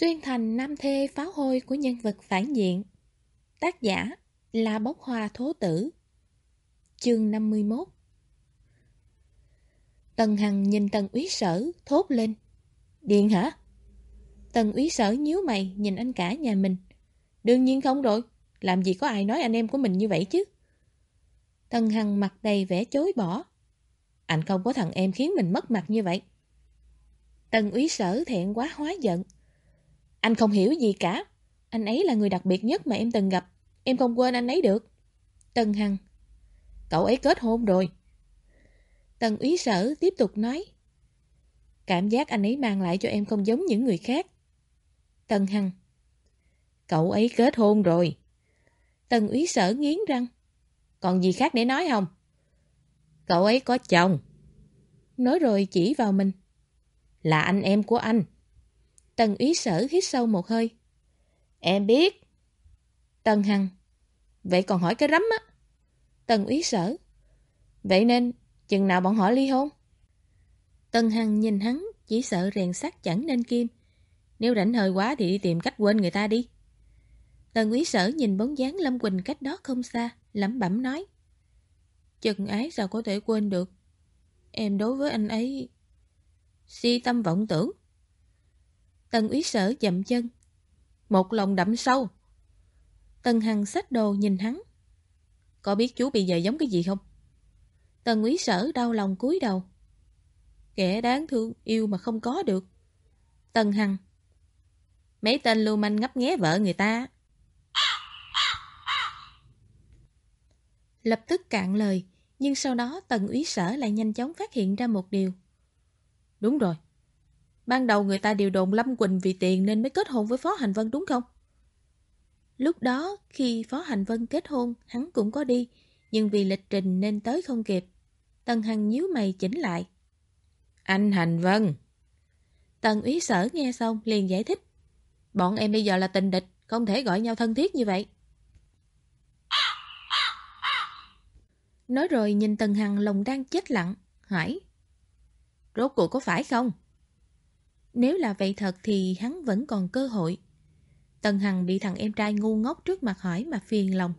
Xuyên thành nam thê pháo hôi của nhân vật phản diện. Tác giả là bốc hoa thố tử. Chương 51 Tần Hằng nhìn tần úy sở, thốt lên. Điện hả? Tần úy sở nhíu mày, nhìn anh cả nhà mình. Đương nhiên không rồi. Làm gì có ai nói anh em của mình như vậy chứ? Tần Hằng mặt đầy vẻ chối bỏ. Anh không có thằng em khiến mình mất mặt như vậy. Tần úy sở thẹn quá hóa giận anh không hiểu gì cả. Anh ấy là người đặc biệt nhất mà em từng gặp. Em không quên anh ấy được. Tân Hằng Cậu ấy kết hôn rồi. Tần úy sở tiếp tục nói. Cảm giác anh ấy mang lại cho em không giống những người khác. Tần Hằng Cậu ấy kết hôn rồi. Tần úy sở nghiến răng. Còn gì khác để nói không? Cậu ấy có chồng. Nói rồi chỉ vào mình. Là anh em của anh. Tần úy sở hít sâu một hơi. Em biết. Tần Hằng. Vậy còn hỏi cái rắm á. Tần úy sở. Vậy nên, chừng nào bọn họ ly hôn? Tần Hằng nhìn hắn, chỉ sợ rèn sắt chẳng nên kim. Nếu rảnh hơi quá thì đi tìm cách quên người ta đi. Tần úy sở nhìn bóng dáng Lâm Quỳnh cách đó không xa, lẩm bẩm nói. Chừng ái sao có thể quên được. Em đối với anh ấy... Si tâm vọng tưởng. Tần úy sở chậm chân. Một lòng đậm sâu. Tần Hằng xách đồ nhìn hắn. Có biết chú bị giờ giống cái gì không? Tần úy sở đau lòng cúi đầu. Kẻ đáng thương yêu mà không có được. Tần Hằng. Mấy tên lưu manh ngấp nghé vợ người ta. Lập tức cạn lời, nhưng sau đó tần úy sở lại nhanh chóng phát hiện ra một điều. Đúng rồi, Ban đầu người ta đều đồn Lâm Quỳnh vì tiền nên mới kết hôn với Phó Hành Vân đúng không? Lúc đó, khi Phó Hành Vân kết hôn, hắn cũng có đi, nhưng vì lịch trình nên tới không kịp. Tần Hằng nhíu mày chỉnh lại. Anh Hành Vân. Tần úy sở nghe xong liền giải thích. Bọn em bây giờ là tình địch, không thể gọi nhau thân thiết như vậy. Nói rồi nhìn Tần Hằng lòng đang chết lặng, hỏi. Rốt cuộc có phải không? Nếu là vậy thật thì hắn vẫn còn cơ hội. Tần Hằng bị thằng em trai ngu ngốc trước mặt hỏi mà phiền lòng.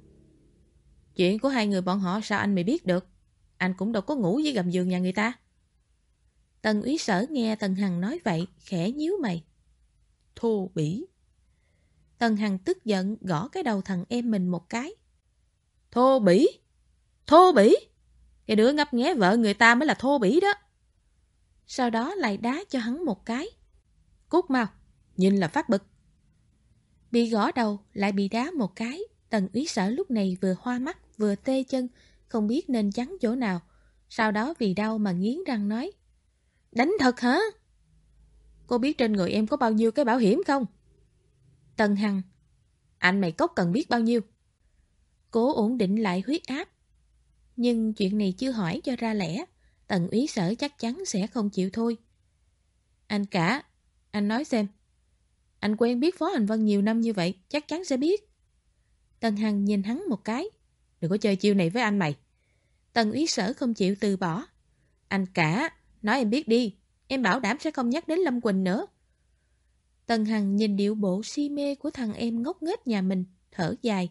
Chuyện của hai người bọn họ sao anh mày biết được? Anh cũng đâu có ngủ với gầm giường nhà người ta. Tần úy sở nghe Tần Hằng nói vậy, khẽ nhíu mày. Thô bỉ. Tần Hằng tức giận gõ cái đầu thằng em mình một cái. Thô bỉ? Thô bỉ? Cái đứa ngấp nghé vợ người ta mới là thô bỉ đó. Sau đó lại đá cho hắn một cái. Cút mau, nhìn là phát bực. Bị gõ đầu, lại bị đá một cái. Tần úy sở lúc này vừa hoa mắt, vừa tê chân, không biết nên chắn chỗ nào. Sau đó vì đau mà nghiến răng nói. Đánh thật hả? Cô biết trên người em có bao nhiêu cái bảo hiểm không? Tần Hằng. Anh mày cốc cần biết bao nhiêu? Cố ổn định lại huyết áp. Nhưng chuyện này chưa hỏi cho ra lẽ. Tần úy sở chắc chắn sẽ không chịu thôi. Anh cả, anh nói xem. Anh quen biết Phó Hành Vân nhiều năm như vậy, chắc chắn sẽ biết. Tần Hằng nhìn hắn một cái. Đừng có chơi chiêu này với anh mày. Tần úy sở không chịu từ bỏ. Anh cả, nói em biết đi. Em bảo đảm sẽ không nhắc đến Lâm Quỳnh nữa. Tần Hằng nhìn điệu bộ si mê của thằng em ngốc nghếch nhà mình, thở dài.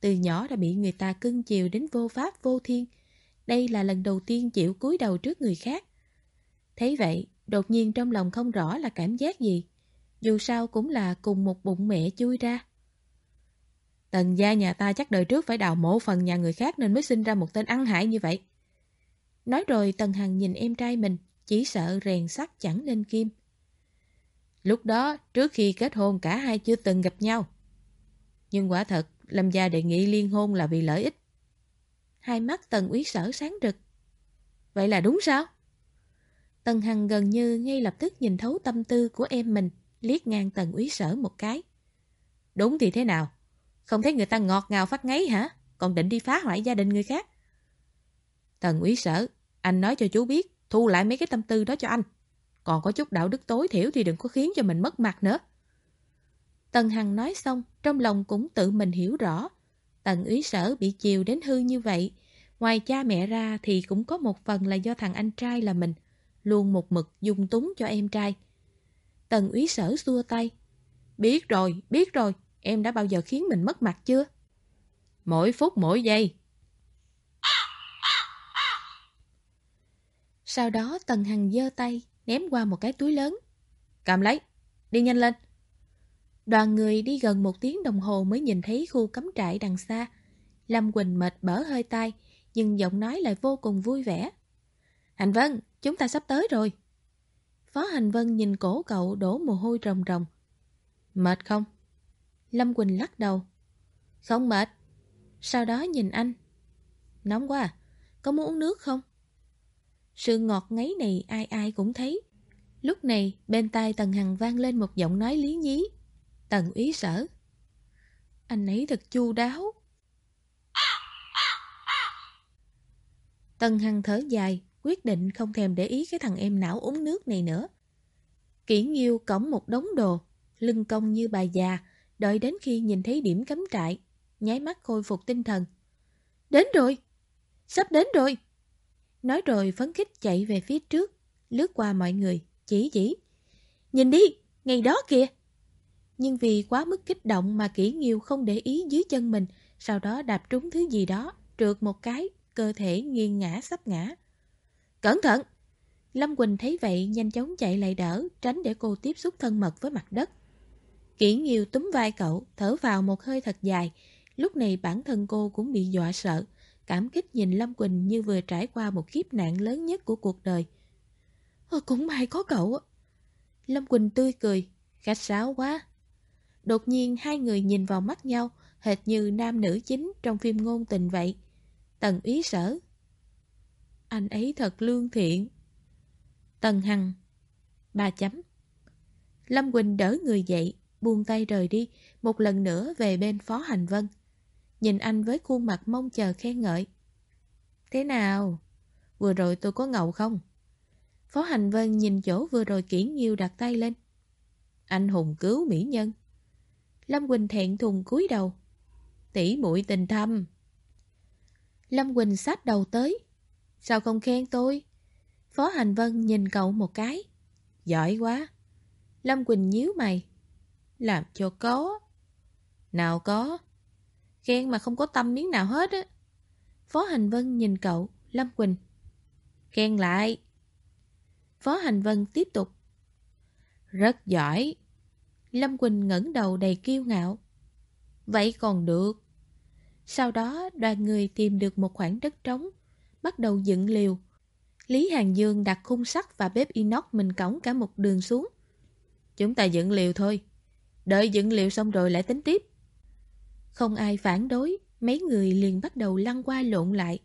Từ nhỏ đã bị người ta cưng chiều đến vô pháp vô thiên. Đây là lần đầu tiên chịu cúi đầu trước người khác. Thấy vậy, Đột nhiên trong lòng không rõ là cảm giác gì. Dù sao cũng là cùng một bụng mẹ chui ra. Tần gia nhà ta chắc đời trước phải đào mộ phần nhà người khác nên mới sinh ra một tên ăn hại như vậy. Nói rồi Tần Hằng nhìn em trai mình, chỉ sợ rèn sắt chẳng nên kim. Lúc đó, trước khi kết hôn cả hai chưa từng gặp nhau. Nhưng quả thật, Lâm gia đề nghị liên hôn là vì lợi ích. Hai mắt Tần úy sở sáng rực. Vậy là đúng sao? Tần Hằng gần như ngay lập tức nhìn thấu tâm tư của em mình, liếc ngang tần úy sở một cái. Đúng thì thế nào? Không thấy người ta ngọt ngào phát ngấy hả? Còn định đi phá hoại gia đình người khác? Tần úy sở, anh nói cho chú biết, thu lại mấy cái tâm tư đó cho anh. Còn có chút đạo đức tối thiểu thì đừng có khiến cho mình mất mặt nữa. Tần Hằng nói xong, trong lòng cũng tự mình hiểu rõ. Tần úy sở bị chiều đến hư như vậy. Ngoài cha mẹ ra thì cũng có một phần là do thằng anh trai là mình luôn một mực dung túng cho em trai. Tần úy sở xua tay. Biết rồi, biết rồi, em đã bao giờ khiến mình mất mặt chưa? Mỗi phút mỗi giây. Sau đó Tần Hằng giơ tay, ném qua một cái túi lớn. Cầm lấy, đi nhanh lên. Đoàn người đi gần một tiếng đồng hồ mới nhìn thấy khu cắm trại đằng xa. Lâm Quỳnh mệt bở hơi tai, nhưng giọng nói lại vô cùng vui vẻ. Hành Vân, chúng ta sắp tới rồi. Phó Hành Vân nhìn cổ cậu đổ mồ hôi rồng rồng. Mệt không? Lâm Quỳnh lắc đầu. Không mệt. Sau đó nhìn anh. Nóng quá à? Có muốn uống nước không? Sự ngọt ngấy này ai ai cũng thấy. Lúc này, bên tai Tần Hằng vang lên một giọng nói lý nhí. Tần ý sở. Anh ấy thật chu đáo. Tần Hằng thở dài, quyết định không thèm để ý cái thằng em não uống nước này nữa. Kỷ Nghiêu cõng một đống đồ, lưng cong như bà già, đợi đến khi nhìn thấy điểm cắm trại, nháy mắt khôi phục tinh thần. Đến rồi! Sắp đến rồi! Nói rồi phấn khích chạy về phía trước, lướt qua mọi người, chỉ chỉ. Nhìn đi, ngày đó kìa! Nhưng vì quá mức kích động mà Kỷ nghiêu không để ý dưới chân mình, sau đó đạp trúng thứ gì đó, trượt một cái, cơ thể nghiêng ngã sắp ngã. Cẩn thận! Lâm Quỳnh thấy vậy nhanh chóng chạy lại đỡ, tránh để cô tiếp xúc thân mật với mặt đất. Kỷ Nghiêu túm vai cậu, thở vào một hơi thật dài. Lúc này bản thân cô cũng bị dọa sợ, cảm kích nhìn Lâm Quỳnh như vừa trải qua một kiếp nạn lớn nhất của cuộc đời. Ờ, cũng may có cậu. Lâm Quỳnh tươi cười, khách sáo quá. Đột nhiên hai người nhìn vào mắt nhau, hệt như nam nữ chính trong phim ngôn tình vậy. Tần ý sở. Anh ấy thật lương thiện. Tần Hằng. Ba chấm. Lâm Quỳnh đỡ người dậy, buông tay rời đi, một lần nữa về bên Phó Hành Vân. Nhìn anh với khuôn mặt mong chờ khen ngợi. Thế nào? Vừa rồi tôi có ngầu không? Phó Hành Vân nhìn chỗ vừa rồi kỹ nghiêu đặt tay lên. Anh hùng cứu mỹ nhân. Lâm Quỳnh thẹn thùng cúi đầu. Tỷ muội tình thâm. Lâm Quỳnh sát đầu tới. Sao không khen tôi? Phó Hành Vân nhìn cậu một cái. Giỏi quá. Lâm Quỳnh nhíu mày. Làm cho có. Nào có. Khen mà không có tâm miếng nào hết á. Phó Hành Vân nhìn cậu, Lâm Quỳnh. Khen lại. Phó Hành Vân tiếp tục. Rất giỏi. Lâm Quỳnh ngẩng đầu đầy kiêu ngạo. Vậy còn được. Sau đó đoàn người tìm được một khoảng đất trống, bắt đầu dựng liều. Lý Hàng Dương đặt khung sắt và bếp inox mình cõng cả một đường xuống. Chúng ta dựng liều thôi. Đợi dựng liều xong rồi lại tính tiếp. Không ai phản đối, mấy người liền bắt đầu lăn qua lộn lại.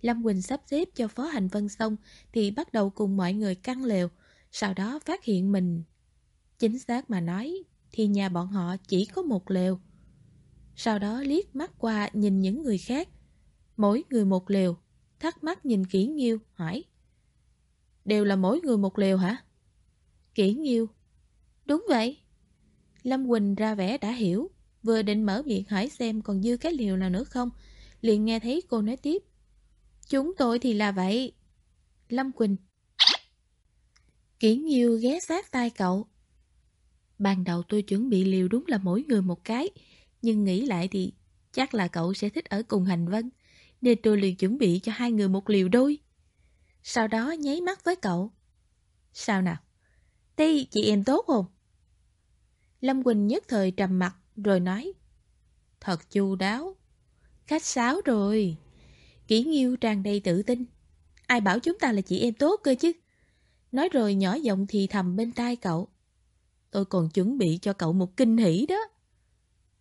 Lâm Quỳnh sắp xếp cho Phó Hành Vân xong thì bắt đầu cùng mọi người căng lều, sau đó phát hiện mình. Chính xác mà nói thì nhà bọn họ chỉ có một lều. Sau đó liếc mắt qua nhìn những người khác. Mỗi người một lều, thắc mắc nhìn kỹ nghiêu, hỏi. Đều là mỗi người một liều hả? Kỹ nghiêu. Đúng vậy. Lâm Quỳnh ra vẻ đã hiểu, vừa định mở miệng hỏi xem còn dư cái liều nào nữa không, liền nghe thấy cô nói tiếp. Chúng tôi thì là vậy. Lâm Quỳnh. Kỷ Nghiêu ghé sát tai cậu. Ban đầu tôi chuẩn bị liều đúng là mỗi người một cái, nhưng nghĩ lại thì chắc là cậu sẽ thích ở cùng Hành Vân, nên tôi liền chuẩn bị cho hai người một liều đôi. Sau đó nháy mắt với cậu. Sao nào? Ti, chị em tốt không? Lâm Quỳnh nhất thời trầm mặt rồi nói Thật chu đáo Khách sáo rồi Kỷ Nghiêu tràn đầy tự tin Ai bảo chúng ta là chị em tốt cơ chứ Nói rồi nhỏ giọng thì thầm bên tai cậu Tôi còn chuẩn bị cho cậu một kinh hỉ đó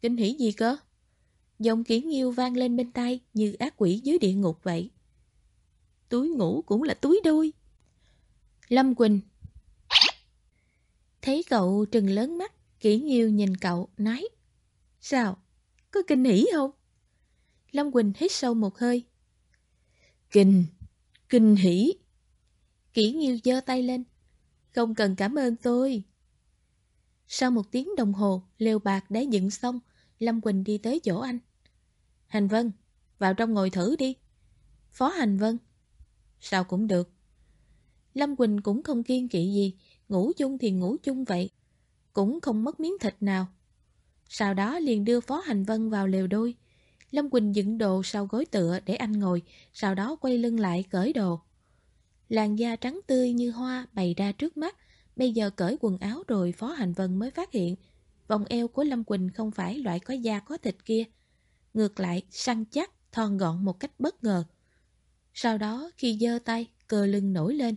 Kinh hỉ gì cơ Giọng kỹ nghiêu vang lên bên tai Như ác quỷ dưới địa ngục vậy Túi ngủ cũng là túi đôi Lâm Quỳnh Thấy cậu trừng lớn mắt kỹ Nghiêu nhìn cậu, nói Sao? Có kinh hỉ không? Lâm Quỳnh hít sâu một hơi. Kinh, kinh hỉ. Kỷ Nghiêu giơ tay lên. Không cần cảm ơn tôi. Sau một tiếng đồng hồ, lều bạc đã dựng xong, Lâm Quỳnh đi tới chỗ anh. Hành Vân, vào trong ngồi thử đi. Phó Hành Vân. Sao cũng được. Lâm Quỳnh cũng không kiên kỵ gì, ngủ chung thì ngủ chung vậy. cũng không mất miếng thịt nào. Sau đó liền đưa Phó Hành Vân vào lều đôi. Lâm Quỳnh dựng đồ sau gối tựa để anh ngồi, sau đó quay lưng lại cởi đồ. Làn da trắng tươi như hoa bày ra trước mắt, bây giờ cởi quần áo rồi Phó Hành Vân mới phát hiện vòng eo của Lâm Quỳnh không phải loại có da có thịt kia. Ngược lại, săn chắc, thon gọn một cách bất ngờ. Sau đó, khi giơ tay, cờ lưng nổi lên.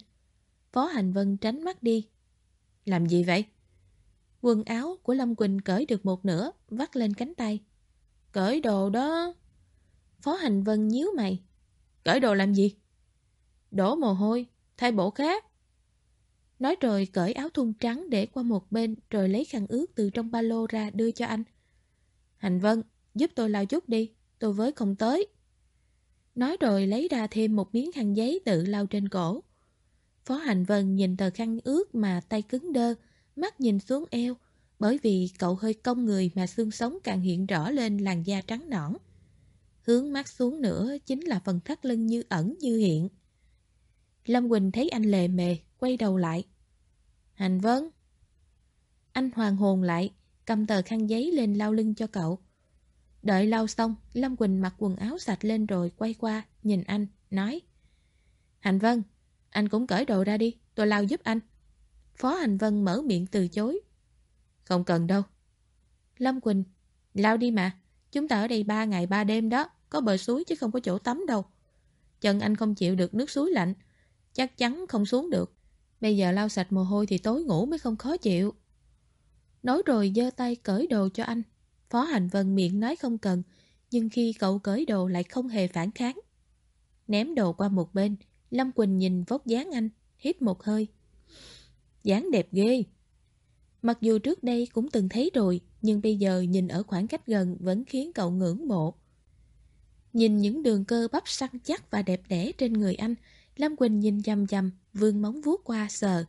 Phó Hành Vân tránh mắt đi. Làm gì vậy? Quần áo của Lâm Quỳnh cởi được một nửa, vắt lên cánh tay. Cởi đồ đó. Phó Hành Vân nhíu mày. Cởi đồ làm gì? Đổ mồ hôi, thay bộ khác. Nói rồi cởi áo thun trắng để qua một bên rồi lấy khăn ướt từ trong ba lô ra đưa cho anh. Hành Vân, giúp tôi lau chút đi, tôi với không tới. Nói rồi lấy ra thêm một miếng khăn giấy tự lau trên cổ. Phó Hành Vân nhìn tờ khăn ướt mà tay cứng đơ, mắt nhìn xuống eo, bởi vì cậu hơi cong người mà xương sống càng hiện rõ lên làn da trắng nõn. Hướng mắt xuống nữa chính là phần thắt lưng như ẩn như hiện. Lâm Quỳnh thấy anh lề mề, quay đầu lại. Hành Vân. Anh hoàng hồn lại, cầm tờ khăn giấy lên lau lưng cho cậu. Đợi lau xong, Lâm Quỳnh mặc quần áo sạch lên rồi quay qua, nhìn anh, nói. Hành Vân, anh cũng cởi đồ ra đi, tôi lau giúp anh. Phó Hành Vân mở miệng từ chối. Không cần đâu. Lâm Quỳnh, lau đi mà. Chúng ta ở đây ba ngày ba đêm đó, có bờ suối chứ không có chỗ tắm đâu. Chân anh không chịu được nước suối lạnh, chắc chắn không xuống được. Bây giờ lau sạch mồ hôi thì tối ngủ mới không khó chịu. Nói rồi giơ tay cởi đồ cho anh. Phó Hành Vân miệng nói không cần, nhưng khi cậu cởi đồ lại không hề phản kháng. Ném đồ qua một bên, Lâm Quỳnh nhìn vóc dáng anh, hít một hơi. dáng đẹp ghê. Mặc dù trước đây cũng từng thấy rồi, nhưng bây giờ nhìn ở khoảng cách gần vẫn khiến cậu ngưỡng mộ. Nhìn những đường cơ bắp săn chắc và đẹp đẽ trên người anh, Lâm Quỳnh nhìn chăm chăm, vương móng vuốt qua sờ.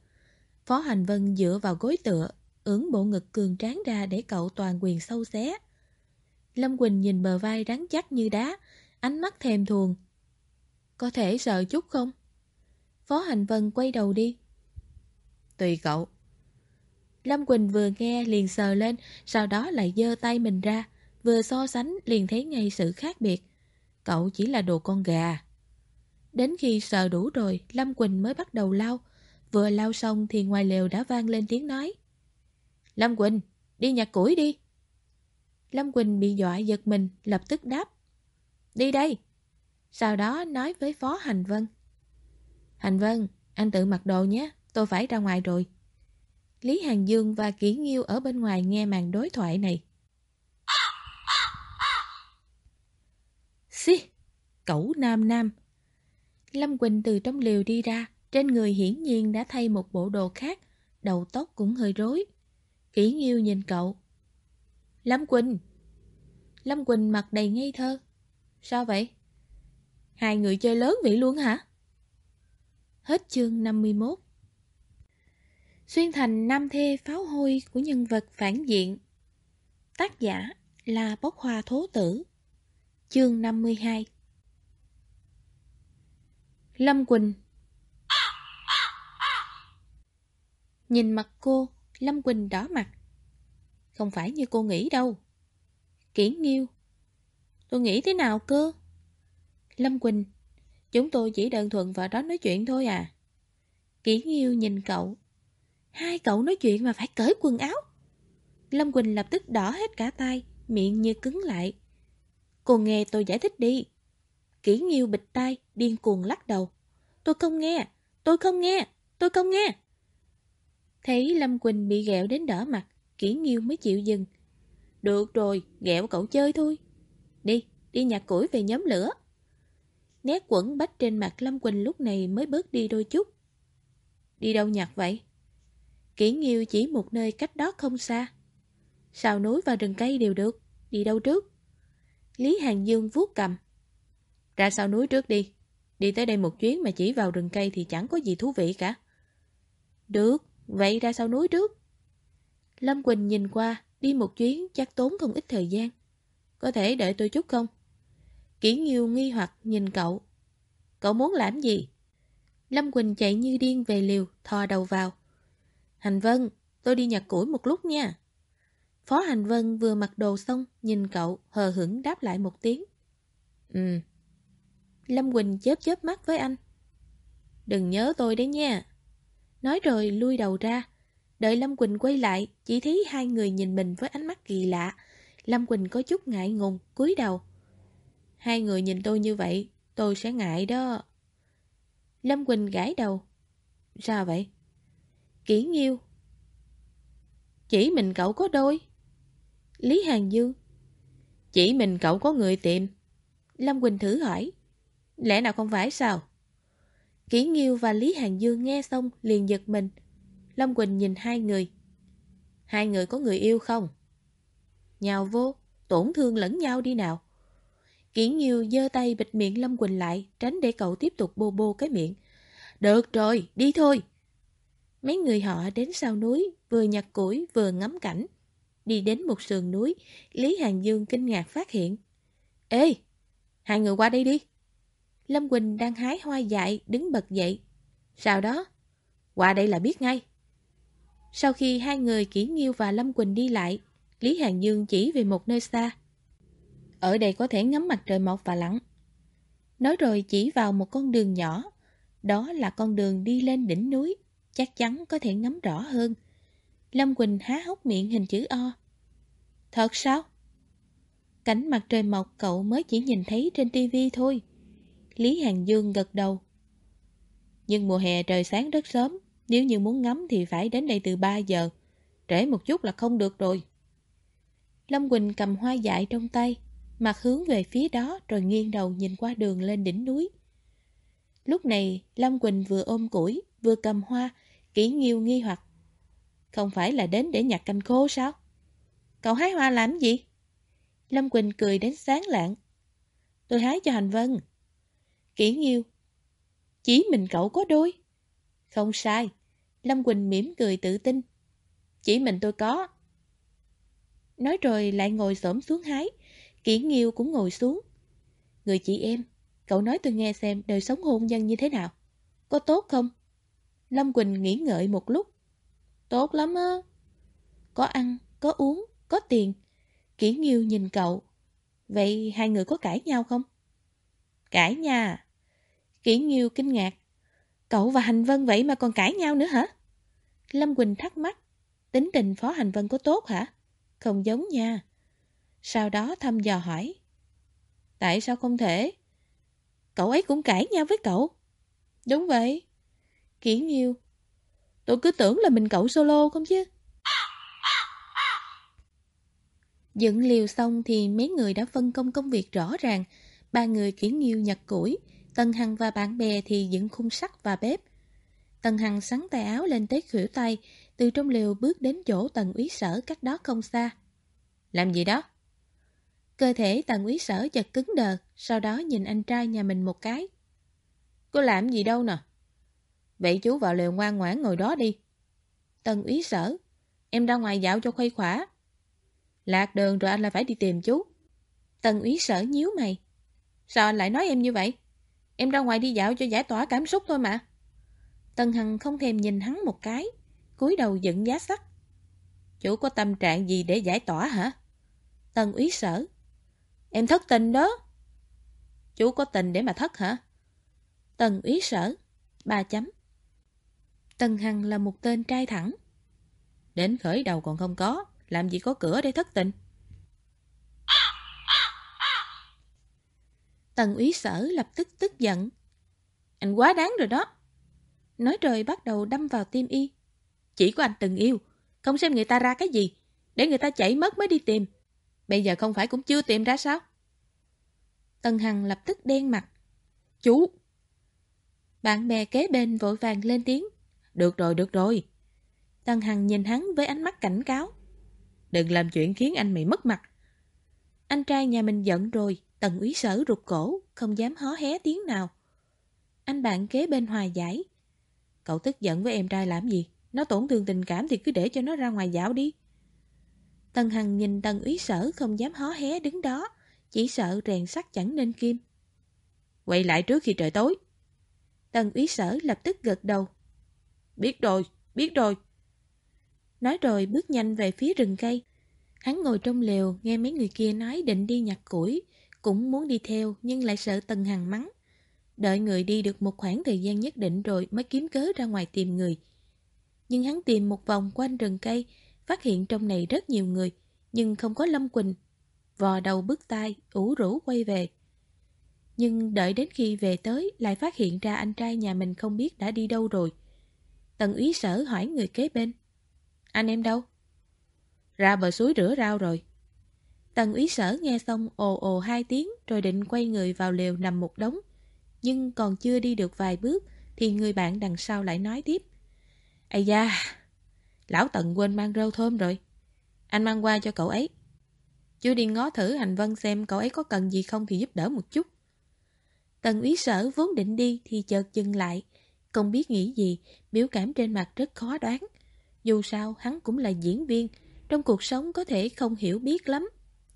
Phó Hành Vân dựa vào gối tựa, ưỡn bộ ngực cường tráng ra để cậu toàn quyền sâu xé. Lâm Quỳnh nhìn bờ vai rắn chắc như đá, ánh mắt thèm thuồng. Có thể sợ chút không? Phó Hành Vân quay đầu đi. Tùy cậu. Lâm Quỳnh vừa nghe liền sờ lên, sau đó lại giơ tay mình ra, vừa so sánh liền thấy ngay sự khác biệt. Cậu chỉ là đồ con gà. Đến khi sờ đủ rồi, Lâm Quỳnh mới bắt đầu lao. Vừa lao xong thì ngoài lều đã vang lên tiếng nói. Lâm Quỳnh, đi nhặt củi đi. Lâm Quỳnh bị dọa giật mình, lập tức đáp. Đi đây. Sau đó nói với Phó Hành Vân. Hành Vân, anh tự mặc đồ nhé, tôi phải ra ngoài rồi. Lý Hàng Dương và Kỷ Nghiêu ở bên ngoài nghe màn đối thoại này. Xì, cẩu nam nam. Lâm Quỳnh từ trong liều đi ra, trên người hiển nhiên đã thay một bộ đồ khác, đầu tóc cũng hơi rối. Kỷ Nghiêu nhìn cậu. Lâm Quỳnh. Lâm Quỳnh mặt đầy ngây thơ. Sao vậy? Hai người chơi lớn vậy luôn hả? Hết chương 51 Xuyên thành nam thê pháo hôi của nhân vật phản diện Tác giả là Bốc Hoa Thố Tử Chương 52 Lâm Quỳnh Nhìn mặt cô, Lâm Quỳnh đỏ mặt. Không phải như cô nghĩ đâu. Kiển nghiêu. Tôi nghĩ thế nào cơ? Lâm Quỳnh. Chúng tôi chỉ đơn thuần vào đó nói chuyện thôi à. Kiển nghiêu nhìn cậu. Hai cậu nói chuyện mà phải cởi quần áo. Lâm Quỳnh lập tức đỏ hết cả tay, miệng như cứng lại. Cô nghe tôi giải thích đi. Kỷ nghiêu bịch tai điên cuồng lắc đầu. Tôi không nghe, tôi không nghe, tôi không nghe. Thấy Lâm Quỳnh bị ghẹo đến đỏ mặt, Kỷ Nghiêu mới chịu dừng. Được rồi, ghẹo cậu chơi thôi. Đi, đi nhặt củi về nhóm lửa. Nét quẩn bách trên mặt Lâm Quỳnh lúc này mới bớt đi đôi chút. Đi đâu nhặt vậy? Kỷ Nghiêu chỉ một nơi cách đó không xa. Sao núi và rừng cây đều được, đi đâu trước? Lý Hàng Dương vuốt cầm. Ra sau núi trước đi. Đi tới đây một chuyến mà chỉ vào rừng cây thì chẳng có gì thú vị cả. Được, vậy ra sau núi trước. Lâm Quỳnh nhìn qua, đi một chuyến chắc tốn không ít thời gian. Có thể đợi tôi chút không? Kỷ Nghiêu nghi hoặc nhìn cậu. Cậu muốn làm gì? Lâm Quỳnh chạy như điên về liều, thò đầu vào. Hành Vân, tôi đi nhặt củi một lúc nha. Phó Hành Vân vừa mặc đồ xong, nhìn cậu, hờ hững đáp lại một tiếng. Ừ. Lâm Quỳnh chớp chớp mắt với anh. Đừng nhớ tôi đấy nha. Nói rồi lui đầu ra. Đợi Lâm Quỳnh quay lại, chỉ thấy hai người nhìn mình với ánh mắt kỳ lạ. Lâm Quỳnh có chút ngại ngùng, cúi đầu. Hai người nhìn tôi như vậy, tôi sẽ ngại đó. Lâm Quỳnh gãi đầu. Sao vậy? kỷ nghiêu. Chỉ mình cậu có đôi. Lý Hàng Dương. Chỉ mình cậu có người tìm. Lâm Quỳnh thử hỏi. Lẽ nào không phải sao? Kỷ Nghiêu và Lý Hàng Dương nghe xong liền giật mình. Lâm Quỳnh nhìn hai người. Hai người có người yêu không? Nhào vô, tổn thương lẫn nhau đi nào. Kỷ Nghiêu giơ tay bịt miệng Lâm Quỳnh lại, tránh để cậu tiếp tục bô bô cái miệng. Được rồi, đi thôi. Mấy người họ đến sau núi, vừa nhặt củi vừa ngắm cảnh. Đi đến một sườn núi, Lý Hàng Dương kinh ngạc phát hiện. Ê, hai người qua đây đi. Lâm Quỳnh đang hái hoa dại, đứng bật dậy. Sao đó? Qua đây là biết ngay. Sau khi hai người Kỷ Nghiêu và Lâm Quỳnh đi lại, Lý Hàng Dương chỉ về một nơi xa. Ở đây có thể ngắm mặt trời mọc và lặn. Nói rồi chỉ vào một con đường nhỏ. Đó là con đường đi lên đỉnh núi, chắc chắn có thể ngắm rõ hơn. Lâm Quỳnh há hốc miệng hình chữ O. Thật sao? Cảnh mặt trời mọc cậu mới chỉ nhìn thấy trên tivi thôi. Lý Hàng Dương gật đầu. Nhưng mùa hè trời sáng rất sớm, nếu như muốn ngắm thì phải đến đây từ 3 giờ. Trễ một chút là không được rồi. Lâm Quỳnh cầm hoa dại trong tay, mặt hướng về phía đó rồi nghiêng đầu nhìn qua đường lên đỉnh núi. Lúc này, Lâm Quỳnh vừa ôm củi, vừa cầm hoa, kỹ nghiêu nghi hoặc. Không phải là đến để nhặt cành khô sao? Cậu hái hoa làm gì? Lâm Quỳnh cười đến sáng lạng. Tôi hái cho Hành Vân. Kỷ nghiêu. Chỉ mình cậu có đôi. Không sai. Lâm Quỳnh mỉm cười tự tin. Chỉ mình tôi có. Nói rồi lại ngồi xổm xuống hái. Kỷ nghiêu cũng ngồi xuống. Người chị em, cậu nói tôi nghe xem đời sống hôn nhân như thế nào. Có tốt không? Lâm Quỳnh nghĩ ngợi một lúc. Tốt lắm á. Có ăn, có uống, có tiền. Kỷ nghiêu nhìn cậu. Vậy hai người có cãi nhau không? Cãi nha. Kỷ Nghiêu kinh ngạc. Cậu và Hành Vân vậy mà còn cãi nhau nữa hả? Lâm Quỳnh thắc mắc. Tính tình Phó Hành Vân có tốt hả? Không giống nha. Sau đó thăm dò hỏi. Tại sao không thể? Cậu ấy cũng cãi nhau với cậu. Đúng vậy. Kỷ Nghiêu. Tôi cứ tưởng là mình cậu solo không chứ. Dựng liều xong thì mấy người đã phân công công việc rõ ràng. Ba người Kỷ Nghiêu nhặt củi, Tần Hằng và bạn bè thì dựng khung sắt và bếp. Tần Hằng sắn tay áo lên tới khuỷu tay, từ trong liều bước đến chỗ tần úy sở cách đó không xa. Làm gì đó? Cơ thể tần úy sở chật cứng đờ, sau đó nhìn anh trai nhà mình một cái. Cô làm gì đâu nè. Vậy chú vào lều ngoan ngoãn ngồi đó đi. Tần úy sở, em ra ngoài dạo cho khuây khỏa. Lạc đường rồi anh lại phải đi tìm chú. Tần úy sở nhíu mày. Sao anh lại nói em như vậy? Em ra ngoài đi dạo cho giải tỏa cảm xúc thôi mà. Tân Hằng không thèm nhìn hắn một cái, cúi đầu dựng giá sắt. Chủ có tâm trạng gì để giải tỏa hả? Tân úy sở. Em thất tình đó. Chú có tình để mà thất hả? Tần úy sở. Ba chấm. Tân Hằng là một tên trai thẳng. Đến khởi đầu còn không có, làm gì có cửa để thất tình. Tần úy sở lập tức tức giận. Anh quá đáng rồi đó. Nói rồi bắt đầu đâm vào tim y. Chỉ có anh từng yêu, không xem người ta ra cái gì, để người ta chạy mất mới đi tìm. Bây giờ không phải cũng chưa tìm ra sao? Tần Hằng lập tức đen mặt. Chú! Bạn bè kế bên vội vàng lên tiếng. Được rồi, được rồi. Tần Hằng nhìn hắn với ánh mắt cảnh cáo. Đừng làm chuyện khiến anh mày mất mặt. Anh trai nhà mình giận rồi, Tần úy sở rụt cổ, không dám hó hé tiếng nào. Anh bạn kế bên hòa giải. Cậu tức giận với em trai làm gì? Nó tổn thương tình cảm thì cứ để cho nó ra ngoài dạo đi. Tần Hằng nhìn tần úy sở không dám hó hé đứng đó, chỉ sợ rèn sắt chẳng nên kim. Quay lại trước khi trời tối. Tần úy sở lập tức gật đầu. Biết rồi, biết rồi. Nói rồi bước nhanh về phía rừng cây. Hắn ngồi trong lều, nghe mấy người kia nói định đi nhặt củi, cũng muốn đi theo nhưng lại sợ Tần Hằng mắng. Đợi người đi được một khoảng thời gian nhất định rồi mới kiếm cớ ra ngoài tìm người. Nhưng hắn tìm một vòng quanh rừng cây, phát hiện trong này rất nhiều người, nhưng không có Lâm Quỳnh. Vò đầu bước tay ủ rũ quay về. Nhưng đợi đến khi về tới, lại phát hiện ra anh trai nhà mình không biết đã đi đâu rồi. Tần úy sở hỏi người kế bên. Anh em đâu? Ra bờ suối rửa rau rồi. Tần úy sở nghe xong ồ ồ hai tiếng rồi định quay người vào lều nằm một đống. Nhưng còn chưa đi được vài bước thì người bạn đằng sau lại nói tiếp. Ây da, lão Tần quên mang rau thơm rồi. Anh mang qua cho cậu ấy. Chú đi ngó thử hành vân xem cậu ấy có cần gì không thì giúp đỡ một chút. Tần úy sở vốn định đi thì chợt dừng lại. Không biết nghĩ gì, biểu cảm trên mặt rất khó đoán. Dù sao, hắn cũng là diễn viên, trong cuộc sống có thể không hiểu biết lắm,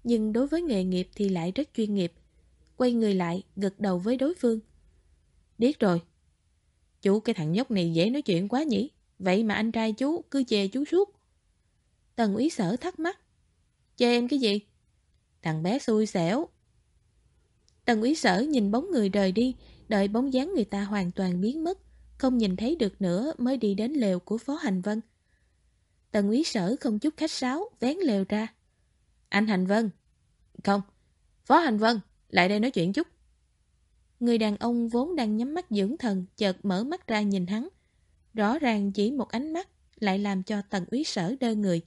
nhưng đối với nghề nghiệp thì lại rất chuyên nghiệp. Quay người lại, gật đầu với đối phương. Biết rồi. Chú cái thằng nhóc này dễ nói chuyện quá nhỉ? Vậy mà anh trai chú cứ chê chú suốt. Tần úy sở thắc mắc. Chê em cái gì? Thằng bé xui xẻo. Tần úy sở nhìn bóng người rời đi, đợi bóng dáng người ta hoàn toàn biến mất, không nhìn thấy được nữa mới đi đến lều của Phó Hành Vân. Tần úy sở không chút khách sáo, vén lều ra. Anh Hành Vân. Không, Phó Hành Vân, lại đây nói chuyện chút. Người đàn ông vốn đang nhắm mắt dưỡng thần, chợt mở mắt ra nhìn hắn. Rõ ràng chỉ một ánh mắt lại làm cho tần úy sở đơ người.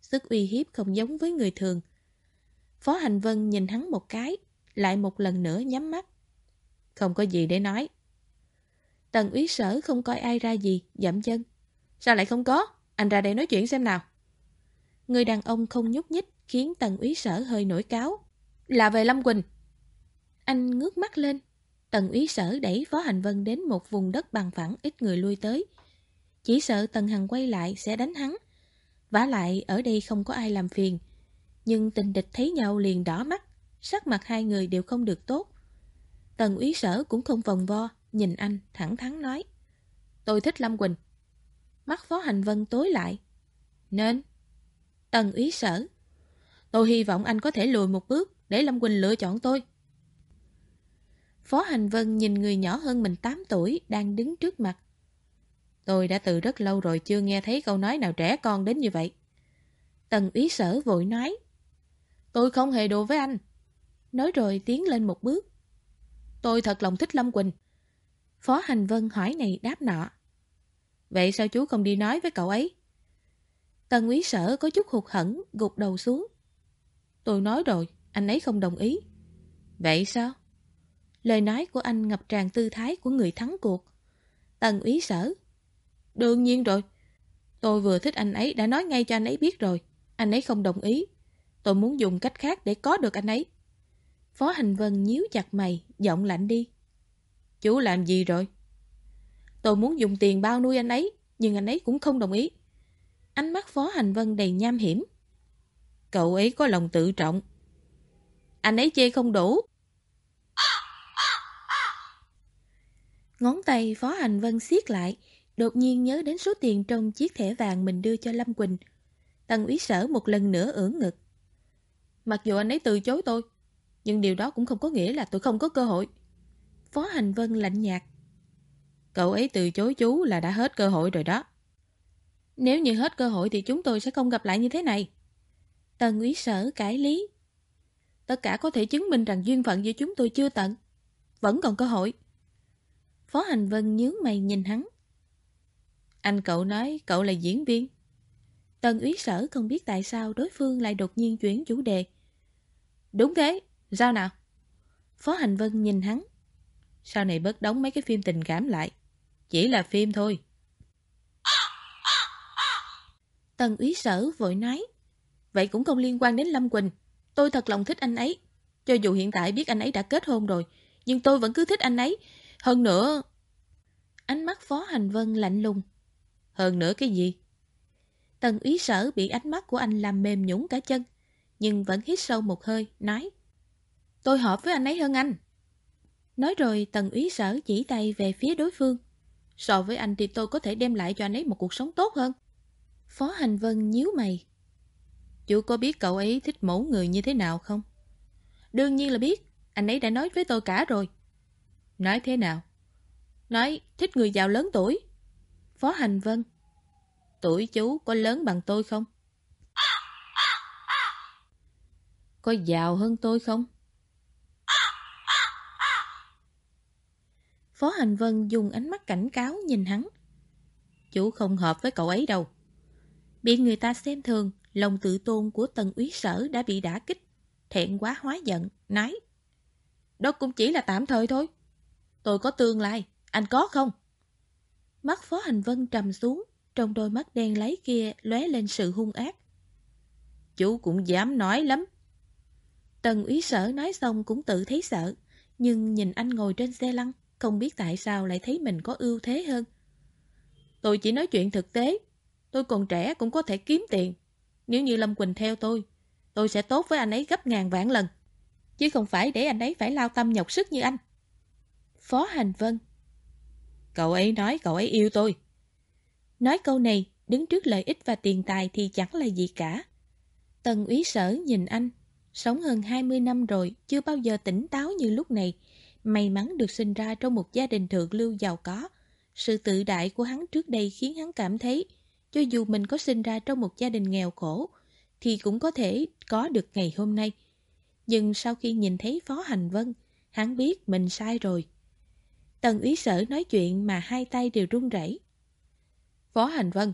Sức uy hiếp không giống với người thường. Phó Hành Vân nhìn hắn một cái, lại một lần nữa nhắm mắt. Không có gì để nói. Tần úy sở không coi ai ra gì, dậm chân. Sao lại không có? Anh ra đây nói chuyện xem nào. Người đàn ông không nhúc nhích khiến tần úy sở hơi nổi cáo. Là về Lâm Quỳnh. Anh ngước mắt lên. Tần úy sở đẩy Phó Hành Vân đến một vùng đất bằng phẳng ít người lui tới. Chỉ sợ Tần Hằng quay lại sẽ đánh hắn. vả lại ở đây không có ai làm phiền. Nhưng tình địch thấy nhau liền đỏ mắt. Sắc mặt hai người đều không được tốt. Tần úy sở cũng không vòng vo, nhìn anh thẳng thắn nói. Tôi thích Lâm Quỳnh. Mắt Phó Hành Vân tối lại. Nên? Tần úy sở. Tôi hy vọng anh có thể lùi một bước để Lâm Quỳnh lựa chọn tôi. Phó Hành Vân nhìn người nhỏ hơn mình 8 tuổi đang đứng trước mặt. Tôi đã từ rất lâu rồi chưa nghe thấy câu nói nào trẻ con đến như vậy. Tần úy sở vội nói. Tôi không hề đùa với anh. Nói rồi tiến lên một bước. Tôi thật lòng thích Lâm Quỳnh. Phó Hành Vân hỏi này đáp nọ. Vậy sao chú không đi nói với cậu ấy? Tần úy sở có chút hụt hẫng, gục đầu xuống. Tôi nói rồi, anh ấy không đồng ý. Vậy sao? Lời nói của anh ngập tràn tư thái của người thắng cuộc. Tần úy sở. Đương nhiên rồi. Tôi vừa thích anh ấy đã nói ngay cho anh ấy biết rồi. Anh ấy không đồng ý. Tôi muốn dùng cách khác để có được anh ấy. Phó Hành Vân nhíu chặt mày, giọng lạnh đi. Chú làm gì rồi? Tôi muốn dùng tiền bao nuôi anh ấy, nhưng anh ấy cũng không đồng ý. Ánh mắt Phó Hành Vân đầy nham hiểm. Cậu ấy có lòng tự trọng. Anh ấy chê không đủ. Ngón tay Phó Hành Vân siết lại, đột nhiên nhớ đến số tiền trong chiếc thẻ vàng mình đưa cho Lâm Quỳnh. Tần úy sở một lần nữa ưỡn ngực. Mặc dù anh ấy từ chối tôi, nhưng điều đó cũng không có nghĩa là tôi không có cơ hội. Phó Hành Vân lạnh nhạt. Cậu ấy từ chối chú là đã hết cơ hội rồi đó. Nếu như hết cơ hội thì chúng tôi sẽ không gặp lại như thế này. Tần úy sở cải lý. Tất cả có thể chứng minh rằng duyên phận giữa chúng tôi chưa tận. Vẫn còn cơ hội. Phó Hành Vân nhướng mày nhìn hắn. Anh cậu nói cậu là diễn viên. Tần úy sở không biết tại sao đối phương lại đột nhiên chuyển chủ đề. Đúng thế, sao nào? Phó Hành Vân nhìn hắn. Sau này bớt đóng mấy cái phim tình cảm lại. Chỉ là phim thôi. Tần úy sở vội nói. Vậy cũng không liên quan đến Lâm Quỳnh. Tôi thật lòng thích anh ấy. Cho dù hiện tại biết anh ấy đã kết hôn rồi, nhưng tôi vẫn cứ thích anh ấy. Hơn nữa... Ánh mắt Phó Hành Vân lạnh lùng. Hơn nữa cái gì? Tần úy sở bị ánh mắt của anh làm mềm nhũng cả chân, nhưng vẫn hít sâu một hơi, nói Tôi hợp với anh ấy hơn anh. Nói rồi tần úy sở chỉ tay về phía đối phương. So với anh thì tôi có thể đem lại cho anh ấy một cuộc sống tốt hơn. Phó Hành Vân nhíu mày. Chú có biết cậu ấy thích mẫu người như thế nào không? Đương nhiên là biết, anh ấy đã nói với tôi cả rồi. Nói thế nào? Nói thích người giàu lớn tuổi. Phó Hành Vân. Tuổi chú có lớn bằng tôi không? Có giàu hơn tôi không? Phó Hành Vân dùng ánh mắt cảnh cáo nhìn hắn. Chú không hợp với cậu ấy đâu. Bị người ta xem thường, lòng tự tôn của tần úy sở đã bị đả kích. Thẹn quá hóa giận, nói. Đó cũng chỉ là tạm thời thôi. Tôi có tương lai, anh có không? Mắt Phó Hành Vân trầm xuống, trong đôi mắt đen lấy kia lóe lên sự hung ác. Chú cũng dám nói lắm. Tần úy sở nói xong cũng tự thấy sợ, nhưng nhìn anh ngồi trên xe lăn, không biết tại sao lại thấy mình có ưu thế hơn. Tôi chỉ nói chuyện thực tế, tôi còn trẻ cũng có thể kiếm tiền. Nếu như Lâm Quỳnh theo tôi, tôi sẽ tốt với anh ấy gấp ngàn vạn lần. Chứ không phải để anh ấy phải lao tâm nhọc sức như anh. Phó Hành Vân Cậu ấy nói cậu ấy yêu tôi. Nói câu này, đứng trước lợi ích và tiền tài thì chẳng là gì cả. Tần úy sở nhìn anh, sống hơn 20 năm rồi, chưa bao giờ tỉnh táo như lúc này. May mắn được sinh ra trong một gia đình thượng lưu giàu có. Sự tự đại của hắn trước đây khiến hắn cảm thấy, cho dù mình có sinh ra trong một gia đình nghèo khổ, thì cũng có thể có được ngày hôm nay. Nhưng sau khi nhìn thấy Phó Hành Vân, hắn biết mình sai rồi. Tần úy sở nói chuyện mà hai tay đều run rẩy. Phó Hành Vân,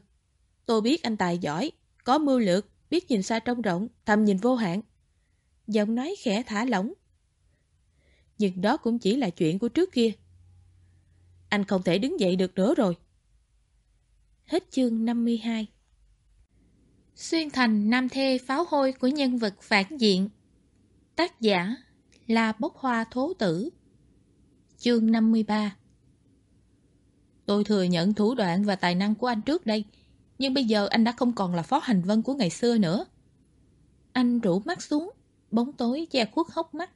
tôi biết anh tài giỏi, có mưu lược, biết nhìn xa trông rộng, thầm nhìn vô hạn. Giọng nói khẽ thả lỏng. Nhưng đó cũng chỉ là chuyện của trước kia. Anh không thể đứng dậy được nữa rồi. Hết chương 52 Xuyên thành nam thê pháo hôi của nhân vật phản diện Tác giả là bốc hoa thố tử Chương 53 Tôi thừa nhận thủ đoạn và tài năng của anh trước đây, nhưng bây giờ anh đã không còn là phó hành vân của ngày xưa nữa. Anh rủ mắt xuống, bóng tối che khuất hốc mắt.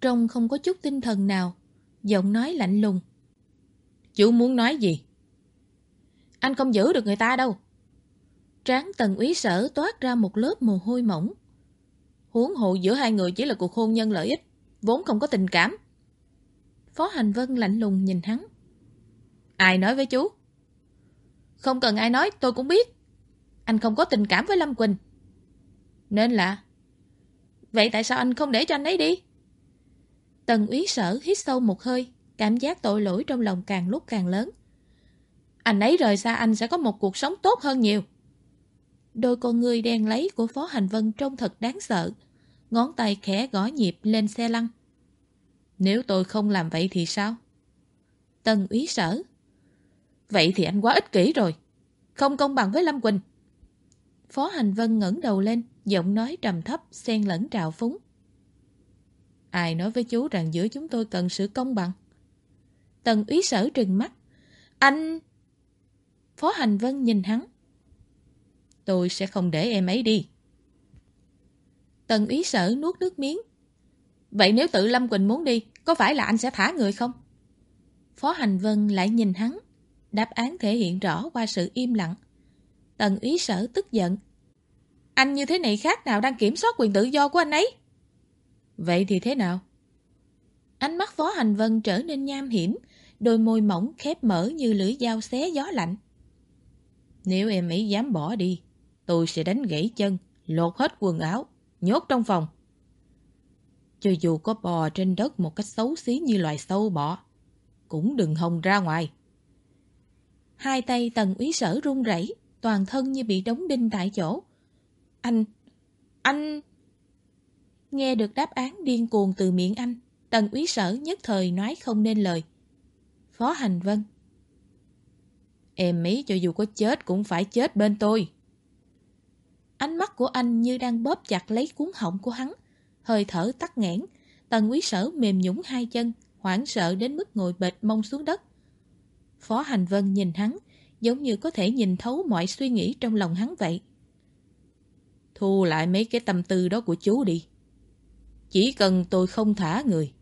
Trông không có chút tinh thần nào, giọng nói lạnh lùng. Chú muốn nói gì? Anh không giữ được người ta đâu. Tráng tần úy sở toát ra một lớp mồ hôi mỏng. Huống hộ giữa hai người chỉ là cuộc hôn nhân lợi ích, vốn không có tình cảm. Phó Hành Vân lạnh lùng nhìn hắn. Ai nói với chú? Không cần ai nói, tôi cũng biết. Anh không có tình cảm với Lâm Quỳnh. Nên là... Vậy tại sao anh không để cho anh ấy đi? Tần úy sở hít sâu một hơi, cảm giác tội lỗi trong lòng càng lúc càng lớn. Anh ấy rời xa anh sẽ có một cuộc sống tốt hơn nhiều. Đôi con người đen lấy của Phó Hành Vân trông thật đáng sợ. Ngón tay khẽ gõ nhịp lên xe lăn. Nếu tôi không làm vậy thì sao? Tần úy sở. Vậy thì anh quá ích kỷ rồi. Không công bằng với Lâm Quỳnh. Phó Hành Vân ngẩng đầu lên, giọng nói trầm thấp, xen lẫn trào phúng. Ai nói với chú rằng giữa chúng tôi cần sự công bằng? Tần úy sở trừng mắt. Anh... Phó Hành Vân nhìn hắn. Tôi sẽ không để em ấy đi. Tần úy sở nuốt nước miếng. Vậy nếu tự Lâm Quỳnh muốn đi, có phải là anh sẽ thả người không? Phó Hành Vân lại nhìn hắn. Đáp án thể hiện rõ qua sự im lặng. Tần úy sở tức giận. Anh như thế này khác nào đang kiểm soát quyền tự do của anh ấy? Vậy thì thế nào? Ánh mắt Phó Hành Vân trở nên nham hiểm, đôi môi mỏng khép mở như lưỡi dao xé gió lạnh. Nếu em ấy dám bỏ đi, tôi sẽ đánh gãy chân, lột hết quần áo, nhốt trong phòng. Cho dù có bò trên đất một cách xấu xí như loài sâu bọ, cũng đừng hồng ra ngoài. Hai tay tần úy sở run rẩy, toàn thân như bị đóng đinh tại chỗ. Anh, anh... Nghe được đáp án điên cuồng từ miệng anh, tần úy sở nhất thời nói không nên lời. Phó Hành Vân Em ấy cho dù có chết cũng phải chết bên tôi. Ánh mắt của anh như đang bóp chặt lấy cuốn họng của hắn, hơi thở tắt nghẽn, tần quý sở mềm nhũng hai chân, hoảng sợ đến mức ngồi bệt mông xuống đất. Phó Hành Vân nhìn hắn, giống như có thể nhìn thấu mọi suy nghĩ trong lòng hắn vậy. Thu lại mấy cái tâm tư đó của chú đi. Chỉ cần tôi không thả người.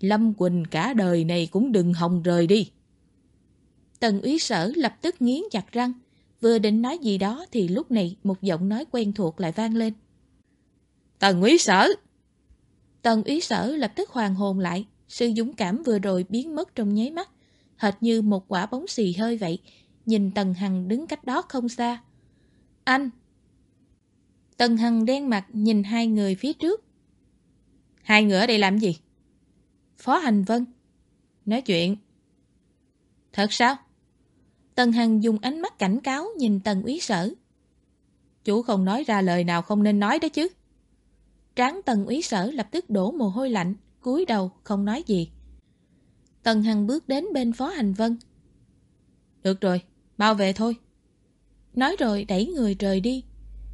Lâm Quỳnh cả đời này cũng đừng hòng rời đi. Tần úy sở lập tức nghiến chặt răng, Vừa định nói gì đó thì lúc này một giọng nói quen thuộc lại vang lên. Tần úy sở! Tần úy sở lập tức hoàn hồn lại, sự dũng cảm vừa rồi biến mất trong nháy mắt, hệt như một quả bóng xì hơi vậy, nhìn Tần Hằng đứng cách đó không xa. Anh! Tần Hằng đen mặt nhìn hai người phía trước. Hai người ở đây làm gì? Phó Hành Vân. Nói chuyện. Thật sao? Tần Hằng dùng ánh mắt cảnh cáo nhìn Tần úy sở. Chú không nói ra lời nào không nên nói đó chứ. Tráng Tần úy sở lập tức đổ mồ hôi lạnh, cúi đầu không nói gì. Tần Hằng bước đến bên Phó Hành Vân. Được rồi, mau về thôi. Nói rồi đẩy người rời đi.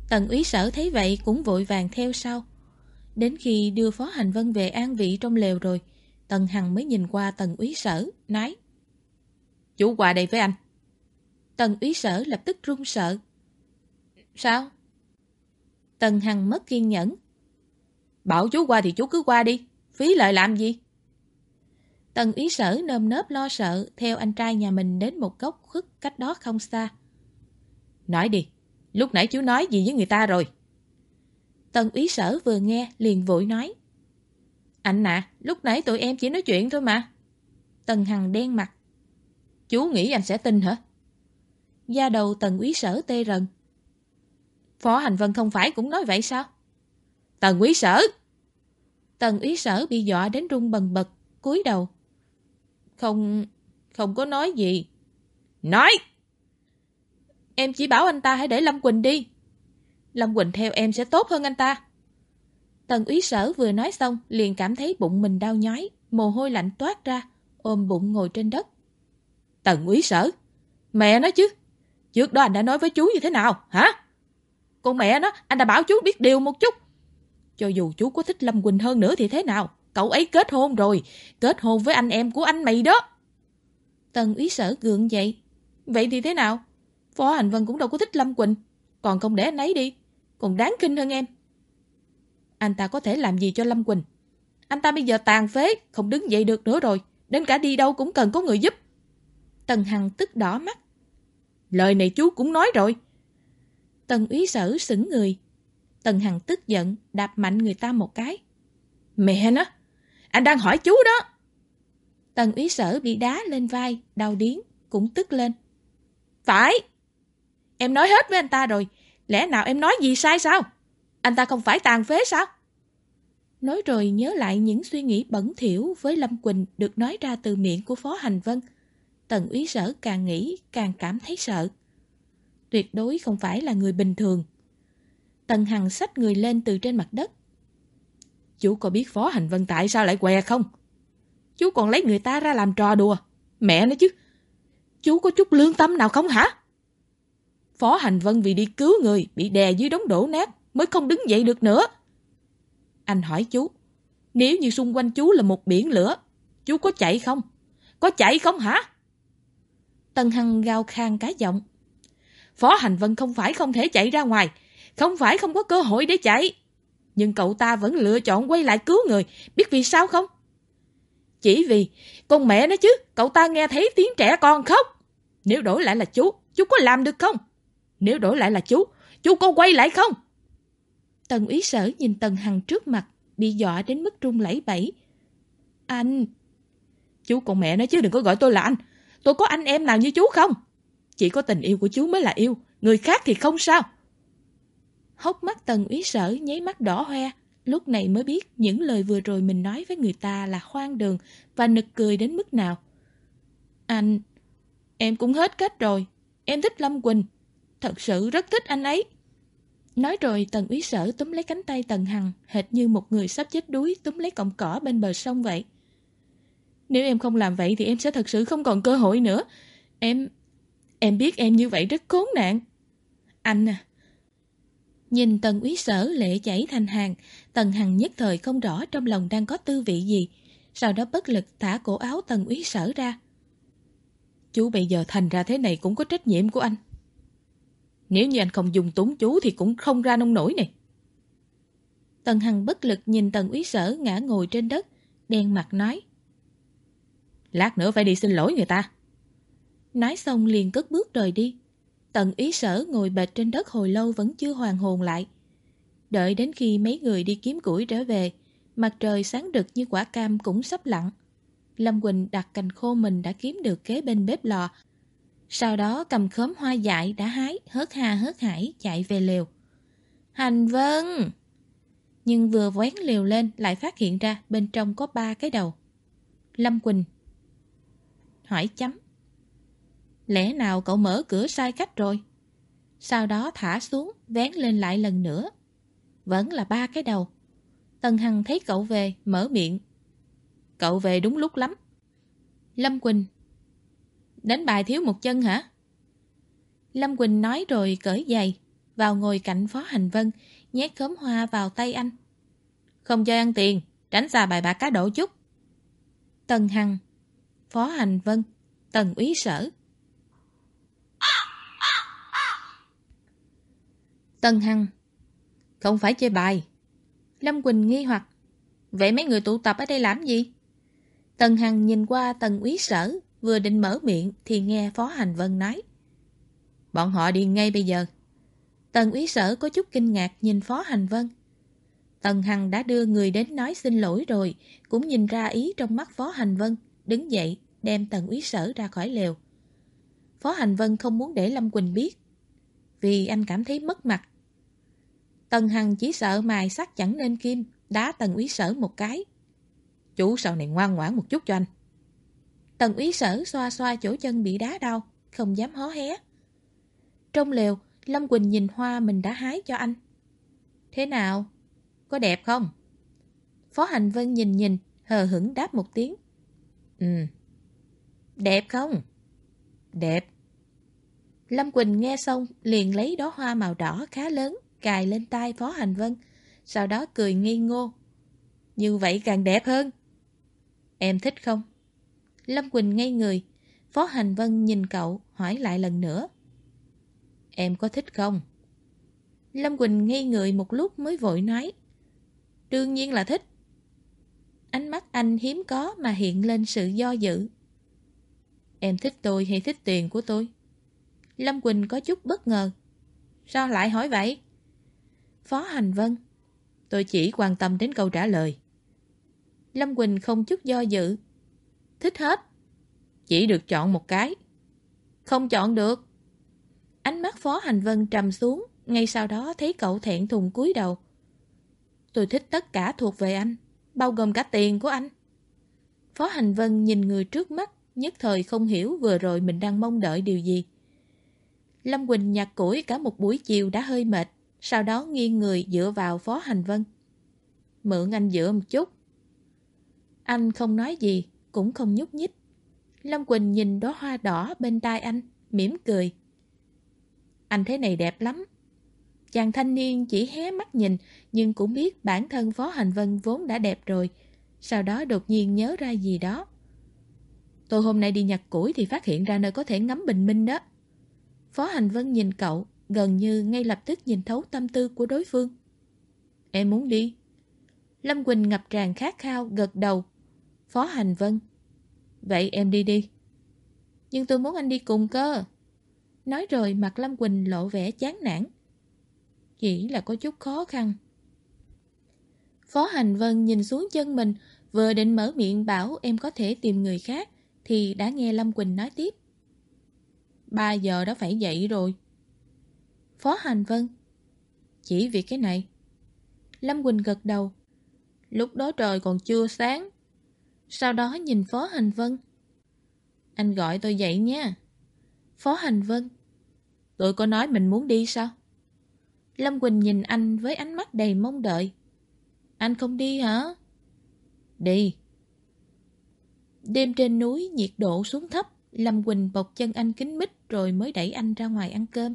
Tần úy sở thấy vậy cũng vội vàng theo sau. Đến khi đưa Phó Hành Vân về an vị trong lều rồi, Tần Hằng mới nhìn qua Tần úy sở, nói Chú qua đây với anh. Tần úy sở lập tức run sợ. Sao? Tần Hằng mất kiên nhẫn. Bảo chú qua thì chú cứ qua đi, phí lợi làm gì? Tần úy sở nơm nớp lo sợ theo anh trai nhà mình đến một góc khuất cách đó không xa. Nói đi, lúc nãy chú nói gì với người ta rồi? Tần úy sở vừa nghe liền vội nói. Anh à, lúc nãy tụi em chỉ nói chuyện thôi mà. Tần Hằng đen mặt. Chú nghĩ anh sẽ tin hả? Da đầu tần úy sở tê rần. Phó Hành Vân không phải cũng nói vậy sao? Tần úy sở! Tần úy sở bị dọa đến run bần bật, cúi đầu. Không... không có nói gì. Nói! Em chỉ bảo anh ta hãy để Lâm Quỳnh đi. Lâm Quỳnh theo em sẽ tốt hơn anh ta. Tần úy sở vừa nói xong liền cảm thấy bụng mình đau nhói, mồ hôi lạnh toát ra, ôm bụng ngồi trên đất. Tần úy sở, mẹ nói chứ, trước đó anh đã nói với chú như thế nào, hả? Con mẹ nó, anh đã bảo chú biết điều một chút. Cho dù chú có thích Lâm Quỳnh hơn nữa thì thế nào, cậu ấy kết hôn rồi, kết hôn với anh em của anh mày đó. Tần úy sở gượng dậy. Vậy thì thế nào? Phó Hành Vân cũng đâu có thích Lâm Quỳnh, còn không để anh ấy đi, còn đáng kinh hơn em. Anh ta có thể làm gì cho Lâm Quỳnh? Anh ta bây giờ tàn phế, không đứng dậy được nữa rồi, đến cả đi đâu cũng cần có người giúp. Tần Hằng tức đỏ mắt. Lời này chú cũng nói rồi. Tần úy sở sững người. Tần Hằng tức giận, đạp mạnh người ta một cái. Mẹ nó, anh đang hỏi chú đó. Tần úy sở bị đá lên vai, đau điến, cũng tức lên. Phải, em nói hết với anh ta rồi, lẽ nào em nói gì sai sao? Anh ta không phải tàn phế sao? Nói rồi nhớ lại những suy nghĩ bẩn thỉu với Lâm Quỳnh được nói ra từ miệng của Phó Hành Vân. Tần úy sở càng nghĩ càng cảm thấy sợ. Tuyệt đối không phải là người bình thường. Tần Hằng xách người lên từ trên mặt đất. Chú có biết Phó Hành Vân tại sao lại què không? Chú còn lấy người ta ra làm trò đùa. Mẹ nói chứ. Chú có chút lương tâm nào không hả? Phó Hành Vân vì đi cứu người bị đè dưới đống đổ nát mới không đứng dậy được nữa. Anh hỏi chú, nếu như xung quanh chú là một biển lửa, chú có chạy không? Có chạy không hả? Tần Hằng gào khang cá giọng. Phó Hành Vân không phải không thể chạy ra ngoài, không phải không có cơ hội để chạy. Nhưng cậu ta vẫn lựa chọn quay lại cứu người, biết vì sao không? Chỉ vì, con mẹ nó chứ, cậu ta nghe thấy tiếng trẻ con khóc. Nếu đổi lại là chú, chú có làm được không? Nếu đổi lại là chú, chú có quay lại không? Tần úy sở nhìn Tần Hằng trước mặt, bị dọa đến mức run lẩy bẩy. Anh... Chú con mẹ nói chứ đừng có gọi tôi là anh. Tôi có anh em nào như chú không? Chỉ có tình yêu của chú mới là yêu, người khác thì không sao. Hốc mắt Tần úy sở nháy mắt đỏ hoe, lúc này mới biết những lời vừa rồi mình nói với người ta là khoan đường và nực cười đến mức nào. Anh... Em cũng hết cách rồi. Em thích Lâm Quỳnh. Thật sự rất thích anh ấy. Nói rồi tần úy sở túm lấy cánh tay tần hằng hệt như một người sắp chết đuối túm lấy cọng cỏ bên bờ sông vậy. Nếu em không làm vậy thì em sẽ thật sự không còn cơ hội nữa. Em... Em biết em như vậy rất khốn nạn. Anh à... Nhìn tần úy sở lệ chảy thành hàng, tần hằng nhất thời không rõ trong lòng đang có tư vị gì. Sau đó bất lực thả cổ áo tần úy sở ra. Chú bây giờ thành ra thế này cũng có trách nhiệm của anh. Nếu như anh không dùng túng chú thì cũng không ra nông nổi này. Tần Hằng bất lực nhìn Tần Úy Sở ngã ngồi trên đất, đen mặt nói. Lát nữa phải đi xin lỗi người ta. Nói xong liền cất bước rời đi. tần ý sở ngồi bệt trên đất hồi lâu vẫn chưa hoàn hồn lại. Đợi đến khi mấy người đi kiếm củi trở về, mặt trời sáng rực như quả cam cũng sắp lặn. Lâm Quỳnh đặt cành khô mình đã kiếm được kế bên bếp lò. Sau đó cầm khóm hoa dại đã hái, hớt ha hớt hải chạy về lều. Hành vân! Nhưng vừa vén lều lên lại phát hiện ra bên trong có ba cái đầu. Lâm Quỳnh hỏi chấm. Lẽ nào cậu mở cửa sai cách rồi? Sau đó thả xuống, vén lên lại lần nữa. Vẫn là ba cái đầu. Tần Hằng thấy cậu về, mở miệng. Cậu về đúng lúc lắm. Lâm Quỳnh Đánh bài thiếu một chân hả? Lâm Quỳnh nói rồi cởi giày, vào ngồi cạnh Phó Hành Vân, nhét khóm hoa vào tay anh. Không cho ăn tiền, tránh xa bài bạc cá độ chút. Tần Hằng Phó Hành Vân, Tần úy sở. Tần Hằng, Không phải chơi bài. Lâm Quỳnh nghi hoặc, Vậy mấy người tụ tập ở đây làm gì? Tần Hằng nhìn qua tần úy sở, Vừa định mở miệng Thì nghe Phó Hành Vân nói. Bọn họ đi ngay bây giờ. Tần úy sở có chút kinh ngạc nhìn Phó Hành Vân. Tần Hằng đã đưa người đến nói xin lỗi rồi, Cũng nhìn ra ý trong mắt Phó Hành Vân, Đứng dậy đem tần úy sở ra khỏi lều Phó Hành Vân không muốn để Lâm Quỳnh biết Vì anh cảm thấy mất mặt Tần Hằng chỉ sợ mài sắt chẳng nên kim, đá tần úy sở một cái. Chú sau này ngoan ngoãn một chút cho anh. Tần úy sở xoa xoa chỗ chân bị đá đau, không dám hó hé. Trong lều, Lâm Quỳnh nhìn hoa mình đã hái cho anh. Thế nào? Có đẹp không? Phó Hành Vân nhìn nhìn, hờ hững đáp một tiếng. Ừ. Đẹp không? Đẹp. Lâm Quỳnh nghe xong liền lấy đó hoa màu đỏ khá lớn, cài lên tay Phó Hành Vân, sau đó cười nghi ngô. Như vậy càng đẹp hơn. Em thích không? Lâm Quỳnh ngây người, Phó Hành Vân nhìn cậu, hỏi lại lần nữa. Em có thích không? Lâm Quỳnh ngây người một lúc mới vội nói. Đương nhiên là thích. Ánh mắt anh hiếm có mà hiện lên sự do dự. Em thích tôi hay thích tiền của tôi? Lâm Quỳnh có chút bất ngờ. Sao lại hỏi vậy? Phó Hành Vân Tôi chỉ quan tâm đến câu trả lời. Lâm Quỳnh không chút do dự. Thích hết. Chỉ được chọn một cái. Không chọn được. Ánh mắt Phó Hành Vân trầm xuống, ngay sau đó thấy cậu thẹn thùng cúi đầu. Tôi thích tất cả thuộc về anh, bao gồm cả tiền của anh. Phó Hành Vân nhìn người trước mắt, nhất thời không hiểu vừa rồi mình đang mong đợi điều gì. Lâm Quỳnh nhặt củi cả một buổi chiều đã hơi mệt, sau đó nghiêng người dựa vào Phó Hành Vân. Mượn anh dựa một chút. Anh không nói gì, cũng không nhúc nhích. Lâm Quỳnh nhìn đóa hoa đỏ bên tai anh, mỉm cười. Anh thế này đẹp lắm. Chàng thanh niên chỉ hé mắt nhìn, nhưng cũng biết bản thân Phó Hành Vân vốn đã đẹp rồi. Sau đó đột nhiên nhớ ra gì đó. Tôi hôm nay đi nhặt củi thì phát hiện ra nơi có thể ngắm bình minh đó. Phó Hành Vân nhìn cậu, gần như ngay lập tức nhìn thấu tâm tư của đối phương. Em muốn đi. Lâm Quỳnh ngập tràn khát khao, gật đầu. Phó Hành Vân. Vậy em đi đi. Nhưng tôi muốn anh đi cùng cơ. Nói rồi mặt Lâm Quỳnh lộ vẻ chán nản. Chỉ là có chút khó khăn. Phó Hành Vân nhìn xuống chân mình, vừa định mở miệng bảo em có thể tìm người khác, thì đã nghe Lâm Quỳnh nói tiếp. Ba giờ đã phải dậy rồi. Phó Hành Vân, Chỉ vì cái này Lâm Quỳnh gật đầu Lúc đó trời còn chưa sáng Sau đó nhìn Phó Hành Vân Anh gọi tôi dậy nha Phó Hành Vân Tôi có nói mình muốn đi sao? Lâm Quỳnh nhìn anh với ánh mắt đầy mong đợi Anh không đi hả? Đi Đêm trên núi nhiệt độ xuống thấp Lâm Quỳnh bọc chân anh kính mít rồi mới đẩy anh ra ngoài ăn cơm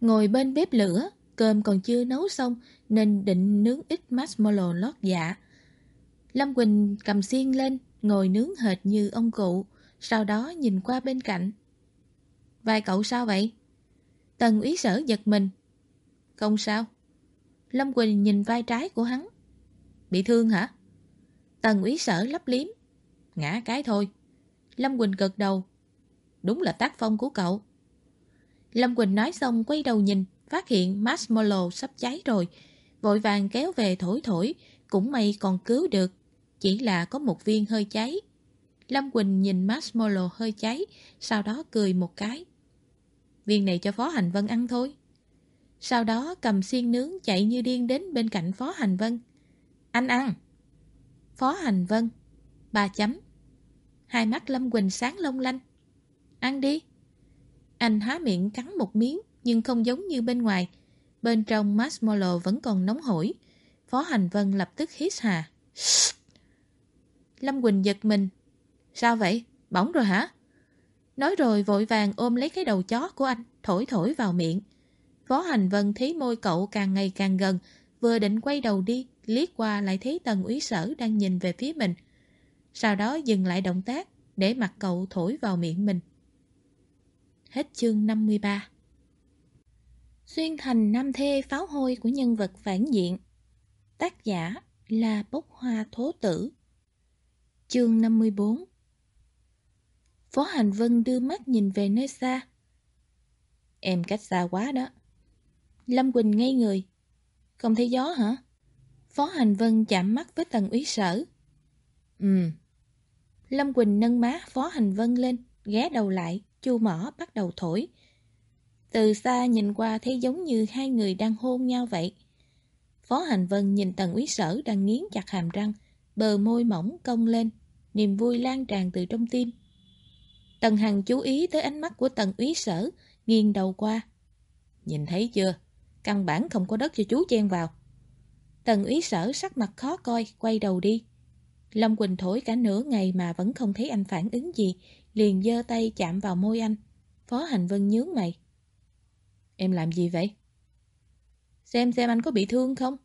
Ngồi bên bếp lửa, cơm còn chưa nấu xong nên định nướng ít marshmallow lót dạ. Lâm Quỳnh cầm xiên lên, ngồi nướng hệt như ông cụ, sau đó nhìn qua bên cạnh. Vai cậu sao vậy? Tần úy sở giật mình. Không sao. Lâm Quỳnh nhìn vai trái của hắn. Bị thương hả? Tần úy sở lấp liếm. Ngã cái thôi. Lâm Quỳnh gật đầu. Đúng là tác phong của cậu. Lâm Quỳnh nói xong quay đầu nhìn, phát hiện marshmallow sắp cháy rồi. Vội vàng kéo về thổi thổi, cũng may còn cứu được. Chỉ là có một viên hơi cháy. Lâm Quỳnh nhìn marshmallow hơi cháy, sau đó cười một cái. Viên này cho Phó Hành Vân ăn thôi. Sau đó cầm xiên nướng chạy như điên đến bên cạnh Phó Hành Vân. Anh ăn. Phó Hành Vân. Ba chấm. Hai mắt Lâm Quỳnh sáng long lanh. Ăn đi. Anh há miệng cắn một miếng nhưng không giống như bên ngoài. Bên trong marshmallow vẫn còn nóng hổi. Phó Hành Vân lập tức hít hà. Lâm Quỳnh giật mình. Sao vậy? Bỏng rồi hả? Nói rồi vội vàng ôm lấy cái đầu chó của anh, thổi thổi vào miệng. Phó Hành Vân thấy môi cậu càng ngày càng gần, vừa định quay đầu đi, liếc qua lại thấy tần úy sở đang nhìn về phía mình. Sau đó dừng lại động tác, để mặt cậu thổi vào miệng mình. Hết chương 53 Xuyên thành năm thê pháo hôi của nhân vật phản diện. Tác giả là Bốc Hoa Thố Tử. Chương 54 Phó Hành Vân đưa mắt nhìn về nơi xa. Em cách xa quá đó. Lâm Quỳnh ngây người. Không thấy gió hả? Phó Hành Vân chạm mắt với tầng úy sở. Ừ Lâm Quỳnh nâng má Phó Hành Vân lên Ghé đầu lại chu mỏ bắt đầu thổi. Từ xa nhìn qua thấy giống như hai người đang hôn nhau vậy. Phó Hành Vân nhìn Tần Úy Sở đang nghiến chặt hàm răng, bờ môi mỏng cong lên, niềm vui lan tràn từ trong tim. Tần Hằng chú ý tới ánh mắt của Tần Úy Sở, nghiêng đầu qua. Nhìn thấy chưa? Căn bản không có đất cho chú chen vào. Tần Úy Sở sắc mặt khó coi, quay đầu đi. Long Quỳnh thổi cả nửa ngày mà vẫn không thấy anh phản ứng gì, liền giơ tay chạm vào môi anh. Phó Hành Vân nhướng mày. Em làm gì vậy? Xem xem anh có bị thương không?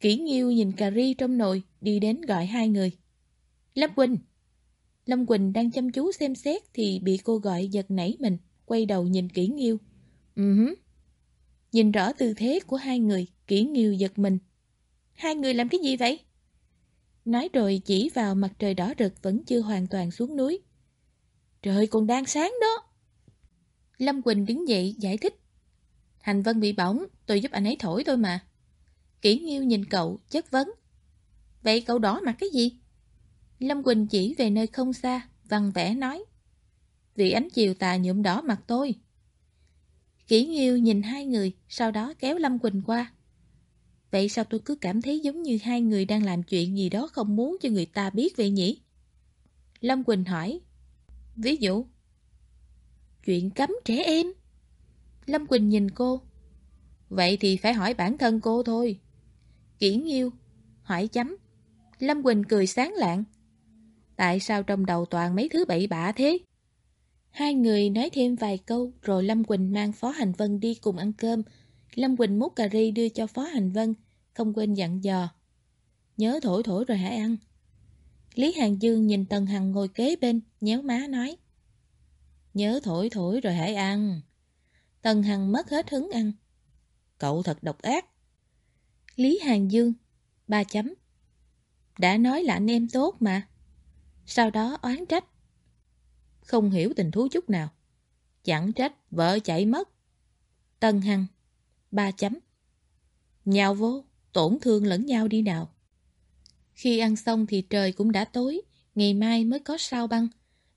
Kỷ Nghiêu nhìn cà ri trong nồi, đi đến gọi hai người. Lâm Quỳnh! Lâm Quỳnh đang chăm chú xem xét thì bị cô gọi giật nảy mình, quay đầu nhìn Kỷ Nghiêu. Ừ uh -huh. Nhìn rõ tư thế của hai người, Kỷ Nghiêu giật mình. Hai người làm cái gì vậy? Nói rồi chỉ vào mặt trời đỏ rực vẫn chưa hoàn toàn xuống núi. Trời còn đang sáng đó. Lâm Quỳnh đứng dậy giải thích. Hành Vân bị bỏng, tôi giúp anh ấy thổi thôi mà. Kỷ Nghiêu nhìn cậu, chất vấn. Vậy cậu đỏ mặt cái gì? Lâm Quỳnh chỉ về nơi không xa, văn vẽ nói. Vì ánh chiều tà nhuộm đỏ mặt tôi. Kỷ Nghiêu nhìn hai người, sau đó kéo Lâm Quỳnh qua. Vậy sao tôi cứ cảm thấy giống như hai người đang làm chuyện gì đó không muốn cho người ta biết vậy nhỉ? Lâm Quỳnh hỏi. Ví dụ? Chuyện cấm trẻ em. Lâm Quỳnh nhìn cô. Vậy thì phải hỏi bản thân cô thôi. Kỷ nghiêu. Hỏi chấm. Lâm Quỳnh cười sáng lạng. Tại sao trong đầu toàn mấy thứ bậy bạ thế? Hai người nói thêm vài câu, rồi Lâm Quỳnh mang Phó Hành Vân đi cùng ăn cơm. Lâm Quỳnh múc cà ri đưa cho Phó Hành Vân, không quên dặn dò. Nhớ thổi thổi rồi hãy ăn. Lý Hàng Dương nhìn Tần Hằng ngồi kế bên, nhéo má nói. Nhớ thổi thổi rồi hãy ăn. Tần Hằng mất hết hứng ăn. Cậu thật độc ác. Lý Hàng Dương, ba chấm. Đã nói là anh em tốt mà. Sau đó oán trách. Không hiểu tình thú chút nào. Chẳng trách vợ chạy mất. Tần Hằng, ba chấm. Nhào vô, tổn thương lẫn nhau đi nào. Khi ăn xong thì trời cũng đã tối, ngày mai mới có sao băng.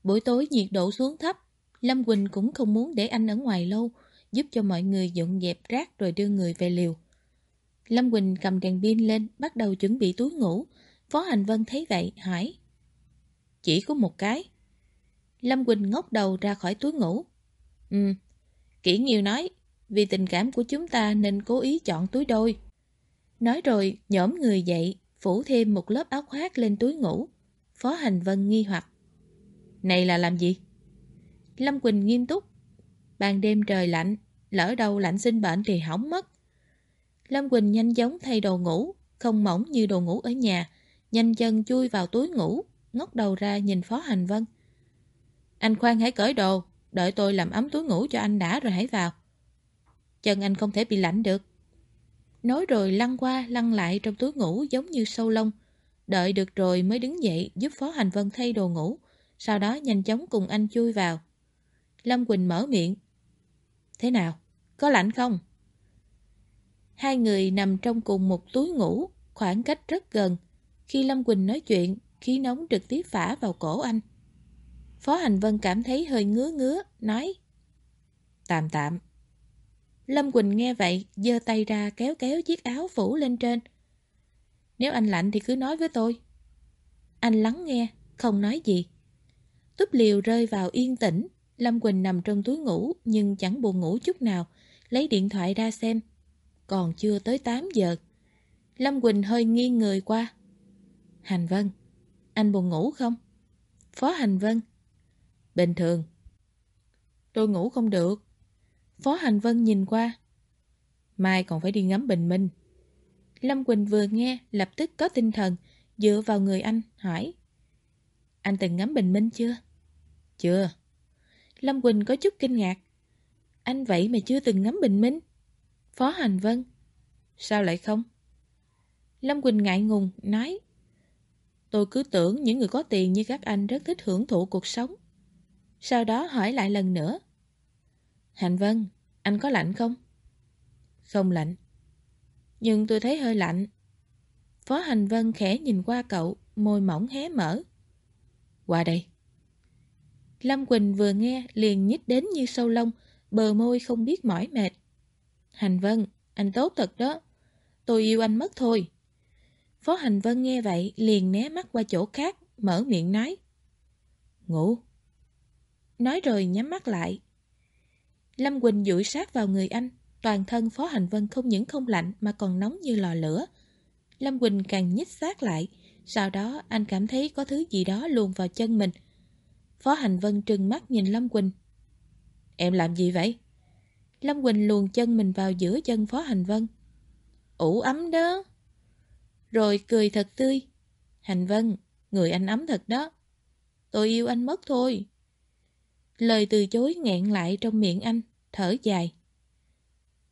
Buổi tối nhiệt độ xuống thấp, Lâm Quỳnh cũng không muốn để anh ở ngoài lâu, giúp cho mọi người dọn dẹp rác rồi đưa người về liều. Lâm Quỳnh cầm đèn pin lên, bắt đầu chuẩn bị túi ngủ. Phó Hành Vân thấy vậy, hỏi. Chỉ có một cái. Lâm Quỳnh ngóc đầu ra khỏi túi ngủ. Ừ, Kỷ Nghiêu nói, vì tình cảm của chúng ta nên cố ý chọn túi đôi. Nói rồi, nhổm người dậy, phủ thêm một lớp áo khoác lên túi ngủ. Phó Hành Vân nghi hoặc. Này là làm gì? Lâm Quỳnh nghiêm túc. Ban đêm trời lạnh, lỡ đâu lạnh sinh bệnh thì hỏng mất. Lâm Quỳnh nhanh chóng thay đồ ngủ, không mỏng như đồ ngủ ở nhà, nhanh chân chui vào túi ngủ, ngóc đầu ra nhìn Phó Hành Vân. Anh khoan hãy cởi đồ, đợi tôi làm ấm túi ngủ cho anh đã rồi hãy vào. Chân anh không thể bị lạnh được. Nói rồi lăn qua lăn lại trong túi ngủ giống như sâu lông. Đợi được rồi mới đứng dậy giúp Phó Hành Vân thay đồ ngủ, sau đó nhanh chóng cùng anh chui vào. Lâm Quỳnh mở miệng. Thế nào? Có lạnh không? Hai người nằm trong cùng một túi ngủ, khoảng cách rất gần. Khi Lâm Quỳnh nói chuyện, khí nóng trực tiếp phả vào cổ anh. Phó Hành Vân cảm thấy hơi ngứa ngứa, nói Tạm tạm. Lâm Quỳnh nghe vậy, giơ tay ra kéo kéo chiếc áo phủ lên trên. Nếu anh lạnh thì cứ nói với tôi. Anh lắng nghe, không nói gì. Túp liều rơi vào yên tĩnh, Lâm Quỳnh nằm trong túi ngủ nhưng chẳng buồn ngủ chút nào, lấy điện thoại ra xem. Còn chưa tới 8 giờ. Lâm Quỳnh hơi nghiêng người qua. Hành Vân, anh buồn ngủ không? Phó Hành Vân. Bình thường. Tôi ngủ không được. Phó Hành Vân nhìn qua. Mai còn phải đi ngắm bình minh. Lâm Quỳnh vừa nghe, lập tức có tinh thần, dựa vào người anh, hỏi. Anh từng ngắm bình minh chưa? Chưa. Lâm Quỳnh có chút kinh ngạc. Anh vậy mà chưa từng ngắm bình minh? Phó Hành Vân. Sao lại không? Lâm Quỳnh ngại ngùng, nói. Tôi cứ tưởng những người có tiền như các anh rất thích hưởng thụ cuộc sống. Sau đó hỏi lại lần nữa. Hành Vân, anh có lạnh không? Không lạnh. Nhưng tôi thấy hơi lạnh. Phó Hành Vân khẽ nhìn qua cậu, môi mỏng hé mở. Qua đây. Lâm Quỳnh vừa nghe liền nhích đến như sâu lông, bờ môi không biết mỏi mệt. Hành Vân, anh tốt thật đó. Tôi yêu anh mất thôi. Phó Hành Vân nghe vậy liền né mắt qua chỗ khác, mở miệng nói. Ngủ. Nói rồi nhắm mắt lại. Lâm Quỳnh duỗi sát vào người anh, toàn thân Phó Hành Vân không những không lạnh mà còn nóng như lò lửa. Lâm Quỳnh càng nhích sát lại, sau đó anh cảm thấy có thứ gì đó luồn vào chân mình. Phó Hành Vân trừng mắt nhìn Lâm Quỳnh. Em làm gì vậy? Lâm Quỳnh luồn chân mình vào giữa chân Phó Hành Vân. Ủ ấm đó. Rồi cười thật tươi. Hành Vân, người anh ấm thật đó. Tôi yêu anh mất thôi. Lời từ chối nghẹn lại trong miệng anh, thở dài.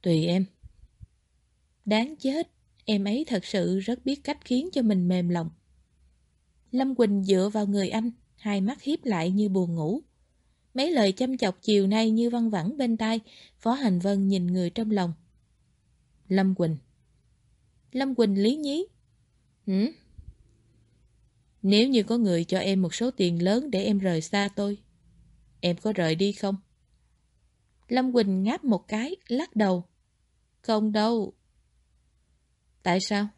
Tùy em. Đáng chết, em ấy thật sự rất biết cách khiến cho mình mềm lòng. Lâm Quỳnh dựa vào người anh, hai mắt hiếp lại như buồn ngủ. Mấy lời chăm chọc chiều nay như văng vẳng bên tai, Phó Hành Vân nhìn người trong lòng. Lâm Quỳnh Lâm Quỳnh lý nhí. Hử? Nếu như có người cho em một số tiền lớn để em rời xa tôi, em có rời đi không? Lâm Quỳnh ngáp một cái, lắc đầu. Không đâu. Tại sao?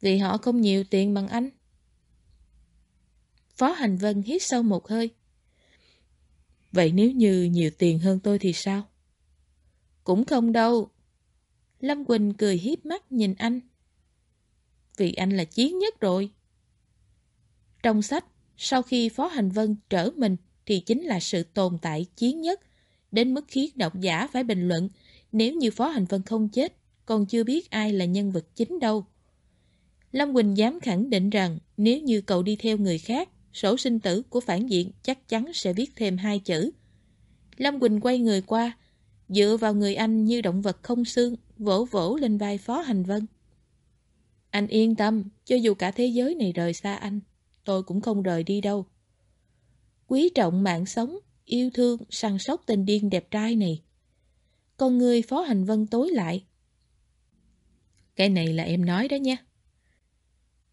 Vì họ không nhiều tiền bằng anh. Phó Hành Vân hít sâu một hơi. Vậy nếu như nhiều tiền hơn tôi thì sao? Cũng không đâu. Lâm Quỳnh cười hiếp mắt nhìn anh. Vì anh là chiến nhất rồi. Trong sách, sau khi Phó Hành Vân trở mình thì chính là sự tồn tại chiến nhất, đến mức khiến độc giả phải bình luận nếu như Phó Hành Vân không chết, còn chưa biết ai là nhân vật chính đâu. Lâm Quỳnh dám khẳng định rằng nếu như cậu đi theo người khác, sổ sinh tử của phản diện chắc chắn sẽ viết thêm hai chữ. Lâm Quỳnh quay người qua, dựa vào người anh như động vật không xương, vỗ vỗ lên vai Phó Hành Vân. Anh yên tâm, cho dù cả thế giới này rời xa anh, tôi cũng không rời đi đâu. Quý trọng mạng sống, yêu thương, săn sóc tình điên đẹp trai này. Con người Phó Hành Vân tối lại. Cái này là em nói đó nha.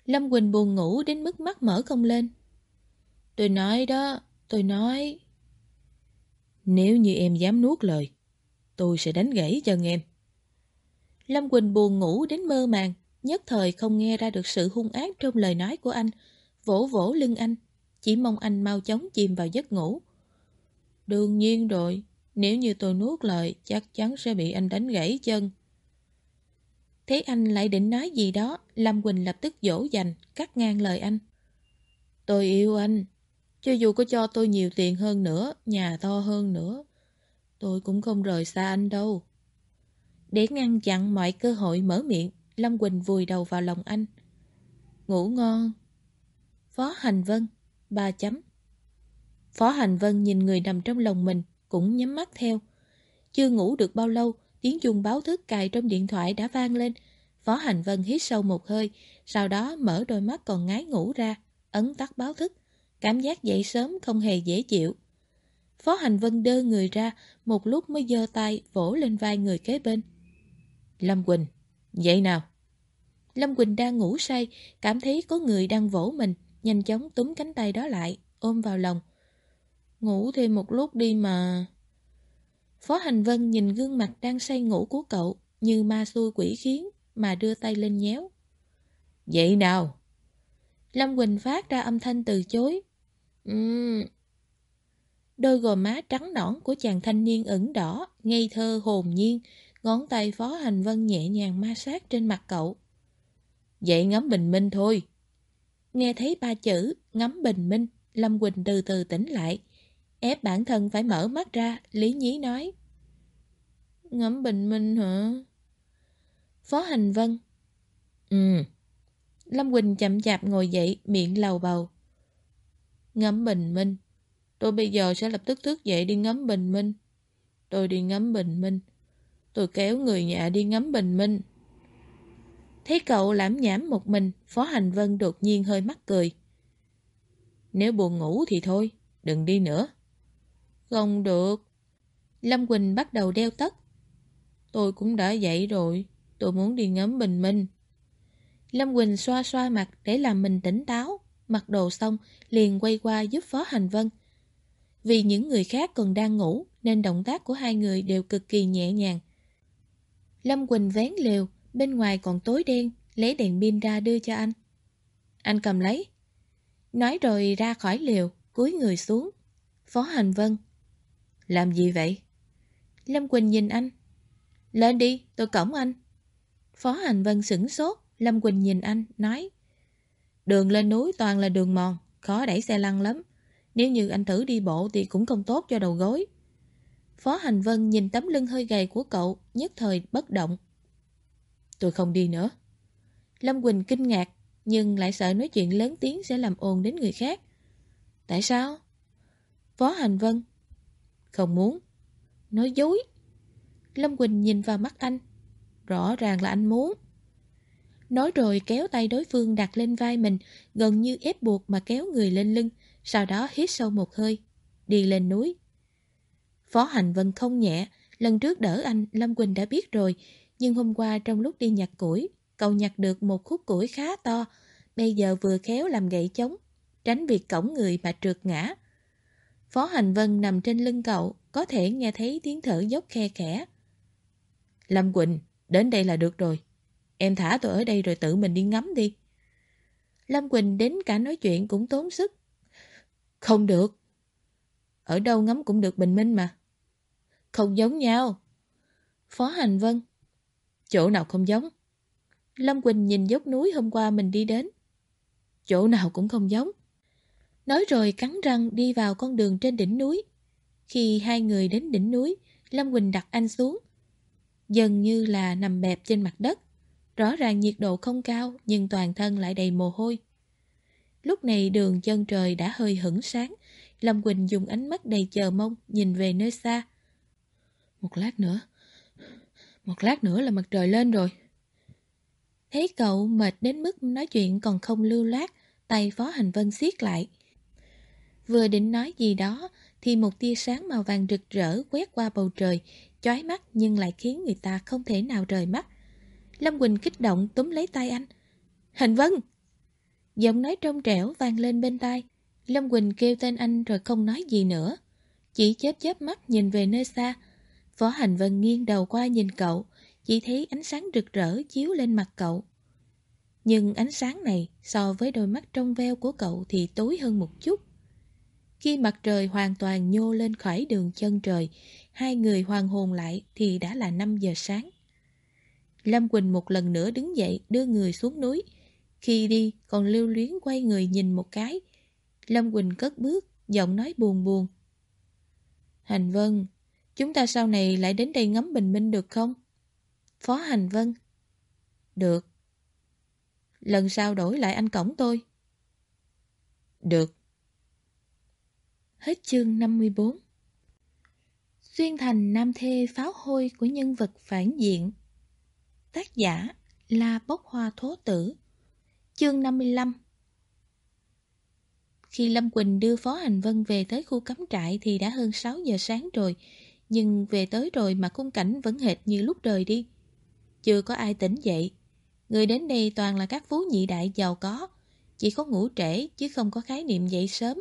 Lâm Quỳnh buồn ngủ đến mức mắt mở không lên. Tôi nói đó, tôi nói. Nếu như em dám nuốt lời, tôi sẽ đánh gãy chân em. Lâm Quỳnh buồn ngủ đến mơ màng, nhất thời không nghe ra được sự hung ác trong lời nói của anh, vỗ vỗ lưng anh, chỉ mong anh mau chóng chìm vào giấc ngủ. Đương nhiên rồi, nếu như tôi nuốt lời, chắc chắn sẽ bị anh đánh gãy chân. Thế anh lại định nói gì đó, Lâm Quỳnh lập tức dỗ dành, cắt ngang lời anh. Tôi yêu anh, cho dù có cho tôi nhiều tiền hơn nữa, nhà to hơn nữa, tôi cũng không rời xa anh đâu. Để ngăn chặn mọi cơ hội mở miệng, Lâm Quỳnh vùi đầu vào lòng anh. Ngủ ngon. Phó Hành Vân, ba chấm. Phó Hành Vân nhìn người nằm trong lòng mình, cũng nhắm mắt theo. Chưa ngủ được bao lâu, tiếng chuông báo thức cài trong điện thoại đã vang lên. Phó Hành Vân hít sâu một hơi, sau đó mở đôi mắt còn ngái ngủ ra, ấn tắt báo thức. Cảm giác dậy sớm không hề dễ chịu. Phó Hành Vân đơ người ra, một lúc mới giơ tay vỗ lên vai người kế bên. Lâm Quỳnh, dậy nào. Lâm Quỳnh đang ngủ say, cảm thấy có người đang vỗ mình, nhanh chóng túm cánh tay đó lại, ôm vào lòng. Ngủ thêm một lúc đi mà... Phó Hành Vân nhìn gương mặt đang say ngủ của cậu như ma xui quỷ khiến mà đưa tay lên nhéo. vậy nào! Lâm Quỳnh phát ra âm thanh từ chối. Uhm. Đôi gò má trắng nõn của chàng thanh niên ửng đỏ, ngây thơ hồn nhiên, ngón tay Phó Hành Vân nhẹ nhàng ma sát trên mặt cậu. vậy ngắm bình minh thôi. Nghe thấy ba chữ, ngắm bình minh, Lâm Quỳnh từ từ tỉnh lại. Ép bản thân phải mở mắt ra, Lý Nhí nói. Ngắm bình minh hả? Phó Hành Vân. Ừ. Lâm Quỳnh chậm chạp ngồi dậy, miệng lầu bầu. Ngắm bình minh. Tôi bây giờ sẽ lập tức thức dậy đi ngắm bình minh. Tôi đi ngắm bình minh. Tôi kéo người nhà đi ngắm bình minh. Thấy cậu lãm nhảm một mình, Phó Hành Vân đột nhiên hơi mắc cười. Nếu buồn ngủ thì thôi, đừng đi nữa. Không được. Lâm Quỳnh bắt đầu đeo tất. Tôi cũng đã dậy rồi, tôi muốn đi ngắm bình minh. Lâm Quỳnh xoa xoa mặt để làm mình tỉnh táo, mặc đồ xong liền quay qua giúp Phó Hành Vân. Vì những người khác còn đang ngủ nên động tác của hai người đều cực kỳ nhẹ nhàng. Lâm Quỳnh vén lều, bên ngoài còn tối đen, lấy đèn pin ra đưa cho anh. Anh cầm lấy. Nói rồi ra khỏi liều cúi người xuống. Phó Hành Vân. Làm gì vậy? Lâm Quỳnh nhìn anh. Lên đi, tôi cổng anh. Phó Hành Vân sửng sốt, Lâm Quỳnh nhìn anh, nói. Đường lên núi toàn là đường mòn, khó đẩy xe lăn lắm. Nếu như anh thử đi bộ thì cũng không tốt cho đầu gối. Phó Hành Vân nhìn tấm lưng hơi gầy của cậu, nhất thời bất động. Tôi không đi nữa. Lâm Quỳnh kinh ngạc, nhưng lại sợ nói chuyện lớn tiếng sẽ làm ồn đến người khác. Tại sao? Phó Hành Vân. Không muốn. Nói dối. Lâm Quỳnh nhìn vào mắt anh. Rõ ràng là anh muốn. Nói rồi kéo tay đối phương đặt lên vai mình, gần như ép buộc mà kéo người lên lưng, sau đó hít sâu một hơi, đi lên núi. Phó Hành Vân không nhẹ, lần trước đỡ anh, Lâm Quỳnh đã biết rồi, nhưng hôm qua trong lúc đi nhặt củi, cậu nhặt được một khúc củi khá to, bây giờ vừa khéo làm gậy chống, tránh việc cổng người mà trượt ngã. Phó Hành Vân nằm trên lưng cậu, có thể nghe thấy tiếng thở dốc khe khẽ. Lâm Quỳnh, đến đây là được rồi. Em thả tôi ở đây rồi tự mình đi ngắm đi. Lâm Quỳnh đến cả nói chuyện cũng tốn sức. Không được. Ở đâu ngắm cũng được bình minh mà. Không giống nhau. Phó Hành Vân. Chỗ nào không giống? Lâm Quỳnh nhìn dốc núi hôm qua mình đi đến. Chỗ nào cũng không giống. Nói rồi cắn răng đi vào con đường trên đỉnh núi. Khi hai người đến đỉnh núi, Lâm Quỳnh đặt anh xuống. Dần như là nằm bẹp trên mặt đất. Rõ ràng nhiệt độ không cao nhưng toàn thân lại đầy mồ hôi. Lúc này đường chân trời đã hơi hửng sáng. Lâm Quỳnh dùng ánh mắt đầy chờ mong nhìn về nơi xa. Một lát nữa, một lát nữa là mặt trời lên rồi. Thấy cậu mệt đến mức nói chuyện còn không lưu loát, tay Phó Hành Vân siết lại. Vừa định nói gì đó thì một tia sáng màu vàng rực rỡ quét qua bầu trời, chói mắt nhưng lại khiến người ta không thể nào rời mắt. Lâm Quỳnh kích động túm lấy tay anh. Hành Vân! Giọng nói trong trẻo vang lên bên tai. Lâm Quỳnh kêu tên anh rồi không nói gì nữa. Chỉ chớp chớp mắt nhìn về nơi xa võ Hành Vân nghiêng đầu qua nhìn cậu, chỉ thấy ánh sáng rực rỡ chiếu lên mặt cậu. Nhưng ánh sáng này so với đôi mắt trong veo của cậu thì tối hơn một chút. Khi mặt trời hoàn toàn nhô lên khỏi đường chân trời, hai người hoàn hồn lại thì đã là 5 giờ sáng. Lâm Quỳnh một lần nữa đứng dậy đưa người xuống núi. Khi đi còn lưu luyến quay người nhìn một cái. Lâm Quỳnh cất bước, giọng nói buồn buồn. Hành Vân, chúng ta sau này lại đến đây ngắm bình minh được không? Phó Hành Vân. Được. Lần sau đổi lại anh cổng tôi. Được. Hết chương 54 Xuyên thành nam thê pháo hôi của nhân vật phản diện Tác giả là Bốc Hoa Thố Tử Chương 55 Khi Lâm Quỳnh đưa Phó Hành Vân về tới khu cắm trại thì đã hơn 6 giờ sáng rồi, nhưng về tới rồi mà khung cảnh vẫn hệt như lúc rời đi. Chưa có ai tỉnh dậy. Người đến đây toàn là các phú nhị đại giàu có, chỉ có ngủ trễ chứ không có khái niệm dậy sớm.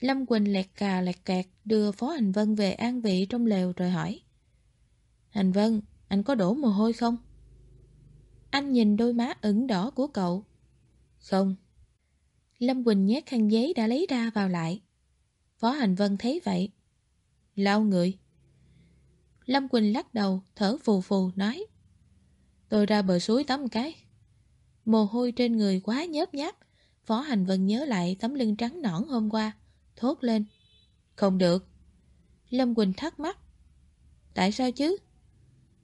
Lâm Quỳnh lẹt cà lẹt kẹt đưa Phó Hành Vân về an vị trong lều rồi hỏi. Hành Vân, anh có đổ mồ hôi không? Anh nhìn đôi má ửng đỏ của cậu. Không. Lâm Quỳnh nhét khăn giấy đã lấy ra vào lại. Phó Hành Vân thấy vậy. Lau người. Lâm Quỳnh lắc đầu, thở phù phù, nói. Tôi ra bờ suối tắm cái. Mồ hôi trên người quá nhớp nháp. Phó Hành Vân nhớ lại tấm lưng trắng nõn hôm qua, thốt lên. Không được. Lâm Quỳnh thắc mắc. Tại sao chứ?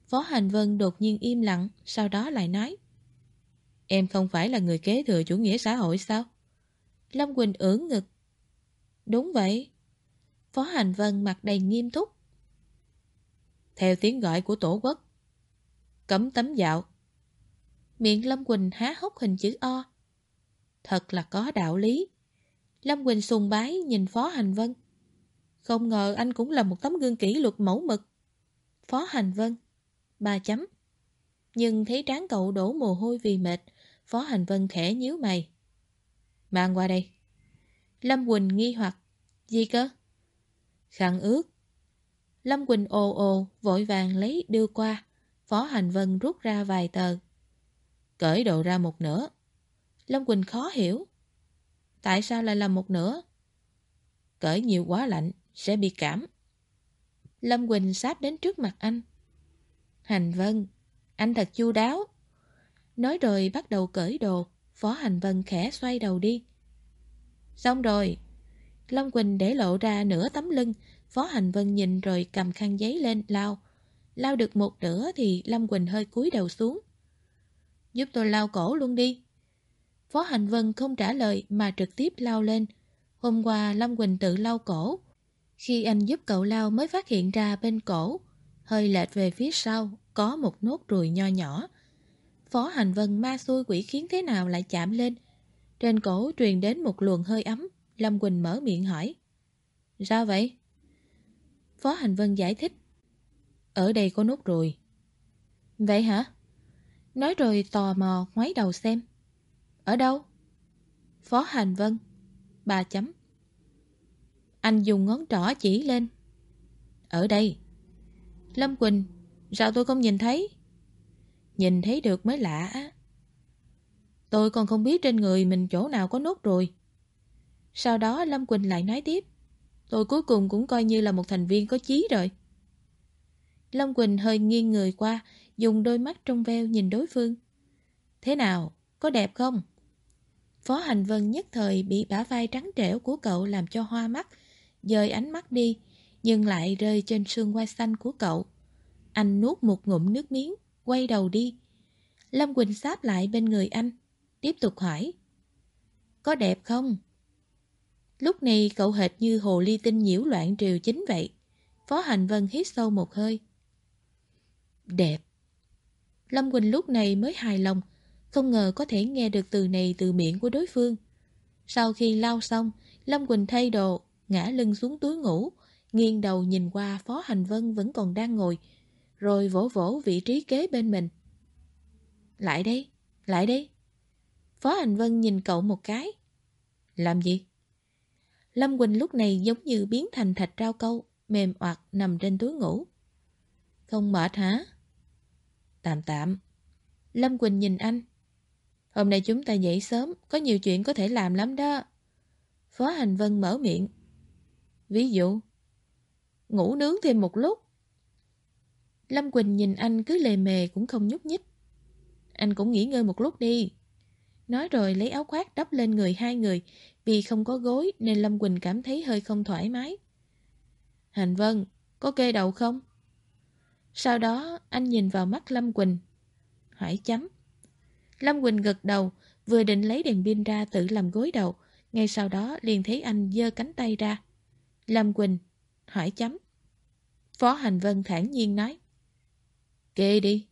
Phó Hành Vân đột nhiên im lặng, sau đó lại nói. Em không phải là người kế thừa chủ nghĩa xã hội sao? Lâm Quỳnh ưỡn ngực. Đúng vậy. Phó Hành Vân mặt đầy nghiêm túc. Theo tiếng gọi của tổ quốc. Cấm tấm dạo. Miệng Lâm Quỳnh há hốc hình chữ O. Thật là có đạo lý. Lâm Quỳnh sùng bái nhìn Phó Hành Vân. Không ngờ anh cũng là một tấm gương kỷ luật mẫu mực. Phó Hành Vân. Ba chấm. Nhưng thấy trán cậu đổ mồ hôi vì mệt, Phó Hành Vân khẽ nhíu mày. Mang qua đây. Lâm Quỳnh nghi hoặc. Gì cơ? Khăn ướt. Lâm Quỳnh ồ ồ, vội vàng lấy đưa qua. Phó Hành Vân rút ra vài tờ. Cởi đồ ra một nửa. Lâm Quỳnh khó hiểu. Tại sao lại làm một nửa? Cởi nhiều quá lạnh, sẽ bị cảm. Lâm Quỳnh sáp đến trước mặt anh. Hành Vân, anh thật chu đáo. Nói rồi bắt đầu cởi đồ, Phó Hành Vân khẽ xoay đầu đi. Xong rồi. Lâm Quỳnh để lộ ra nửa tấm lưng, Phó Hành Vân nhìn rồi cầm khăn giấy lên lau. Lau được một nửa thì Lâm Quỳnh hơi cúi đầu xuống. Giúp tôi lau cổ luôn đi. Phó Hành Vân không trả lời mà trực tiếp lau lên. Hôm qua Lâm Quỳnh tự lau cổ. Khi anh giúp cậu lau mới phát hiện ra bên cổ, hơi lệch về phía sau, có một nốt ruồi nho nhỏ. Phó Hành Vân ma xui quỷ khiến thế nào lại chạm lên. Trên cổ truyền đến một luồng hơi ấm, Lâm Quỳnh mở miệng hỏi. Sao vậy? Phó Hành Vân giải thích. Ở đây có nốt ruồi. Vậy hả? Nói rồi tò mò ngoái đầu xem. Ở đâu? Phó Hành Vân. Ba chấm. Anh dùng ngón trỏ chỉ lên. Ở đây. Lâm Quỳnh, sao tôi không nhìn thấy? Nhìn thấy được mới lạ á. Tôi còn không biết trên người mình chỗ nào có nốt rồi. Sau đó Lâm Quỳnh lại nói tiếp. Tôi cuối cùng cũng coi như là một thành viên có chí rồi. Lâm Quỳnh hơi nghiêng người qua, dùng đôi mắt trong veo nhìn đối phương. Thế nào? Có đẹp không? Phó Hành Vân nhất thời bị bả vai trắng trẻo của cậu làm cho hoa mắt, dời ánh mắt đi, nhưng lại rơi trên xương quai xanh của cậu. Anh nuốt một ngụm nước miếng, quay đầu đi. Lâm Quỳnh sáp lại bên người anh, tiếp tục hỏi. Có đẹp không? Lúc này cậu hệt như hồ ly tinh nhiễu loạn triều chính vậy. Phó Hành Vân hít sâu một hơi. Đẹp. Lâm Quỳnh lúc này mới hài lòng, không ngờ có thể nghe được từ này từ miệng của đối phương. Sau khi lau xong, Lâm Quỳnh thay đồ, ngã lưng xuống túi ngủ, nghiêng đầu nhìn qua Phó Hành Vân vẫn còn đang ngồi, rồi vỗ vỗ vị trí kế bên mình. Lại đây, lại đây. Phó Hành Vân nhìn cậu một cái. Làm gì? Lâm Quỳnh lúc này giống như biến thành thạch rau câu, mềm oạt nằm trên túi ngủ. Không mệt hả? Tạm tạm. Lâm Quỳnh nhìn anh. Hôm nay chúng ta dậy sớm, có nhiều chuyện có thể làm lắm đó. Phó Hành Vân mở miệng. Ví dụ, ngủ nướng thêm một lúc. Lâm Quỳnh nhìn anh cứ lề mề cũng không nhúc nhích. Anh cũng nghỉ ngơi một lúc đi. Nói rồi lấy áo khoác đắp lên người hai người, vì không có gối nên Lâm Quỳnh cảm thấy hơi không thoải mái. Hành Vân, có kê đầu không? Sau đó anh nhìn vào mắt Lâm Quỳnh. Hỏi chấm. Lâm Quỳnh gật đầu, vừa định lấy đèn pin ra tự làm gối đầu, ngay sau đó liền thấy anh giơ cánh tay ra. Lâm Quỳnh, hỏi chấm. Phó Hành Vân thản nhiên nói. Kê đi.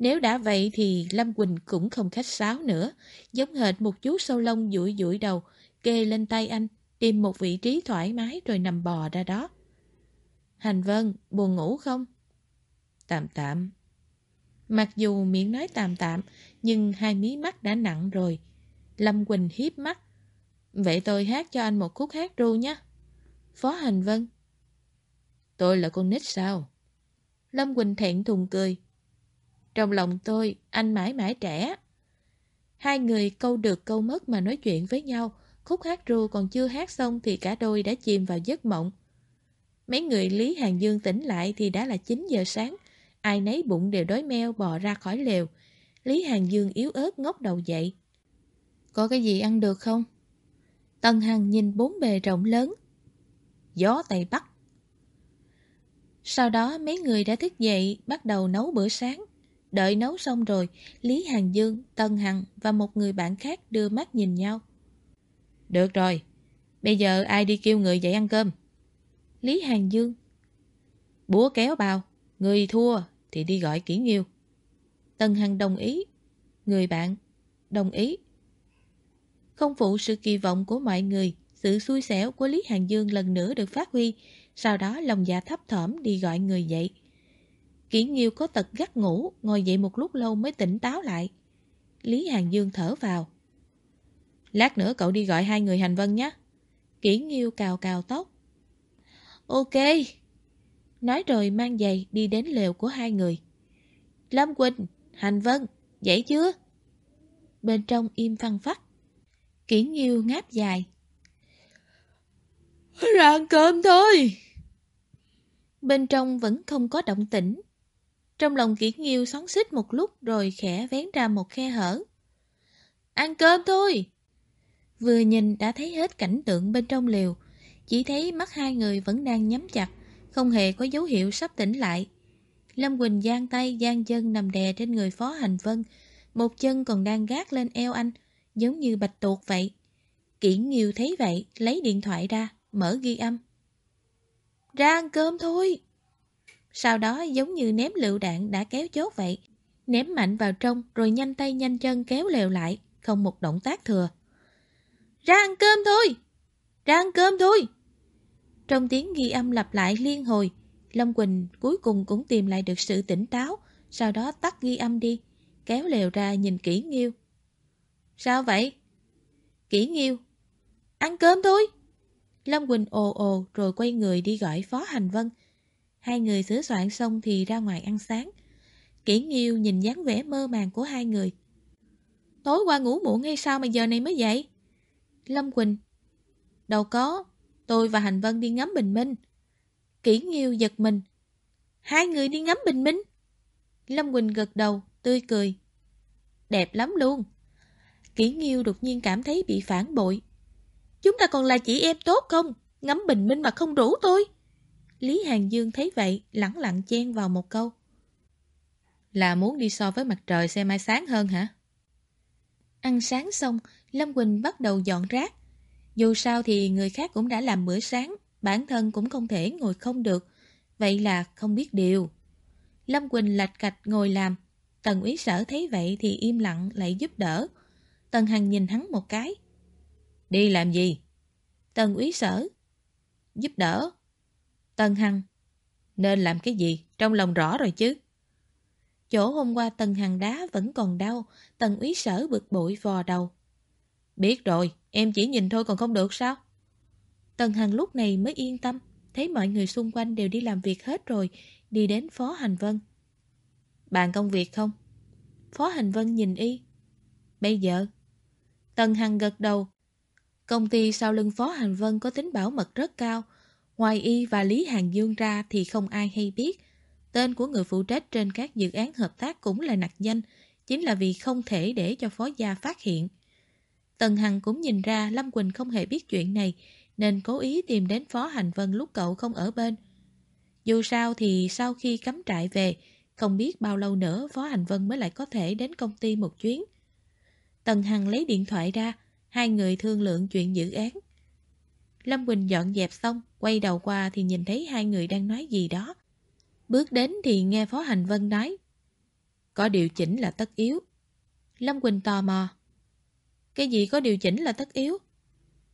Nếu đã vậy thì Lâm Quỳnh cũng không khách sáo nữa, giống hệt một chú sâu lông dụi dụi đầu, kê lên tay anh, tìm một vị trí thoải mái rồi nằm bò ra đó. Hành Vân, buồn ngủ không? Tạm tạm. Mặc dù miệng nói tạm tạm, nhưng hai mí mắt đã nặng rồi. Lâm Quỳnh hiếp mắt. Vậy tôi hát cho anh một khúc hát ru nhé. Phó Hành Vân. Tôi là con nít sao? Lâm Quỳnh thẹn thùng cười. Trong lòng tôi, anh mãi mãi trẻ. Hai người câu được câu mất mà nói chuyện với nhau. Khúc hát ru còn chưa hát xong thì cả đôi đã chìm vào giấc mộng. Mấy người Lý Hàng Dương tỉnh lại thì đã là 9 giờ sáng. Ai nấy bụng đều đói meo bò ra khỏi lều. Lý Hàng Dương yếu ớt ngóc đầu dậy. Có cái gì ăn được không? Tân Hằng nhìn bốn bề rộng lớn. Gió Tây Bắc. Sau đó mấy người đã thức dậy bắt đầu nấu bữa sáng. Đợi nấu xong rồi, Lý Hàng Dương, Tân Hằng và một người bạn khác đưa mắt nhìn nhau. Được rồi, bây giờ ai đi kêu người dậy ăn cơm? Lý Hàng Dương Búa kéo bao, người thua thì đi gọi kỹ nghiêu. Tân Hằng đồng ý, người bạn đồng ý. Không phụ sự kỳ vọng của mọi người, sự xui xẻo của Lý Hàng Dương lần nữa được phát huy, sau đó lòng dạ thấp thỏm đi gọi người dậy. Kỷ Nghiêu có tật gắt ngủ, ngồi dậy một lúc lâu mới tỉnh táo lại. Lý Hàng Dương thở vào. Lát nữa cậu đi gọi hai người hành vân nhé. Kỷ Nghiêu cào cào tóc. Ok. Nói rồi mang giày đi đến lều của hai người. Lâm Quỳnh, Hành Vân, dậy chưa? Bên trong im phăng phắc. Kỷ Nghiêu ngáp dài. Ra ăn cơm thôi. Bên trong vẫn không có động tĩnh. Trong lòng kỹ Nghiêu xoắn xích một lúc rồi khẽ vén ra một khe hở. Ăn cơm thôi. Vừa nhìn đã thấy hết cảnh tượng bên trong liều. Chỉ thấy mắt hai người vẫn đang nhắm chặt, không hề có dấu hiệu sắp tỉnh lại. Lâm Quỳnh giang tay giang chân nằm đè trên người Phó Hành Vân, một chân còn đang gác lên eo anh, giống như bạch tuột vậy. Kỷ Nghiêu thấy vậy, lấy điện thoại ra, mở ghi âm. Ra ăn cơm thôi. Sau đó giống như ném lựu đạn đã kéo chốt vậy, ném mạnh vào trong rồi nhanh tay nhanh chân kéo lều lại, không một động tác thừa. Ra ăn cơm thôi! Ra ăn cơm thôi! Trong tiếng ghi âm lặp lại liên hồi, Long Quỳnh cuối cùng cũng tìm lại được sự tỉnh táo, sau đó tắt ghi âm đi, kéo lều ra nhìn kỹ nghiêu. Sao vậy? Kỹ nghiêu. Ăn cơm thôi. Lâm Quỳnh ồ ồ rồi quay người đi gọi Phó Hành Vân. Hai người sửa soạn xong thì ra ngoài ăn sáng. Kỷ Nghiêu nhìn dáng vẻ mơ màng của hai người. Tối qua ngủ muộn hay sao mà giờ này mới dậy? Lâm Quỳnh. Đâu có, tôi và Hành Vân đi ngắm bình minh. Kỷ Nghiêu giật mình. Hai người đi ngắm bình minh? Lâm Quỳnh gật đầu, tươi cười. Đẹp lắm luôn. Kỷ Nghiêu đột nhiên cảm thấy bị phản bội. Chúng ta còn là chị em tốt không? Ngắm bình minh mà không rủ tôi. Lý Hàng Dương thấy vậy, lẳng lặng chen vào một câu. Là muốn đi so với mặt trời xem mai sáng hơn hả? Ăn sáng xong, Lâm Quỳnh bắt đầu dọn rác. Dù sao thì người khác cũng đã làm bữa sáng, bản thân cũng không thể ngồi không được. Vậy là không biết điều. Lâm Quỳnh lạch cạch ngồi làm. Tần úy sở thấy vậy thì im lặng lại giúp đỡ. Tần Hằng nhìn hắn một cái. Đi làm gì? Tần úy sở. Giúp đỡ. Tần Hằng. Nên làm cái gì? Trong lòng rõ rồi chứ. Chỗ hôm qua Tần Hằng đá vẫn còn đau. Tần úy sở bực bội vò đầu. Biết rồi, em chỉ nhìn thôi còn không được sao? Tần Hằng lúc này mới yên tâm. Thấy mọi người xung quanh đều đi làm việc hết rồi. Đi đến Phó Hành Vân. Bạn công việc không? Phó Hành Vân nhìn y. Bây giờ? Tần Hằng gật đầu. Công ty sau lưng Phó Hành Vân có tính bảo mật rất cao. Ngoài y và Lý Hàng Dương ra thì không ai hay biết. Tên của người phụ trách trên các dự án hợp tác cũng là nặc danh, chính là vì không thể để cho Phó Gia phát hiện. Tần Hằng cũng nhìn ra Lâm Quỳnh không hề biết chuyện này, nên cố ý tìm đến Phó Hành Vân lúc cậu không ở bên. Dù sao thì sau khi cắm trại về, không biết bao lâu nữa Phó Hành Vân mới lại có thể đến công ty một chuyến. Tần Hằng lấy điện thoại ra, hai người thương lượng chuyện dự án. Lâm Quỳnh dọn dẹp xong, quay đầu qua thì nhìn thấy hai người đang nói gì đó. Bước đến thì nghe Phó Hành Vân nói. Có điều chỉnh là tất yếu. Lâm Quỳnh tò mò. Cái gì có điều chỉnh là tất yếu?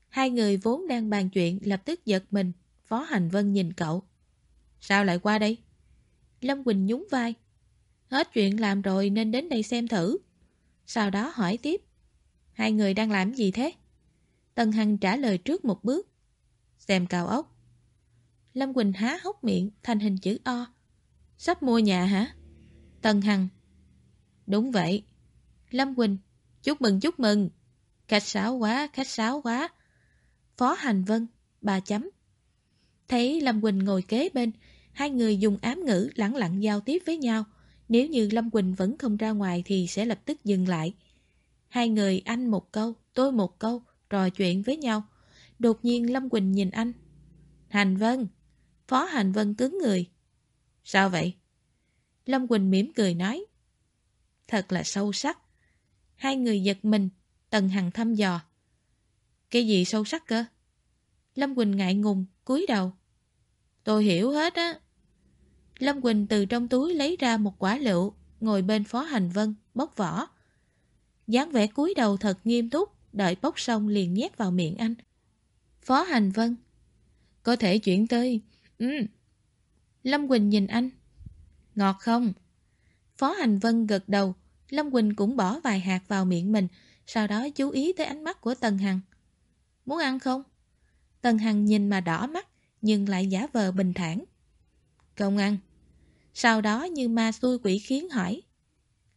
Hai người vốn đang bàn chuyện, lập tức giật mình. Phó Hành Vân nhìn cậu. Sao lại qua đây? Lâm Quỳnh nhún vai. Hết chuyện làm rồi nên đến đây xem thử. Sau đó hỏi tiếp. Hai người đang làm gì thế? Tân Hằng trả lời trước một bước. Xem cao ốc. Lâm Quỳnh há hốc miệng thành hình chữ O. Sắp mua nhà hả? Tân Hằng. Đúng vậy. Lâm Quỳnh. Chúc mừng chúc mừng. Khách sáo quá, khách sáo quá. Phó Hành Vân. bà chấm. Thấy Lâm Quỳnh ngồi kế bên, hai người dùng ám ngữ lẳng lặng giao tiếp với nhau. Nếu như Lâm Quỳnh vẫn không ra ngoài thì sẽ lập tức dừng lại. Hai người anh một câu, tôi một câu, trò chuyện với nhau. Đột nhiên Lâm Quỳnh nhìn anh. Hành Vân. Phó Hành Vân cứng người. Sao vậy? Lâm Quỳnh mỉm cười nói. Thật là sâu sắc. Hai người giật mình, Tần Hằng thăm dò. Cái gì sâu sắc cơ? Lâm Quỳnh ngại ngùng, cúi đầu. Tôi hiểu hết á. Lâm Quỳnh từ trong túi lấy ra một quả lựu, ngồi bên Phó Hành Vân, bóc vỏ. dáng vẻ cúi đầu thật nghiêm túc, đợi bóc xong liền nhét vào miệng anh. Phó Hành Vân. Có thể chuyển tới... Ừ. Lâm Quỳnh nhìn anh. Ngọt không? Phó Hành Vân gật đầu, Lâm Quỳnh cũng bỏ vài hạt vào miệng mình, sau đó chú ý tới ánh mắt của Tần Hằng. Muốn ăn không? Tần Hằng nhìn mà đỏ mắt, nhưng lại giả vờ bình thản. Không ăn. Sau đó như ma xui quỷ khiến hỏi.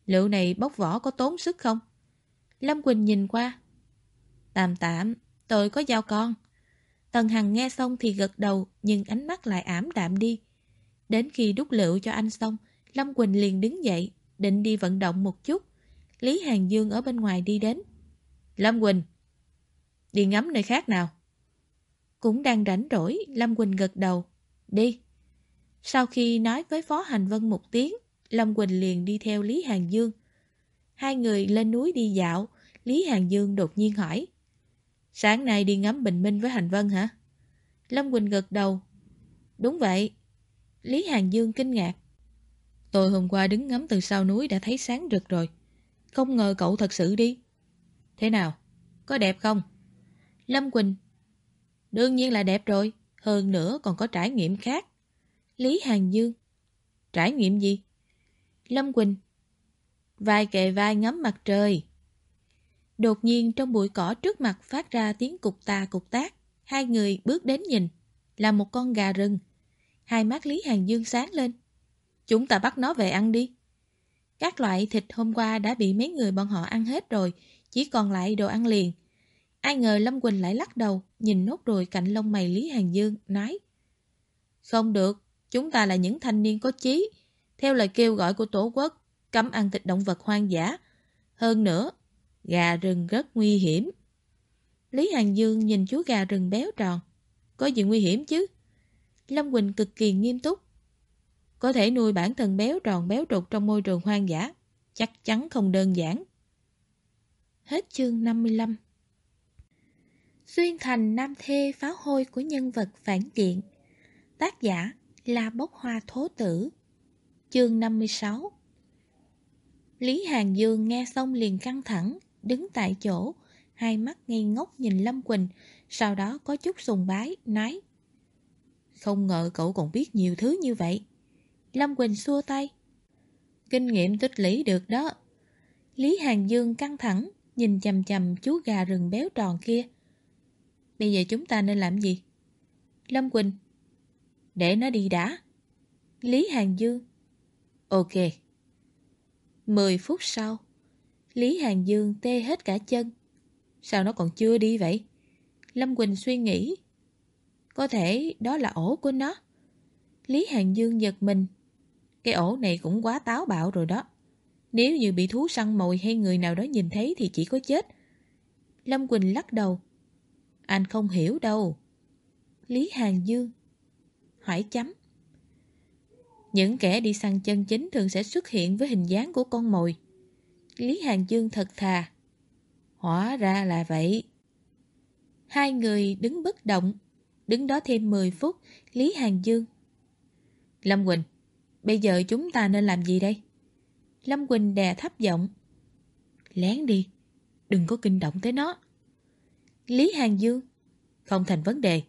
Liệu này bóc vỏ có tốn sức không? Lâm Quỳnh nhìn qua. Tạm tạm, tôi có giao con. Tần Hằng nghe xong thì gật đầu, nhưng ánh mắt lại ảm đạm đi. Đến khi đút lựu cho anh xong, Lâm Quỳnh liền đứng dậy, định đi vận động một chút. Lý Hàng Dương ở bên ngoài đi đến. Lâm Quỳnh, đi ngắm nơi khác nào? Cũng đang rảnh rỗi, Lâm Quỳnh gật đầu. Đi. Sau khi nói với Phó Hành Vân một tiếng, Lâm Quỳnh liền đi theo Lý Hàng Dương. Hai người lên núi đi dạo, Lý Hàng Dương đột nhiên hỏi. Sáng nay đi ngắm bình minh với Hành Vân hả? Lâm Quỳnh gật đầu. Đúng vậy. Lý Hàng Dương kinh ngạc. Tôi hôm qua đứng ngắm từ sau núi đã thấy sáng rực rồi. Không ngờ cậu thật sự đi. Thế nào? Có đẹp không? Lâm Quỳnh. Đương nhiên là đẹp rồi. Hơn nữa còn có trải nghiệm khác. Lý Hàng Dương. Trải nghiệm gì? Lâm Quỳnh. Vai kề vai ngắm mặt trời. Đột nhiên trong bụi cỏ trước mặt phát ra tiếng cục tà cục tác. Hai người bước đến nhìn. Là một con gà rừng. Hai mắt Lý Hàng Dương sáng lên. Chúng ta bắt nó về ăn đi. Các loại thịt hôm qua đã bị mấy người bọn họ ăn hết rồi, chỉ còn lại đồ ăn liền. Ai ngờ Lâm Quỳnh lại lắc đầu, nhìn nốt rồi cạnh lông mày Lý Hàng Dương, nói Không được, chúng ta là những thanh niên có chí. Theo lời kêu gọi của Tổ quốc, cấm ăn thịt động vật hoang dã. Hơn nữa, gà rừng rất nguy hiểm. Lý Hàng Dương nhìn chú gà rừng béo tròn. Có gì nguy hiểm chứ? Lâm Quỳnh cực kỳ nghiêm túc. Có thể nuôi bản thân béo tròn béo trục trong môi trường hoang dã. Chắc chắn không đơn giản. Hết chương 55 Xuyên thành nam thê pháo hôi của nhân vật phản diện Tác giả là bốc hoa thố tử Chương 56 Lý Hàng Dương nghe xong liền căng thẳng, đứng tại chỗ, hai mắt ngây ngốc nhìn Lâm Quỳnh, sau đó có chút sùng bái, nói Không ngờ cậu còn biết nhiều thứ như vậy. Lâm Quỳnh xua tay. Kinh nghiệm tích lũy được đó. Lý Hàng Dương căng thẳng, nhìn chầm chầm chú gà rừng béo tròn kia. Bây giờ chúng ta nên làm gì? Lâm Quỳnh. Để nó đi đã. Lý Hàng Dương. Ok. Mười phút sau, Lý Hàng Dương tê hết cả chân. Sao nó còn chưa đi vậy? Lâm Quỳnh suy nghĩ. Có thể đó là ổ của nó. Lý Hàng Dương giật mình, cái ổ này cũng quá táo bạo rồi đó. Nếu như bị thú săn mồi hay người nào đó nhìn thấy thì chỉ có chết. Lâm Quỳnh lắc đầu. Anh không hiểu đâu. Lý Hàng Dương. Hỏi chấm. Những kẻ đi săn chân chính thường sẽ xuất hiện với hình dáng của con mồi. Lý Hàng Dương thật thà. Hóa ra là vậy. Hai người đứng bất động. Đứng đó thêm 10 phút, Lý Hàng Dương. Lâm Quỳnh, Bây giờ chúng ta nên làm gì đây? Lâm Quỳnh đè thấp giọng. Lén đi, đừng có kinh động tới nó. Lý Hàng Dương, không thành vấn đề.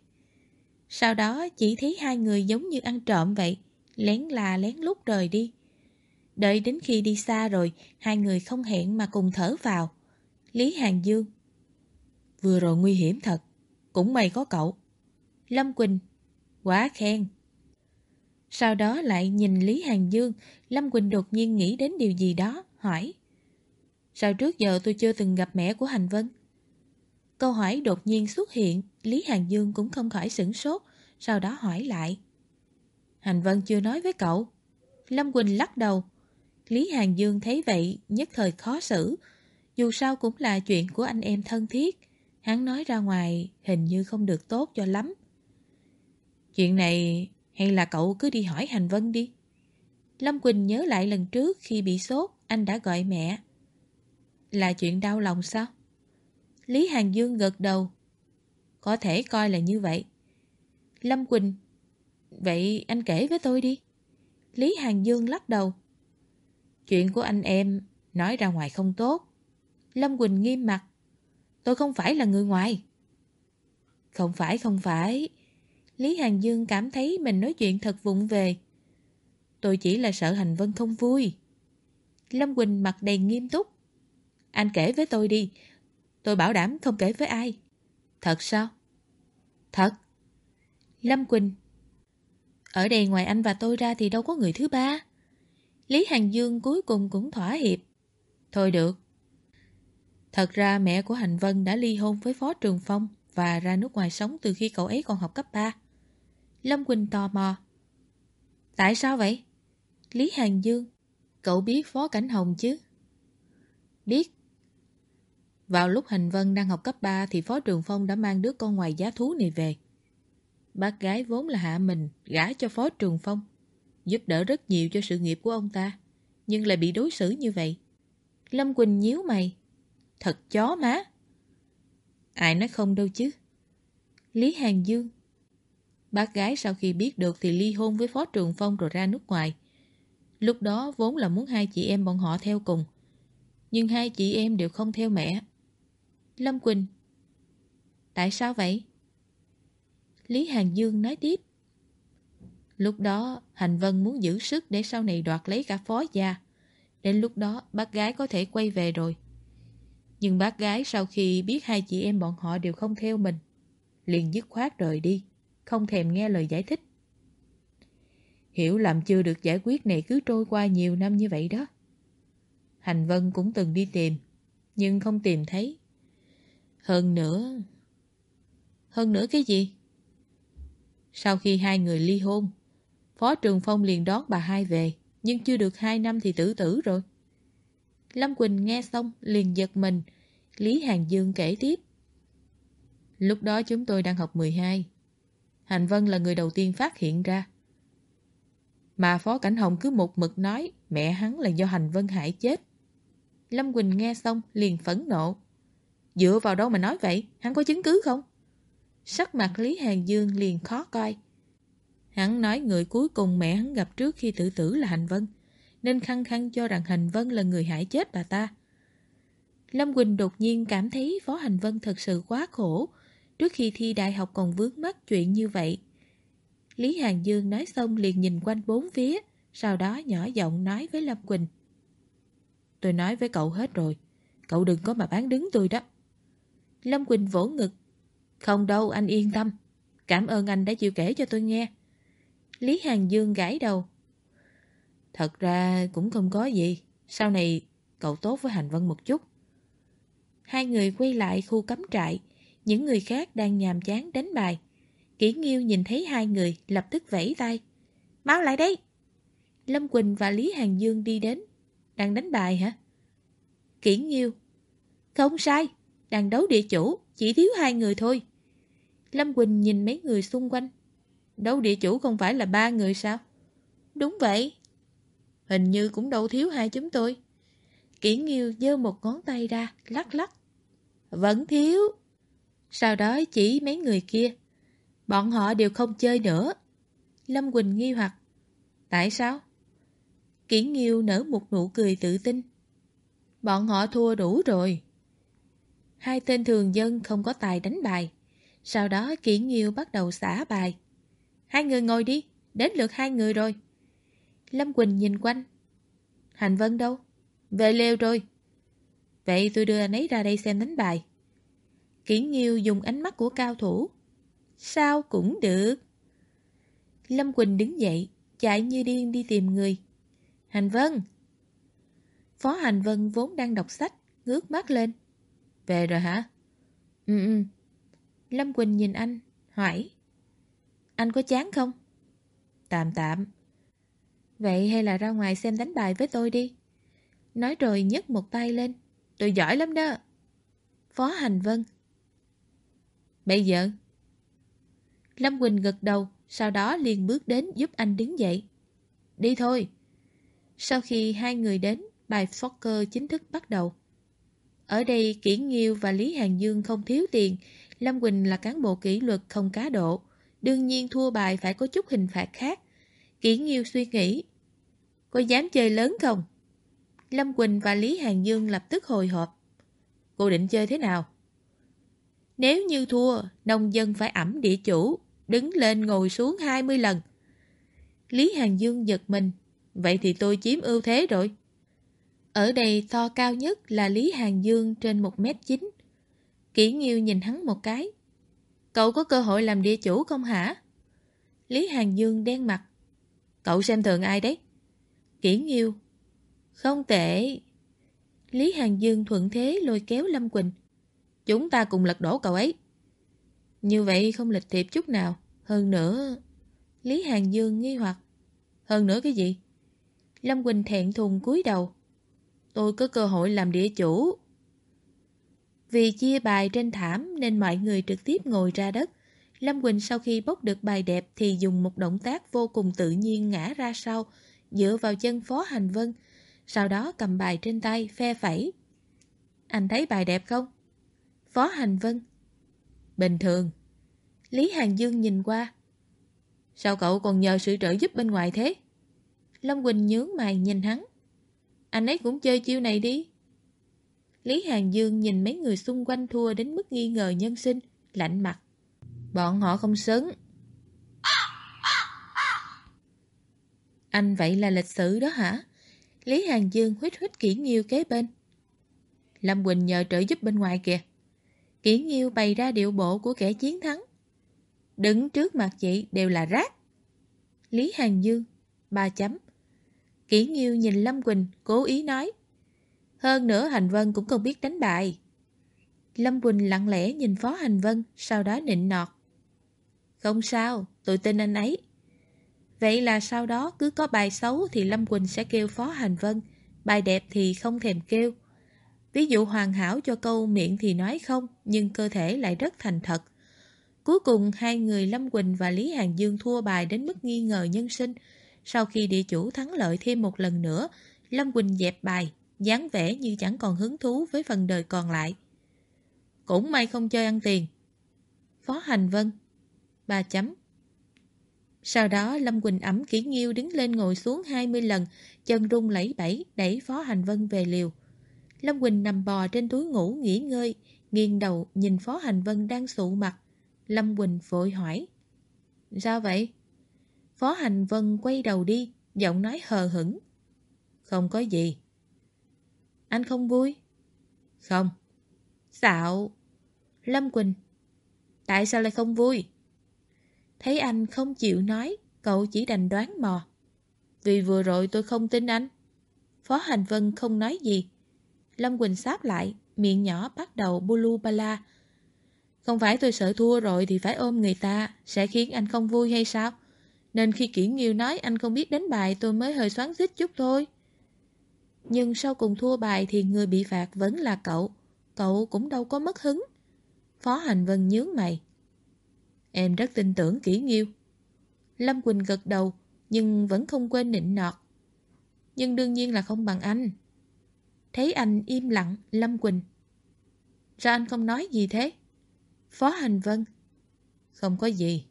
Sau đó chỉ thấy hai người giống như ăn trộm vậy, lén là lén lút rời đi. Đợi đến khi đi xa rồi, hai người không hẹn mà cùng thở vào. Lý Hàng Dương Vừa rồi nguy hiểm thật, cũng may có cậu. Lâm Quỳnh Quá khen. Sau đó lại nhìn Lý Hàng Dương, Lâm Quỳnh đột nhiên nghĩ đến điều gì đó, hỏi Sao trước giờ tôi chưa từng gặp mẹ của Hành Vân? Câu hỏi đột nhiên xuất hiện, Lý Hàng Dương cũng không khỏi sửng sốt, sau đó hỏi lại. Hành Vân chưa nói với cậu. Lâm Quỳnh lắc đầu. Lý Hàng Dương thấy vậy, nhất thời khó xử. Dù sao cũng là chuyện của anh em thân thiết. Hắn nói ra ngoài hình như không được tốt cho lắm. Chuyện này hay là cậu cứ đi hỏi Hành Vân đi. Lâm Quỳnh nhớ lại lần trước khi bị sốt, anh đã gọi mẹ. Là chuyện đau lòng sao? Lý Hàng Dương gật đầu. Có thể coi là như vậy. Lâm Quỳnh Vậy anh kể với tôi đi. Lý Hàng Dương lắc đầu. Chuyện của anh em nói ra ngoài không tốt. Lâm Quỳnh nghiêm mặt. Tôi không phải là người ngoài. Không phải, không phải. Lý Hàng Dương cảm thấy mình nói chuyện thật vụng về. Tôi chỉ là sợ Hành Vân không vui. Lâm Quỳnh mặt đầy nghiêm túc. Anh kể với tôi đi. Tôi bảo đảm không kể với ai. Thật sao? Thật. Lâm Quỳnh Ở đây ngoài anh và tôi ra thì đâu có người thứ ba. Lý Hàng Dương cuối cùng cũng thỏa hiệp. Thôi được. Thật ra mẹ của Hành Vân đã ly hôn với Phó Trường Phong và ra nước ngoài sống từ khi cậu ấy còn học cấp 3. Lâm Quỳnh tò mò. Tại sao vậy? Lý Hàng Dương, cậu biết Phó Cảnh Hồng chứ? Biết. Vào lúc Hành Vân đang học cấp 3 thì Phó Trường Phong đã mang đứa con ngoài giá thú này về. Bác gái vốn là hạ mình, gả cho Phó Trường Phong, giúp đỡ rất nhiều cho sự nghiệp của ông ta, nhưng lại bị đối xử như vậy. Lâm Quỳnh nhíu mày. Thật chó má. Ai nói không đâu chứ. Lý Hàng Dương Bác gái sau khi biết được thì ly hôn với Phó Trường Phong rồi ra nước ngoài. Lúc đó vốn là muốn hai chị em bọn họ theo cùng. Nhưng hai chị em đều không theo mẹ. Lâm Quỳnh Tại sao vậy? Lý Hàng Dương nói tiếp. Lúc đó, Hành Vân muốn giữ sức để sau này đoạt lấy cả phó gia. Đến lúc đó, bác gái có thể quay về rồi. Nhưng bác gái sau khi biết hai chị em bọn họ đều không theo mình, liền dứt khoát rời đi không thèm nghe lời giải thích. Hiểu làm chưa được giải quyết này cứ trôi qua nhiều năm như vậy đó. Hành Vân cũng từng đi tìm, nhưng không tìm thấy. Hơn nữa... Hơn nữa cái gì? Sau khi hai người ly hôn, Phó Trường Phong liền đón bà hai về, nhưng chưa được hai năm thì tử tử rồi. Lâm Quỳnh nghe xong liền giật mình, Lý Hàng Dương kể tiếp. Lúc đó chúng tôi đang học 12, Hành Vân là người đầu tiên phát hiện ra. Mà Phó Cảnh Hồng cứ một mực nói mẹ hắn là do Hành Vân hại chết. Lâm Quỳnh nghe xong liền phẫn nộ. Dựa vào đâu mà nói vậy? Hắn có chứng cứ không? Sắc mặt Lý Hàng Dương liền khó coi. Hắn nói người cuối cùng mẹ hắn gặp trước khi tự tử là Hành Vân, nên khăng khăng cho rằng Hành Vân là người hại chết bà ta. Lâm Quỳnh đột nhiên cảm thấy Phó Hành Vân thật sự quá khổ, Trước khi thi đại học còn vướng mắc chuyện như vậy. Lý Hàng Dương nói xong liền nhìn quanh bốn phía, sau đó nhỏ giọng nói với Lâm Quỳnh. Tôi nói với cậu hết rồi, cậu đừng có mà bán đứng tôi đó. Lâm Quỳnh vỗ ngực. Không đâu, anh yên tâm. Cảm ơn anh đã chịu kể cho tôi nghe. Lý Hàng Dương gãi đầu. Thật ra cũng không có gì. Sau này cậu tốt với Hành Vân một chút. Hai người quay lại khu cắm trại. Những người khác đang nhàm chán đánh bài. Kỷ Nghiêu nhìn thấy hai người lập tức vẫy tay. Mau lại đây! Lâm Quỳnh và Lý Hàng Dương đi đến. Đang đánh bài hả? Kỷ Nghiêu. Không sai, đang đấu địa chủ, chỉ thiếu hai người thôi. Lâm Quỳnh nhìn mấy người xung quanh. Đấu địa chủ không phải là ba người sao? Đúng vậy. Hình như cũng đâu thiếu hai chúng tôi. Kỷ Nghiêu giơ một ngón tay ra, lắc lắc. Vẫn thiếu. Sau đó chỉ mấy người kia. Bọn họ đều không chơi nữa. Lâm Quỳnh nghi hoặc. Tại sao? Kỷ Nghiêu nở một nụ cười tự tin. Bọn họ thua đủ rồi. Hai tên thường dân không có tài đánh bài. Sau đó Kỷ Nghiêu bắt đầu xả bài. Hai người ngồi đi, đến lượt hai người rồi. Lâm Quỳnh nhìn quanh. Hành Vân đâu? Về lều rồi. Vậy tôi đưa anh ấy ra đây xem đánh bài. Kỷ Nghiêu dùng ánh mắt của cao thủ. Sao cũng được. Lâm Quỳnh đứng dậy, chạy như điên đi tìm người. Hành Vân! Phó Hành Vân vốn đang đọc sách, ngước mắt lên. Về rồi hả? Ừ ừ. Lâm Quỳnh nhìn anh, hỏi. Anh có chán không? Tạm tạm. Vậy hay là ra ngoài xem đánh bài với tôi đi. Nói rồi nhấc một tay lên. Tôi giỏi lắm đó. Phó Hành Vân. Bây giờ? Lâm Quỳnh gật đầu, sau đó liền bước đến giúp anh đứng dậy. Đi thôi. Sau khi hai người đến, bài poker chính thức bắt đầu. Ở đây Kỷ Nghiêu và Lý Hàng Dương không thiếu tiền, Lâm Quỳnh là cán bộ kỷ luật không cá độ. Đương nhiên thua bài phải có chút hình phạt khác. Kỷ Nghiêu suy nghĩ, có dám chơi lớn không? Lâm Quỳnh và Lý Hàng Dương lập tức hồi hộp. Cô định chơi thế nào? Nếu như thua, nông dân phải ẩm địa chủ, đứng lên ngồi xuống 20 lần. Lý Hàng Dương giật mình, vậy thì tôi chiếm ưu thế rồi. Ở đây to cao nhất là Lý Hàng Dương trên 1m9. Kỷ Nghiêu nhìn hắn một cái. Cậu có cơ hội làm địa chủ không hả? Lý Hàng Dương đen mặt. Cậu xem thường ai đấy? Kỷ Nghiêu. Không tệ. Lý Hàng Dương thuận thế lôi kéo Lâm Quỳnh. Chúng ta cùng lật đổ cậu ấy. Như vậy không lịch thiệp chút nào. Hơn nữa... Lý Hàng Dương nghi hoặc. Hơn nữa cái gì? Lâm Quỳnh thẹn thùng cúi đầu. Tôi có cơ hội làm địa chủ. Vì chia bài trên thảm nên mọi người trực tiếp ngồi ra đất. Lâm Quỳnh sau khi bốc được bài đẹp thì dùng một động tác vô cùng tự nhiên ngã ra sau, dựa vào chân Phó Hành Vân, sau đó cầm bài trên tay, phe phẩy. Anh thấy bài đẹp không? Phó Hành Vân. Bình thường. Lý Hàng Dương nhìn qua. Sao cậu còn nhờ sự trợ giúp bên ngoài thế? Lâm Quỳnh nhướng mày nhìn hắn. Anh ấy cũng chơi chiêu này đi. Lý Hàng Dương nhìn mấy người xung quanh thua đến mức nghi ngờ nhân sinh, lạnh mặt. Bọn họ không xứng. Anh vậy là lịch sử đó hả? Lý Hàng Dương huyết huyết kỹ nghiêu kế bên. Lâm Quỳnh nhờ trợ giúp bên ngoài kìa. Kỹ nghiêu bày ra điệu bộ của kẻ chiến thắng. Đứng trước mặt chị đều là rác. Lý Hàng Dương, ba chấm. Kỷ Nghiêu nhìn Lâm Quỳnh, cố ý nói. Hơn nữa Hành Vân cũng không biết đánh bài. Lâm Quỳnh lặng lẽ nhìn Phó Hành Vân, sau đó nịnh nọt. Không sao, tôi tin anh ấy. Vậy là sau đó cứ có bài xấu thì Lâm Quỳnh sẽ kêu Phó Hành Vân, bài đẹp thì không thèm kêu. Ví dụ hoàn hảo cho câu miệng thì nói không, nhưng cơ thể lại rất thành thật. Cuối cùng hai người Lâm Quỳnh và Lý Hàng Dương thua bài đến mức nghi ngờ nhân sinh. Sau khi địa chủ thắng lợi thêm một lần nữa, Lâm Quỳnh dẹp bài, dáng vẻ như chẳng còn hứng thú với phần đời còn lại. Cũng may không chơi ăn tiền. Phó Hành Vân ba chấm Sau đó Lâm Quỳnh ẩm kỹ nghiêu đứng lên ngồi xuống 20 lần, chân rung lẫy bẫy đẩy Phó Hành Vân về liều. Lâm Quỳnh nằm bò trên túi ngủ nghỉ ngơi, nghiêng đầu nhìn Phó Hành Vân đang sụ mặt. Lâm Quỳnh vội hỏi. Sao vậy? Phó Hành Vân quay đầu đi, giọng nói hờ hững. Không có gì. Anh không vui? Không. Xạo. Lâm Quỳnh. Tại sao lại không vui? Thấy anh không chịu nói, cậu chỉ đành đoán mò. Vì vừa rồi tôi không tin anh. Phó Hành Vân không nói gì. Lâm Quỳnh sáp lại, miệng nhỏ bắt đầu bulu bala. Không phải tôi sợ thua rồi thì phải ôm người ta, sẽ khiến anh không vui hay sao? Nên khi Kỷ Nghiêu nói anh không biết đánh bài tôi mới hơi xoắn xít chút thôi. Nhưng sau cùng thua bài thì người bị phạt vẫn là cậu. Cậu cũng đâu có mất hứng. Phó Hành Vân nhướng mày. Em rất tin tưởng kỹ Nghiêu. Lâm Quỳnh gật đầu, nhưng vẫn không quên nịnh nọt. Nhưng đương nhiên là không bằng anh. Thấy anh im lặng, Lâm Quỳnh. Sao anh không nói gì thế? Phó Hành Vân. Không có gì.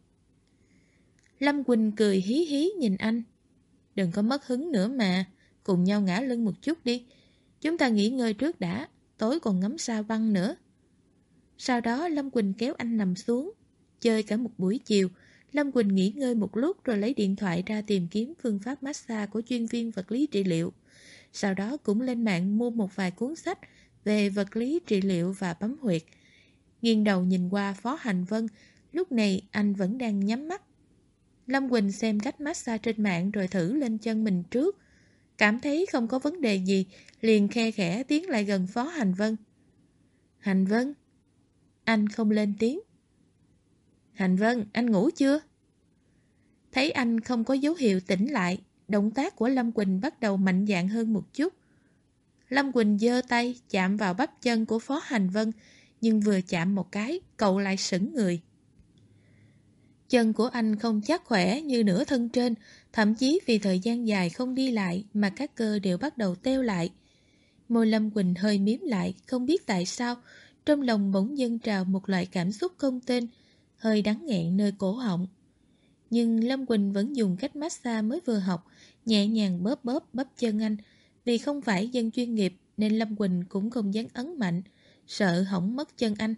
Lâm Quỳnh cười hí hí nhìn anh. Đừng có mất hứng nữa mà, cùng nhau ngã lưng một chút đi. Chúng ta nghỉ ngơi trước đã, tối còn ngắm sao băng nữa. Sau đó Lâm Quỳnh kéo anh nằm xuống, Chơi cả một buổi chiều, Lâm Quỳnh nghỉ ngơi một lúc rồi lấy điện thoại ra tìm kiếm phương pháp massage của chuyên viên vật lý trị liệu. Sau đó cũng lên mạng mua một vài cuốn sách về vật lý trị liệu và bấm huyệt. Nghiêng đầu nhìn qua Phó Hành Vân, lúc này anh vẫn đang nhắm mắt. Lâm Quỳnh xem cách massage trên mạng rồi thử lên chân mình trước. Cảm thấy không có vấn đề gì, liền khe khẽ tiến lại gần Phó Hành Vân. Hành Vân? Anh không lên tiếng. Hành Vân, anh ngủ chưa? Thấy anh không có dấu hiệu tỉnh lại, động tác của Lâm Quỳnh bắt đầu mạnh dạn hơn một chút. Lâm Quỳnh giơ tay chạm vào bắp chân của Phó Hành Vân, nhưng vừa chạm một cái, cậu lại sững người. Chân của anh không chắc khỏe như nửa thân trên, thậm chí vì thời gian dài không đi lại mà các cơ đều bắt đầu teo lại. Môi Lâm Quỳnh hơi miếm lại, không biết tại sao, trong lòng bỗng dâng trào một loại cảm xúc không tên, hơi đắng nghẹn nơi cổ họng. Nhưng Lâm Quỳnh vẫn dùng cách massage mới vừa học, nhẹ nhàng bóp bóp bắp chân anh. Vì không phải dân chuyên nghiệp nên Lâm Quỳnh cũng không dám ấn mạnh, sợ hỏng mất chân anh.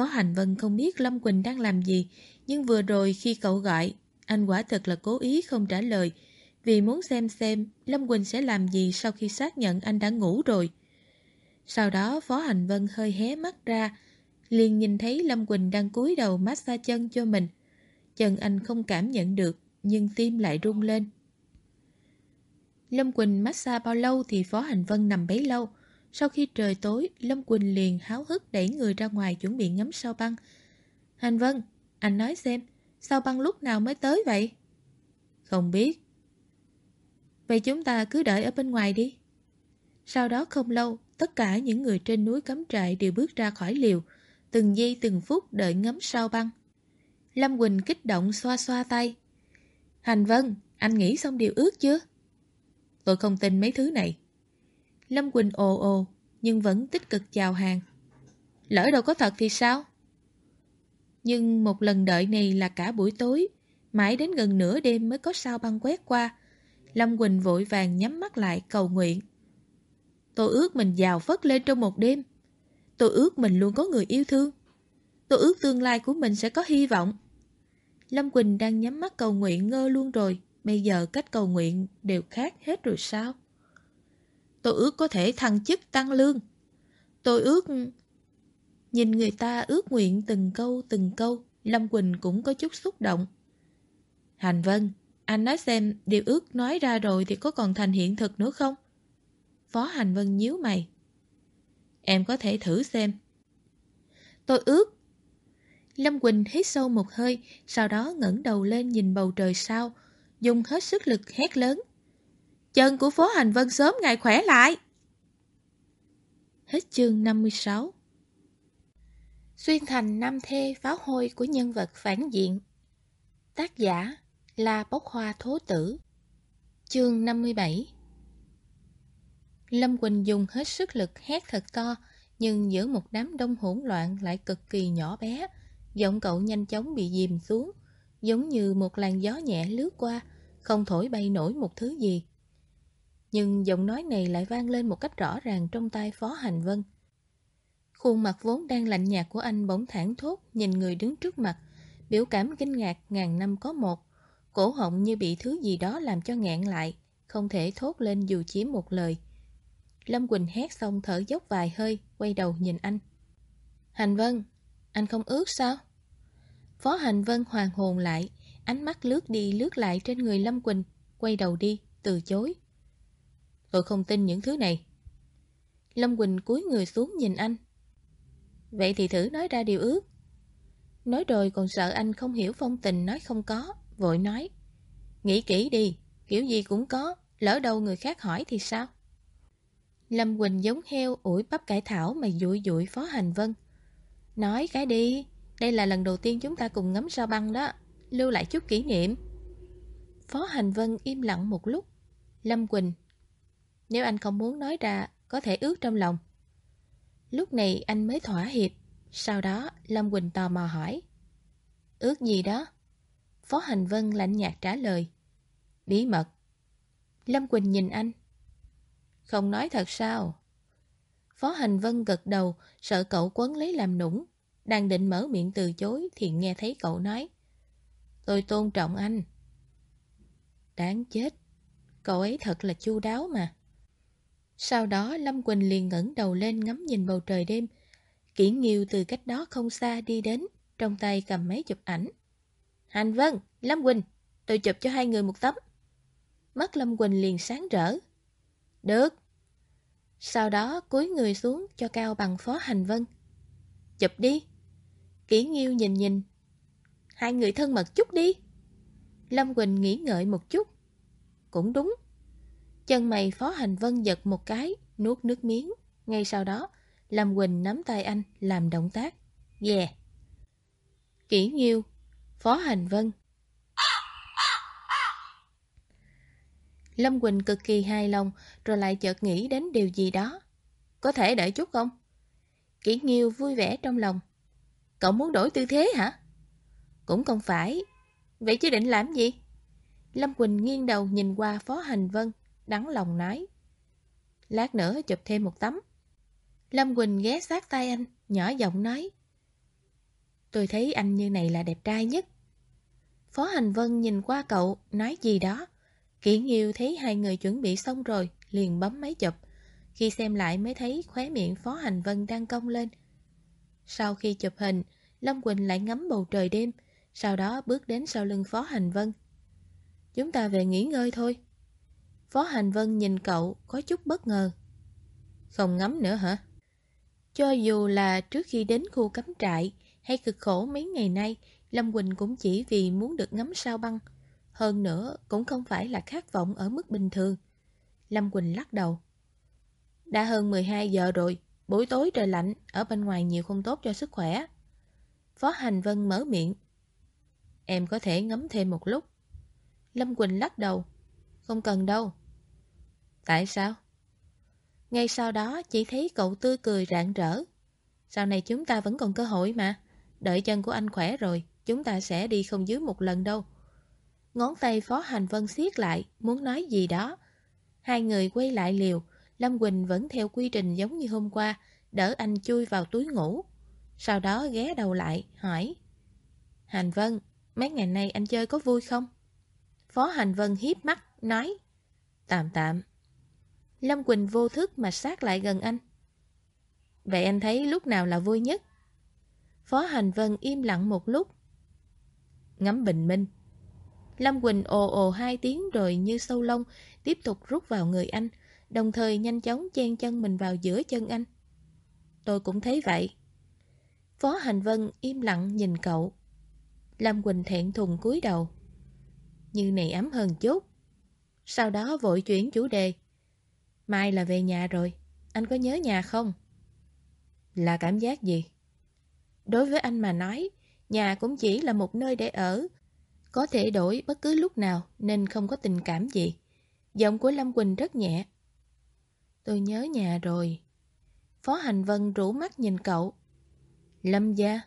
Phó Hành Vân không biết Lâm Quỳnh đang làm gì, nhưng vừa rồi khi cậu gọi, anh quả thật là cố ý không trả lời, vì muốn xem xem Lâm Quỳnh sẽ làm gì sau khi xác nhận anh đã ngủ rồi. Sau đó Phó Hành Vân hơi hé mắt ra, liền nhìn thấy Lâm Quỳnh đang cúi đầu massage chân cho mình. Chân anh không cảm nhận được, nhưng tim lại rung lên. Lâm Quỳnh massage bao lâu thì Phó Hành Vân nằm bấy lâu. Sau khi trời tối, Lâm Quỳnh liền háo hức đẩy người ra ngoài chuẩn bị ngắm sao băng. Hành Vân, anh nói xem, sao băng lúc nào mới tới vậy? Không biết. Vậy chúng ta cứ đợi ở bên ngoài đi. Sau đó không lâu, tất cả những người trên núi cắm trại đều bước ra khỏi liều, từng giây từng phút đợi ngắm sao băng. Lâm Quỳnh kích động xoa xoa tay. Hành Vân, anh nghĩ xong điều ước chưa? Tôi không tin mấy thứ này. Lâm Quỳnh ồ ồ, nhưng vẫn tích cực chào hàng. Lỡ đâu có thật thì sao? Nhưng một lần đợi này là cả buổi tối, mãi đến gần nửa đêm mới có sao băng quét qua. Lâm Quỳnh vội vàng nhắm mắt lại cầu nguyện. Tôi ước mình giàu phất lên trong một đêm. Tôi ước mình luôn có người yêu thương. Tôi ước tương lai của mình sẽ có hy vọng. Lâm Quỳnh đang nhắm mắt cầu nguyện ngơ luôn rồi. Bây giờ cách cầu nguyện đều khác hết rồi sao? Tôi ước có thể thăng chức tăng lương. Tôi ước... Nhìn người ta ước nguyện từng câu từng câu, Lâm Quỳnh cũng có chút xúc động. Hành Vân, anh nói xem điều ước nói ra rồi thì có còn thành hiện thực nữa không? Phó Hành Vân nhíu mày. Em có thể thử xem. Tôi ước. Lâm Quỳnh hít sâu một hơi, sau đó ngẩng đầu lên nhìn bầu trời sao, dùng hết sức lực hét lớn. Chân của Phó Hành Vân sớm ngày khỏe lại. Hết chương 56 Xuyên thành năm thê pháo hôi của nhân vật phản diện. Tác giả là Bốc Hoa Thố Tử. Chương 57 Lâm Quỳnh dùng hết sức lực hét thật to, Nhưng giữa một đám đông hỗn loạn lại cực kỳ nhỏ bé. Giọng cậu nhanh chóng bị dìm xuống, Giống như một làn gió nhẹ lướt qua, Không thổi bay nổi một thứ gì. Nhưng giọng nói này lại vang lên một cách rõ ràng trong tai Phó Hành Vân. Khuôn mặt vốn đang lạnh nhạt của anh bỗng thẳng thốt Nhìn người đứng trước mặt Biểu cảm kinh ngạc ngàn năm có một. Cổ họng như bị thứ gì đó làm cho ngẹn lại Không thể thốt lên dù chỉ một lời. Lâm Quỳnh hét xong thở dốc vài hơi Quay đầu nhìn anh. Hành Vân, anh không ước sao? Phó Hành Vân hoàng hồn lại Ánh mắt lướt đi lướt lại trên người Lâm Quỳnh Quay đầu đi, từ chối. Tôi không tin những thứ này. Lâm Quỳnh cúi người xuống nhìn anh. Vậy thì thử nói ra điều ước. Nói rồi còn sợ anh không hiểu phong tình nói không có Vội nói. Nghĩ kỹ đi, kiểu gì cũng có Lỡ đâu người khác hỏi thì sao? Lâm Quỳnh giống heo ủi bắp cải thảo mà dụi dụi Phó Hành Vân. Nói cái đi Đây là lần đầu tiên chúng ta cùng ngắm sao băng đó Lưu lại chút kỷ niệm. Phó Hành Vân im lặng một lúc. Lâm Quỳnh nếu anh không muốn nói ra, Có thể ước trong lòng. Lúc này anh mới thỏa hiệp. Sau đó, Lâm Quỳnh tò mò hỏi. Ước gì đó? Phó Hành Vân lạnh nhạt trả lời. Bí mật. Lâm Quỳnh nhìn anh. Không nói thật sao? Phó Hành Vân gật đầu, Sợ cậu quấn lấy làm nũng. Đang định mở miệng từ chối thì nghe thấy cậu nói. Tôi tôn trọng anh. Đáng chết. Cậu ấy thật là chu đáo mà. Sau đó Lâm Quỳnh liền ngẩng đầu lên ngắm nhìn bầu trời đêm. Kỷ Nghiêu từ cách đó không xa đi đến, trong tay cầm máy chụp ảnh. Hành vân, Lâm Quỳnh, tôi chụp cho hai người một tấm. Mắt Lâm Quỳnh liền sáng rỡ. Được. Sau đó cúi người xuống cho cao bằng phó hành vân. Chụp đi. Kỷ Nghiêu nhìn nhìn. Hai người thân mật chút đi. Lâm Quỳnh nghĩ ngợi một chút. Cũng đúng. Chân mày phó hành vân giật một cái, nuốt nước miếng. Ngay sau đó, Lâm Quỳnh nắm tay anh làm động tác. Yeah. Kỷ Nghiêu, phó hành vân. Lâm Quỳnh cực kỳ hài lòng rồi lại chợt nghĩ đến điều gì đó. Có thể đợi chút không? Kỷ Nghiêu vui vẻ trong lòng. Cậu muốn đổi tư thế hả? Cũng không phải. Vậy chứ định làm gì? Lâm Quỳnh nghiêng đầu nhìn qua Phó Hành Vân, đắng lòng nói. Lát nữa chụp thêm một tấm. Lâm Quỳnh ghé sát tay anh, nhỏ giọng nói. Tôi thấy anh như này là đẹp trai nhất. Phó Hành Vân nhìn qua cậu, nói gì đó. Kỷ Nghiêu thấy hai người chuẩn bị xong rồi, liền bấm máy chụp. Khi xem lại mới thấy khóe miệng Phó Hành Vân đang cong lên. Sau khi chụp hình, Lâm Quỳnh lại ngắm bầu trời đêm, sau đó bước đến sau lưng Phó Hành Vân. Chúng ta về nghỉ ngơi thôi. Phó Hành Vân nhìn cậu có chút bất ngờ. Không ngắm nữa hả? Cho dù là trước khi đến khu cắm trại hay cực khổ mấy ngày nay, Lâm Quỳnh cũng chỉ vì muốn được ngắm sao băng. Hơn nữa cũng không phải là khát vọng ở mức bình thường. Lâm Quỳnh lắc đầu. Đã hơn 12 giờ rồi, buổi tối trời lạnh, ở bên ngoài nhiều không tốt cho sức khỏe. Phó Hành Vân mở miệng. Em có thể ngắm thêm một lúc. Lâm Quỳnh lắc đầu. Không cần đâu. Tại sao? Ngay sau đó chỉ thấy cậu tươi cười rạng rỡ. Sau này chúng ta vẫn còn cơ hội mà. Đợi chân của anh khỏe rồi, chúng ta sẽ đi không dưới một lần đâu. Ngón tay Phó Hành Vân siết lại, muốn nói gì đó. Hai người quay lại liều, Lâm Quỳnh vẫn theo quy trình giống như hôm qua, đỡ anh chui vào túi ngủ. Sau đó ghé đầu lại, hỏi. Hành Vân, mấy ngày nay anh chơi có vui không? Phó Hành Vân hiếp mắt, nói. Tạm tạm. Lâm Quỳnh vô thức mà sát lại gần anh. Vậy anh thấy lúc nào là vui nhất? Phó Hành Vân im lặng một lúc. Ngắm bình minh. Lâm Quỳnh ồ ồ hai tiếng rồi như sâu lông, tiếp tục rút vào người anh, đồng thời nhanh chóng chen chân mình vào giữa chân anh. Tôi cũng thấy vậy. Phó Hành Vân im lặng nhìn cậu. Lâm Quỳnh thẹn thùng cúi đầu. Như này ấm hơn chút. Sau đó vội chuyển chủ đề. Mai là về nhà rồi, anh có nhớ nhà không? Là cảm giác gì? Đối với anh mà nói, nhà cũng chỉ là một nơi để ở, có thể đổi bất cứ lúc nào nên không có tình cảm gì. Giọng của Lâm Quỳnh rất nhẹ. Tôi nhớ nhà rồi. Phó Hành Vân rủ mắt nhìn cậu. Lâm gia.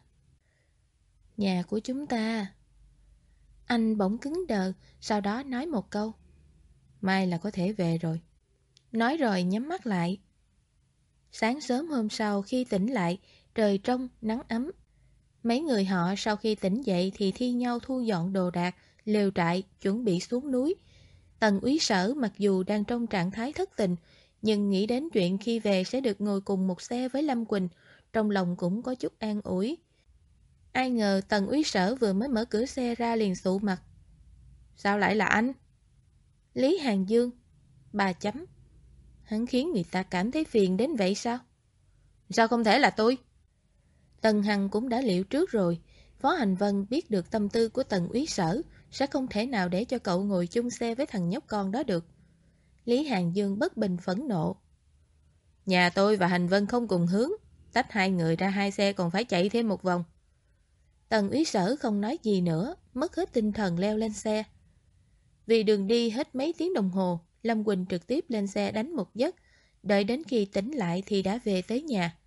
Nhà của chúng ta. Anh bỗng cứng đờ, sau đó nói một câu. Mai là có thể về rồi. Nói rồi nhắm mắt lại. Sáng sớm hôm sau khi tỉnh lại, trời trong, nắng ấm. Mấy người họ sau khi tỉnh dậy thì thi nhau thu dọn đồ đạc, lều trại, chuẩn bị xuống núi. Tần úy sở mặc dù đang trong trạng thái thất tình, nhưng nghĩ đến chuyện khi về sẽ được ngồi cùng một xe với Lâm Quỳnh, trong lòng cũng có chút an ủi. Ai ngờ tần úy sở vừa mới mở cửa xe ra liền sụ mặt. Sao lại là anh? Lý Hàng Dương, bà chấm. Hắn khiến người ta cảm thấy phiền đến vậy sao? Sao không thể là tôi? Tần Hằng cũng đã liệu trước rồi. Phó Hành Vân biết được tâm tư của tần úy sở, sẽ không thể nào để cho cậu ngồi chung xe với thằng nhóc con đó được. Lý Hàng Dương bất bình phẫn nộ. Nhà tôi và Hành Vân không cùng hướng, tách hai người ra hai xe còn phải chạy thêm một vòng. Tần úy sở không nói gì nữa, mất hết tinh thần leo lên xe. Vì đường đi hết mấy tiếng đồng hồ, Lâm Quỳnh trực tiếp lên xe đánh một giấc, đợi đến khi tỉnh lại thì đã về tới nhà.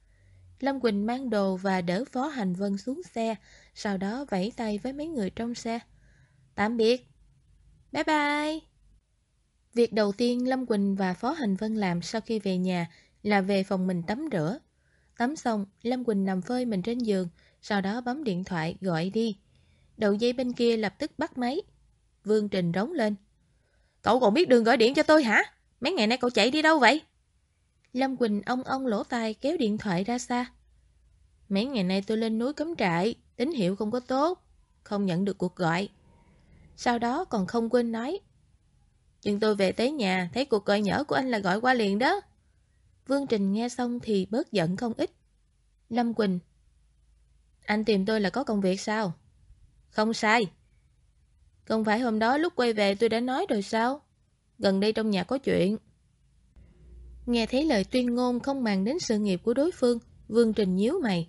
Lâm Quỳnh mang đồ và đỡ Phó Hành Vân xuống xe, sau đó vẫy tay với mấy người trong xe. Tạm biệt! Bye bye! Việc đầu tiên Lâm Quỳnh và Phó Hành Vân làm sau khi về nhà là về phòng mình tắm rửa. Tắm xong, Lâm Quỳnh nằm phơi mình trên giường, sau đó bấm điện thoại gọi đi. Đầu dây bên kia lập tức bắt máy. Vương Trình rống lên. Cậu còn biết đường gọi điện cho tôi hả? Mấy ngày nay cậu chạy đi đâu vậy? Lâm Quỳnh ông ông lỗ tai kéo điện thoại ra xa. Mấy ngày nay tôi lên núi cấm trại, tín hiệu không có tốt, không nhận được cuộc gọi. Sau đó còn không quên nói. Nhưng tôi về tới nhà, thấy cuộc gọi nhỡ của anh là gọi qua liền đó. Vương Trình nghe xong thì bớt giận không ít. Lâm Quỳnh. Anh tìm tôi là có công việc sao? Không sai. Không phải hôm đó lúc quay về tôi đã nói rồi sao? Gần đây trong nhà có chuyện. Nghe thấy lời tuyên ngôn không màng đến sự nghiệp của đối phương, Vương Trình nhíu mày.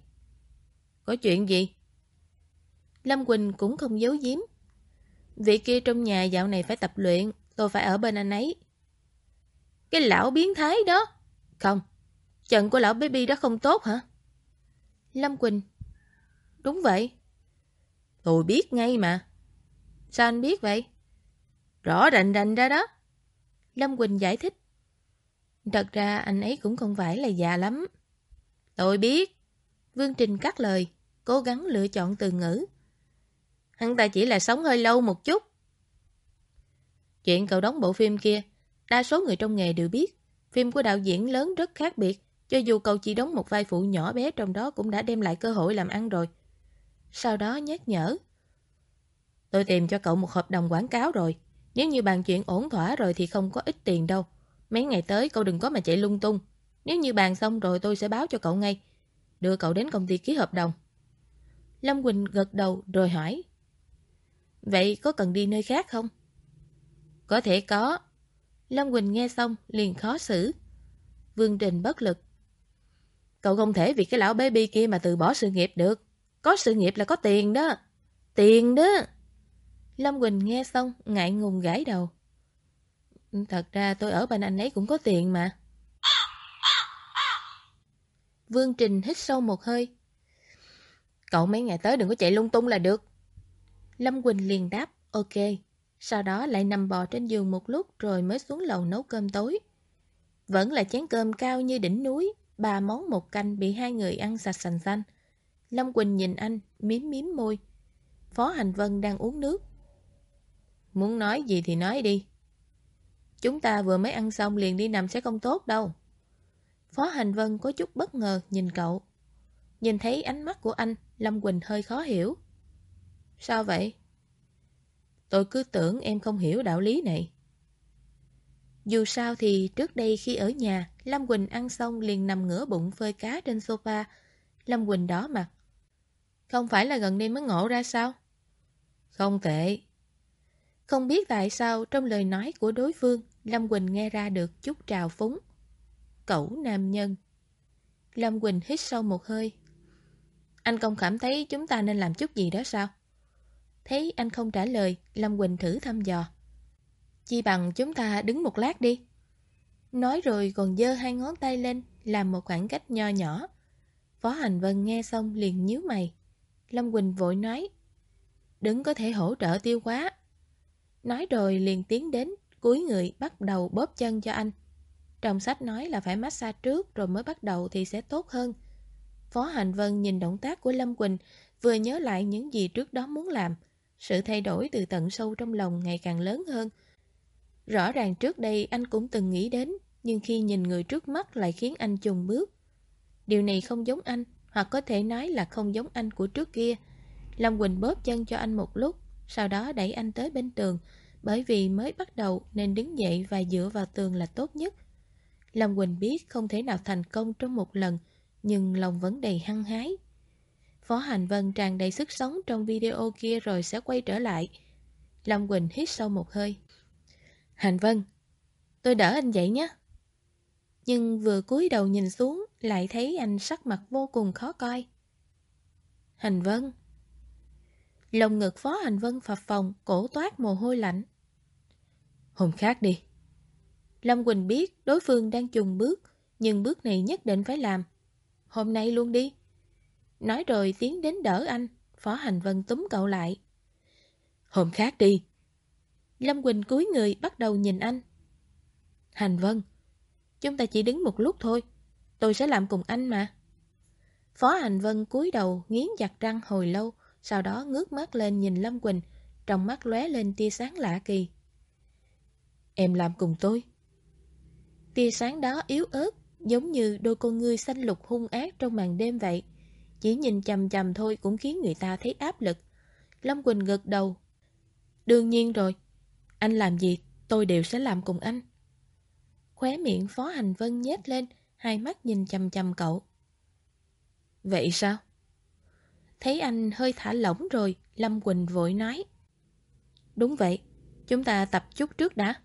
Có chuyện gì? Lâm Quỳnh cũng không giấu giếm. Vị kia trong nhà dạo này phải tập luyện, tôi phải ở bên anh ấy. Cái lão biến thái đó. Không, trận của lão baby đó không tốt hả? Lâm Quỳnh. Đúng vậy. Tôi biết ngay mà. Sao anh biết vậy? Rõ rành rành ra đó. Lâm Quỳnh giải thích. Thật ra anh ấy cũng không phải là già lắm. Tôi biết. Vương Trình cắt lời, cố gắng lựa chọn từ ngữ. Hắn ta chỉ là sống hơi lâu một chút. Chuyện cậu đóng bộ phim kia, đa số người trong nghề đều biết. Phim của đạo diễn lớn rất khác biệt, cho dù cậu chỉ đóng một vai phụ nhỏ bé trong đó cũng đã đem lại cơ hội làm ăn rồi. Sau đó nhắc nhở. Tôi tìm cho cậu một hợp đồng quảng cáo rồi. Nếu như bàn chuyện ổn thỏa rồi thì không có ít tiền đâu. Mấy ngày tới cậu đừng có mà chạy lung tung. Nếu như bàn xong rồi tôi sẽ báo cho cậu ngay. Đưa cậu đến công ty ký hợp đồng. Lâm Quỳnh gật đầu rồi hỏi. Vậy có cần đi nơi khác không? Có thể có. Lâm Quỳnh nghe xong liền khó xử. Vương Trình bất lực. Cậu không thể vì cái lão baby kia mà từ bỏ sự nghiệp được. Có sự nghiệp là có tiền đó. Tiền đó. Lâm Quỳnh nghe xong ngại ngùng gãi đầu. Thật ra tôi ở bên anh ấy cũng có tiền mà. Vương Trình hít sâu một hơi. Cậu mấy ngày tới đừng có chạy lung tung là được. Lâm Quỳnh liền đáp, ok. Sau đó lại nằm bò trên giường một lúc rồi mới xuống lầu nấu cơm tối. Vẫn là chén cơm cao như đỉnh núi, ba món một canh bị hai người ăn sạch sành xanh. Lâm Quỳnh nhìn anh, miếm miếm môi. Phó Hành Vân đang uống nước. Muốn nói gì thì nói đi. Chúng ta vừa mới ăn xong liền đi nằm sẽ không tốt đâu. Phó Hành Vân có chút bất ngờ nhìn cậu. Nhìn thấy ánh mắt của anh, Lâm Quỳnh hơi khó hiểu. Sao vậy? Tôi cứ tưởng em không hiểu đạo lý này. Dù sao thì trước đây khi ở nhà, Lâm Quỳnh ăn xong liền nằm ngửa bụng phơi cá trên sofa. Lâm Quỳnh đỏ mặt. Không phải là gần đây mới ngộ ra sao? Không tệ. Không biết tại sao trong lời nói của đối phương, Lâm Quỳnh nghe ra được chút trào phúng. Cẩu nam nhân. Lâm Quỳnh hít sâu một hơi. Anh không cảm thấy chúng ta nên làm chút gì đó sao? Thấy anh không trả lời, Lâm Quỳnh thử thăm dò. Chi bằng chúng ta đứng một lát đi. Nói rồi còn dơ hai ngón tay lên, làm một khoảng cách nho nhỏ. Phó Hành Vân nghe xong liền nhíu mày. Lâm Quỳnh vội nói, đứng có thể hỗ trợ tiêu quá. Nói rồi liền tiến đến, cúi người bắt đầu bóp chân cho anh. Trong sách nói là phải massage trước rồi mới bắt đầu thì sẽ tốt hơn. Phó Hành Vân nhìn động tác của Lâm Quỳnh, vừa nhớ lại những gì trước đó muốn làm. Sự thay đổi từ tận sâu trong lòng ngày càng lớn hơn. Rõ ràng trước đây anh cũng từng nghĩ đến, nhưng khi nhìn người trước mắt lại khiến anh chùng bước. Điều này không giống anh, hoặc có thể nói là không giống anh của trước kia. Lâm Quỳnh bóp chân cho anh một lúc, sau đó đẩy anh tới bên tường, bởi vì mới bắt đầu nên đứng dậy và dựa vào tường là tốt nhất. Lâm Quỳnh biết không thể nào thành công trong một lần, nhưng lòng vẫn đầy hăng hái. Phó Hành Vân tràn đầy sức sống trong video kia rồi sẽ quay trở lại. Lâm Quỳnh hít sâu một hơi. Hành Vân, tôi đỡ anh dậy nhé. Nhưng vừa cúi đầu nhìn xuống lại thấy anh sắc mặt vô cùng khó coi. Hành Vân Lồng ngực Phó Hành Vân phập phòng, cổ toát mồ hôi lạnh. Hôm khác đi. Lâm Quỳnh biết đối phương đang chùng bước, nhưng bước này nhất định phải làm. Hôm nay luôn đi. Nói rồi tiến đến đỡ anh, Phó Hành Vân túm cậu lại. Hôm khác đi. Lâm Quỳnh cúi người bắt đầu nhìn anh. Hành Vân, chúng ta chỉ đứng một lúc thôi. Tôi sẽ làm cùng anh mà. Phó Hành Vân cúi đầu nghiến chặt răng hồi lâu, sau đó ngước mắt lên nhìn Lâm Quỳnh, trong mắt lóe lên tia sáng lạ kỳ. Em làm cùng tôi. Tia sáng đó yếu ớt, giống như đôi con ngươi xanh lục hung ác trong màn đêm vậy. Chỉ nhìn chầm chầm thôi cũng khiến người ta thấy áp lực. Lâm Quỳnh gật đầu. Đương nhiên rồi, anh làm gì tôi đều sẽ làm cùng anh. Khóe miệng Phó Hành Vân nhếch lên, hai mắt nhìn chầm chầm cậu. Vậy sao? Thấy anh hơi thả lỏng rồi, Lâm Quỳnh vội nói. Đúng vậy, chúng ta tập chút trước đã.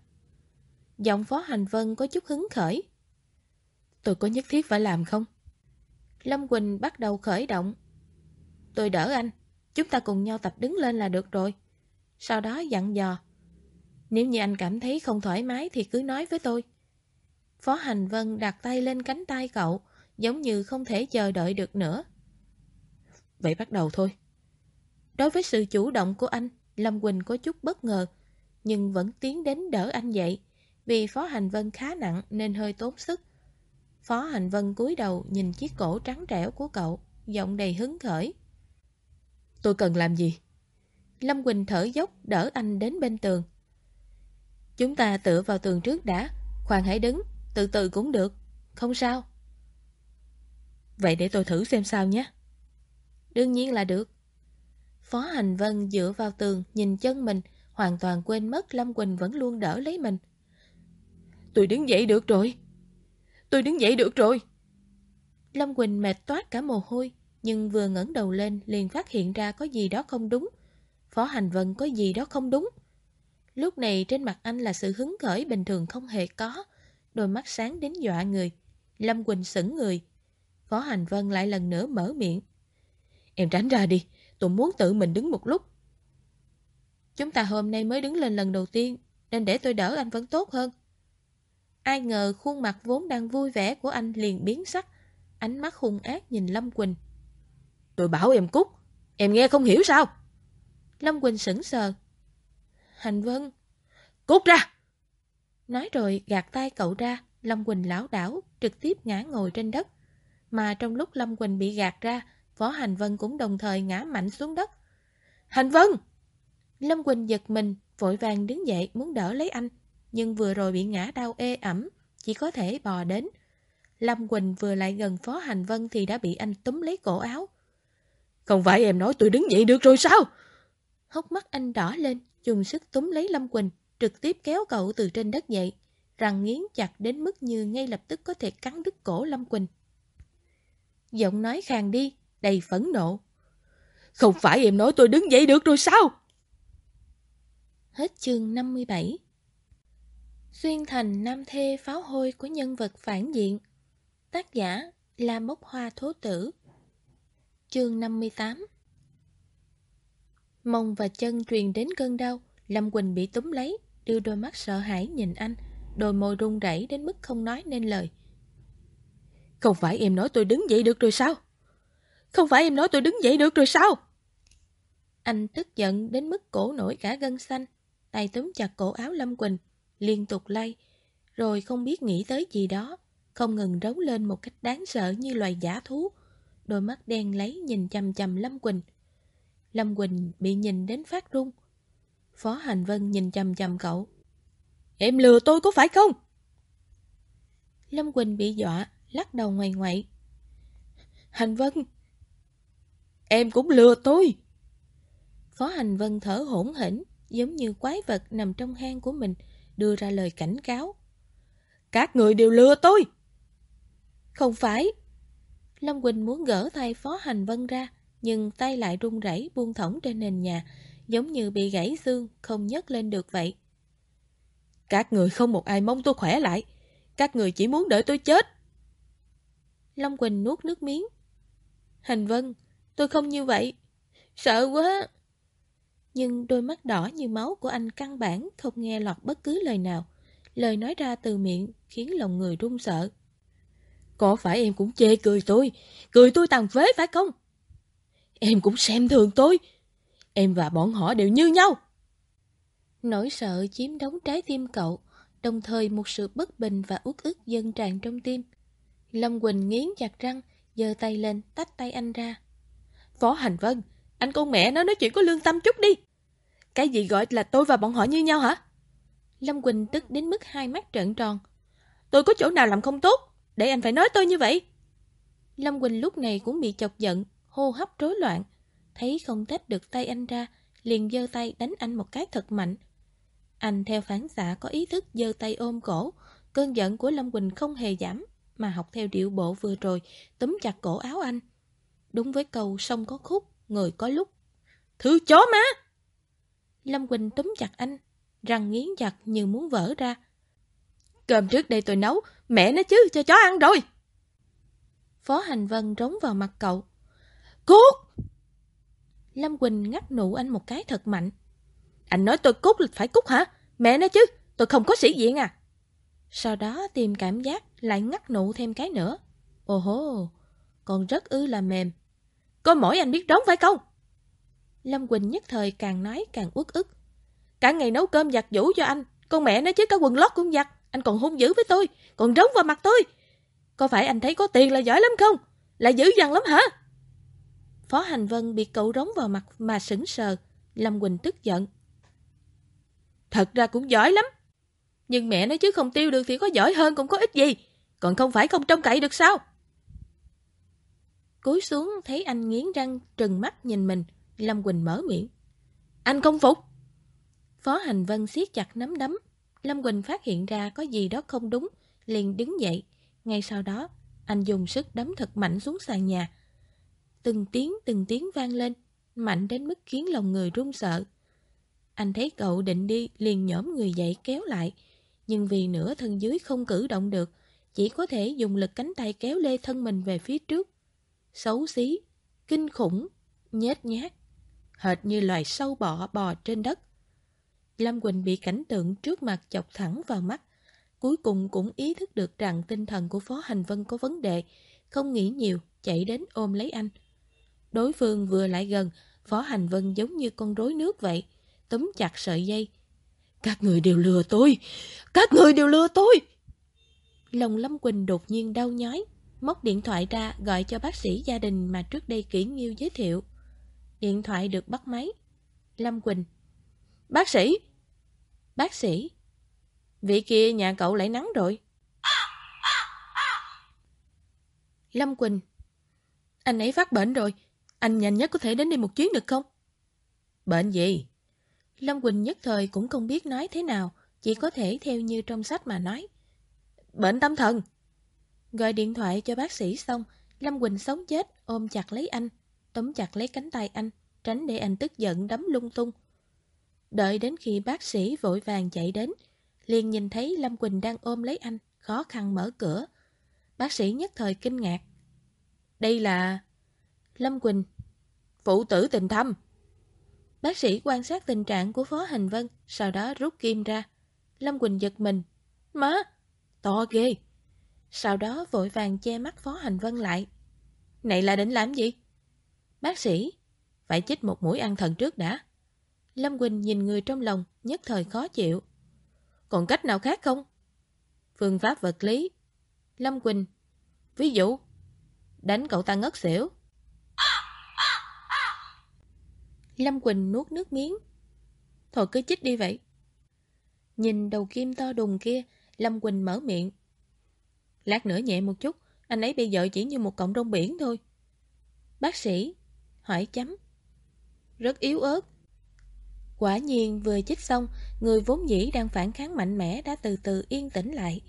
Giọng Phó Hành Vân có chút hứng khởi. Tôi có nhất thiết phải làm không? Lâm Quỳnh bắt đầu khởi động. Tôi đỡ anh, chúng ta cùng nhau tập đứng lên là được rồi. Sau đó dặn dò. Nếu như anh cảm thấy không thoải mái thì cứ nói với tôi. Phó Hành Vân đặt tay lên cánh tay cậu, giống như không thể chờ đợi được nữa. Vậy bắt đầu thôi. Đối với sự chủ động của anh, Lâm Quỳnh có chút bất ngờ, nhưng vẫn tiến đến đỡ anh dậy. Vì Phó Hành Vân khá nặng nên hơi tốn sức. Phó Hành Vân cúi đầu nhìn chiếc cổ trắng trẻo của cậu, giọng đầy hứng khởi. Tôi cần làm gì? Lâm Quỳnh thở dốc đỡ anh đến bên tường. Chúng ta tựa vào tường trước đã, khoan hãy đứng, từ từ cũng được, không sao. Vậy để tôi thử xem sao nhé. Đương nhiên là được. Phó Hành Vân dựa vào tường, nhìn chân mình, hoàn toàn quên mất Lâm Quỳnh vẫn luôn đỡ lấy mình. Tôi đứng dậy được rồi. Tôi đứng dậy được rồi. Lâm Quỳnh mệt toát cả mồ hôi, nhưng vừa ngẩng đầu lên liền phát hiện ra có gì đó không đúng. Phó Hành Vân có gì đó không đúng. Lúc này trên mặt anh là sự hứng khởi bình thường không hề có, đôi mắt sáng đến dọa người. Lâm Quỳnh sững người. Phó Hành Vân lại lần nữa mở miệng. Em tránh ra đi, tôi muốn tự mình đứng một lúc. Chúng ta hôm nay mới đứng lên lần đầu tiên, nên để tôi đỡ anh vẫn tốt hơn. Ai ngờ khuôn mặt vốn đang vui vẻ của anh liền biến sắc, ánh mắt hung ác nhìn Lâm Quỳnh. Tôi bảo em cút, em nghe không hiểu sao? Lâm Quỳnh sững sờ. Hành Vân, cút ra! Nói rồi gạt tay cậu ra, Lâm Quỳnh lão đảo, trực tiếp ngã ngồi trên đất. Mà trong lúc Lâm Quỳnh bị gạt ra, Võ Hành Vân cũng đồng thời ngã mạnh xuống đất. Hành Vân! Lâm Quỳnh giật mình, vội vàng đứng dậy muốn đỡ lấy anh, nhưng vừa rồi bị ngã đau ê ẩm, chỉ có thể bò đến. Lâm Quỳnh vừa lại gần Phó Hành Vân thì đã bị anh túm lấy cổ áo. Không phải em nói tôi đứng dậy được rồi sao? Hốc mắt anh đỏ lên, dùng sức túm lấy Lâm Quỳnh, trực tiếp kéo cậu từ trên đất dậy, răng nghiến chặt đến mức như ngay lập tức có thể cắn đứt cổ Lâm Quỳnh. Giọng nói khàn đi, đầy phẫn nộ. Không phải em nói tôi đứng dậy được rồi sao? Hết chương 57 Xuyên thành nam thê pháo hôi của nhân vật phản diện. Tác giả là Mốc Hoa Thố Tử. Chương 58 Mông và chân truyền đến cơn đau Lâm Quỳnh bị túm lấy Đưa đôi mắt sợ hãi nhìn anh Đôi môi run rẩy đến mức không nói nên lời. Không phải em nói tôi đứng dậy được rồi sao? Không phải em nói tôi đứng dậy được rồi sao? Anh tức giận đến mức cổ nổi cả gân xanh Tay túm chặt cổ áo Lâm Quỳnh Liên tục lay Rồi không biết nghĩ tới gì đó Không ngừng rống lên một cách đáng sợ như loài giả thú. Đôi mắt đen lấy nhìn chầm chầm Lâm Quỳnh. Lâm Quỳnh bị nhìn đến phát run. Phó Hành Vân nhìn chầm chầm cậu. Em lừa tôi có phải không? Lâm Quỳnh bị dọa Lắc đầu ngoài ngoại. Hành Vân Em cũng lừa tôi. Phó Hành Vân thở hổn hển Giống như quái vật nằm trong hang của mình Đưa ra lời cảnh cáo. Các người đều lừa tôi. Không phải. Lâm Quỳnh muốn gỡ tay Phó Hành Vân ra, Nhưng tay lại run rẩy buông thõng trên nền nhà, Giống như bị gãy xương, Không nhấc lên được vậy. Các người không một ai mong tôi khỏe lại. Các người chỉ muốn đợi tôi chết. Lâm Quỳnh nuốt nước miếng. Hành Vân, Tôi không như vậy. Sợ quá. Nhưng đôi mắt đỏ như máu của anh căn bản Không nghe lọt bất cứ lời nào. Lời nói ra từ miệng Khiến lòng người run sợ. Có phải em cũng chê cười tôi? Cười tôi tàn phế phải không? Em cũng xem thường tôi. Em và bọn họ đều như nhau. Nỗi sợ chiếm đóng trái tim cậu Đồng thời một sự bất bình và uất ức dâng tràn trong tim. Lâm Quỳnh nghiến chặt răng giơ tay lên tách tay anh ra. Phó Hành Vân, anh con mẹ nó nói chuyện có lương tâm chút đi. Cái gì gọi là tôi và bọn họ như nhau hả? Lâm Quỳnh tức đến mức hai mắt trợn tròn. Tôi có chỗ nào làm không tốt, để anh phải nói tôi như vậy. Lâm Quỳnh lúc này cũng bị chọc giận, hô hấp rối loạn. Thấy không tách được tay anh ra, liền giơ tay đánh anh một cái thật mạnh. Anh theo phản xạ có ý thức giơ tay ôm cổ, cơn giận của Lâm Quỳnh không hề giảm, mà học theo điệu bộ vừa rồi, túm chặt cổ áo anh. Đúng với câu sông có khúc, người có lúc. Thứ chó má! Lâm Quỳnh túm chặt anh, răng nghiến chặt như muốn vỡ ra. Cơm trước đây tôi nấu, mẹ nó chứ, cho chó ăn rồi. Phó Hành Vân rống vào mặt cậu. Cút! Lâm Quỳnh ngắt nụ anh một cái thật mạnh. Anh nói tôi cút là phải cút hả? Mẹ nói chứ, tôi không có sĩ diện à. Sau đó tìm cảm giác lại ngắt nụ thêm cái nữa. Ồ hô, còn rất ư là mềm. Có mỗi anh biết trống phải không? Lâm Quỳnh nhất thời càng nói càng uất ức. Cả ngày nấu cơm giặt vũ cho anh, con mẹ nó chứ cả quần lót cũng giặt. Anh còn hung dữ với tôi, còn rống vào mặt tôi. Có phải anh thấy có tiền là giỏi lắm không? Là dữ dằn lắm hả? Phó Hành Vân bị cậu rống vào mặt mà sững sờ. Lâm Quỳnh tức giận. Thật ra cũng giỏi lắm. Nhưng mẹ nói chứ không tiêu được thì có giỏi hơn cũng có ích gì. Còn không phải không trông cậy được sao? Cúi xuống thấy anh nghiến răng trừng mắt nhìn mình. Lâm Quỳnh mở miệng. Anh không phục. Phó Hành Vân siết chặt nắm đấm. Lâm Quỳnh phát hiện ra có gì đó không đúng. Liền đứng dậy. Ngay sau đó, anh dùng sức đấm thật mạnh xuống sàn nhà. Từng tiếng từng tiếng vang lên, mạnh đến mức khiến lòng người run sợ. Anh thấy cậu định đi, liền nhổm người dậy kéo lại. Nhưng vì nửa thân dưới không cử động được, chỉ có thể dùng lực cánh tay kéo lê thân mình về phía trước. Xấu xí, kinh khủng, nhét nhát, hệt như loài sâu bọ bò trên đất. Lâm Quỳnh bị cảnh tượng trước mặt chọc thẳng vào mắt, cuối cùng cũng ý thức được rằng tinh thần của Phó Hành Vân có vấn đề, không nghĩ nhiều, chạy đến ôm lấy anh. Đối phương vừa lại gần, Phó Hành Vân giống như con rối nước vậy, túm chặt sợi dây. Các người đều lừa tôi! Các người đều lừa tôi! Lòng Lâm Quỳnh đột nhiên đau nhói, móc điện thoại ra gọi cho bác sĩ gia đình mà trước đây Kỷ nghiêu giới thiệu. Điện thoại được bắt máy. Lâm Quỳnh. Bác sĩ! Bác sĩ! Vị kia nhà cậu lại nắng rồi. Lâm Quỳnh. Anh ấy phát bệnh rồi. Anh nhanh nhất có thể đến đây một chuyến được không? Bệnh gì? Lâm Quỳnh nhất thời cũng không biết nói thế nào, chỉ có thể theo như trong sách mà nói. Bệnh tâm thần. Gọi điện thoại cho bác sĩ xong, Lâm Quỳnh sống chết ôm chặt lấy anh, tóm chặt lấy cánh tay anh, tránh để anh tức giận đấm lung tung. Đợi đến khi bác sĩ vội vàng chạy đến, liền nhìn thấy Lâm Quỳnh đang ôm lấy anh, khó khăn mở cửa. Bác sĩ nhất thời kinh ngạc. Đây là... Lâm Quỳnh. Phụ tử tình thâm. Bác sĩ quan sát tình trạng của Phó Hành Vân, sau đó rút kim ra. Lâm Quỳnh giật mình. Má, to ghê. Sau đó vội vàng che mắt Phó Hành Vân lại. Này là định làm gì? Bác sĩ, phải chích một mũi ăn thần trước đã. Lâm Quỳnh nhìn người trong lòng, nhất thời khó chịu. Còn cách nào khác không? Phương pháp vật lý. Lâm Quỳnh, ví dụ, đánh cậu ta ngất xỉu. Lâm Quỳnh nuốt nước miếng. Thôi cứ chích đi vậy. Nhìn đầu kim to đùng kia, Lâm Quỳnh mở miệng. Lát nữa nhẹ một chút, anh ấy bây giờ chỉ như một cọng rong biển thôi. Bác sĩ, hỏi chấm. Rất yếu ớt. Quả nhiên vừa chích xong, người vốn dĩ đang phản kháng mạnh mẽ đã từ từ yên tĩnh lại.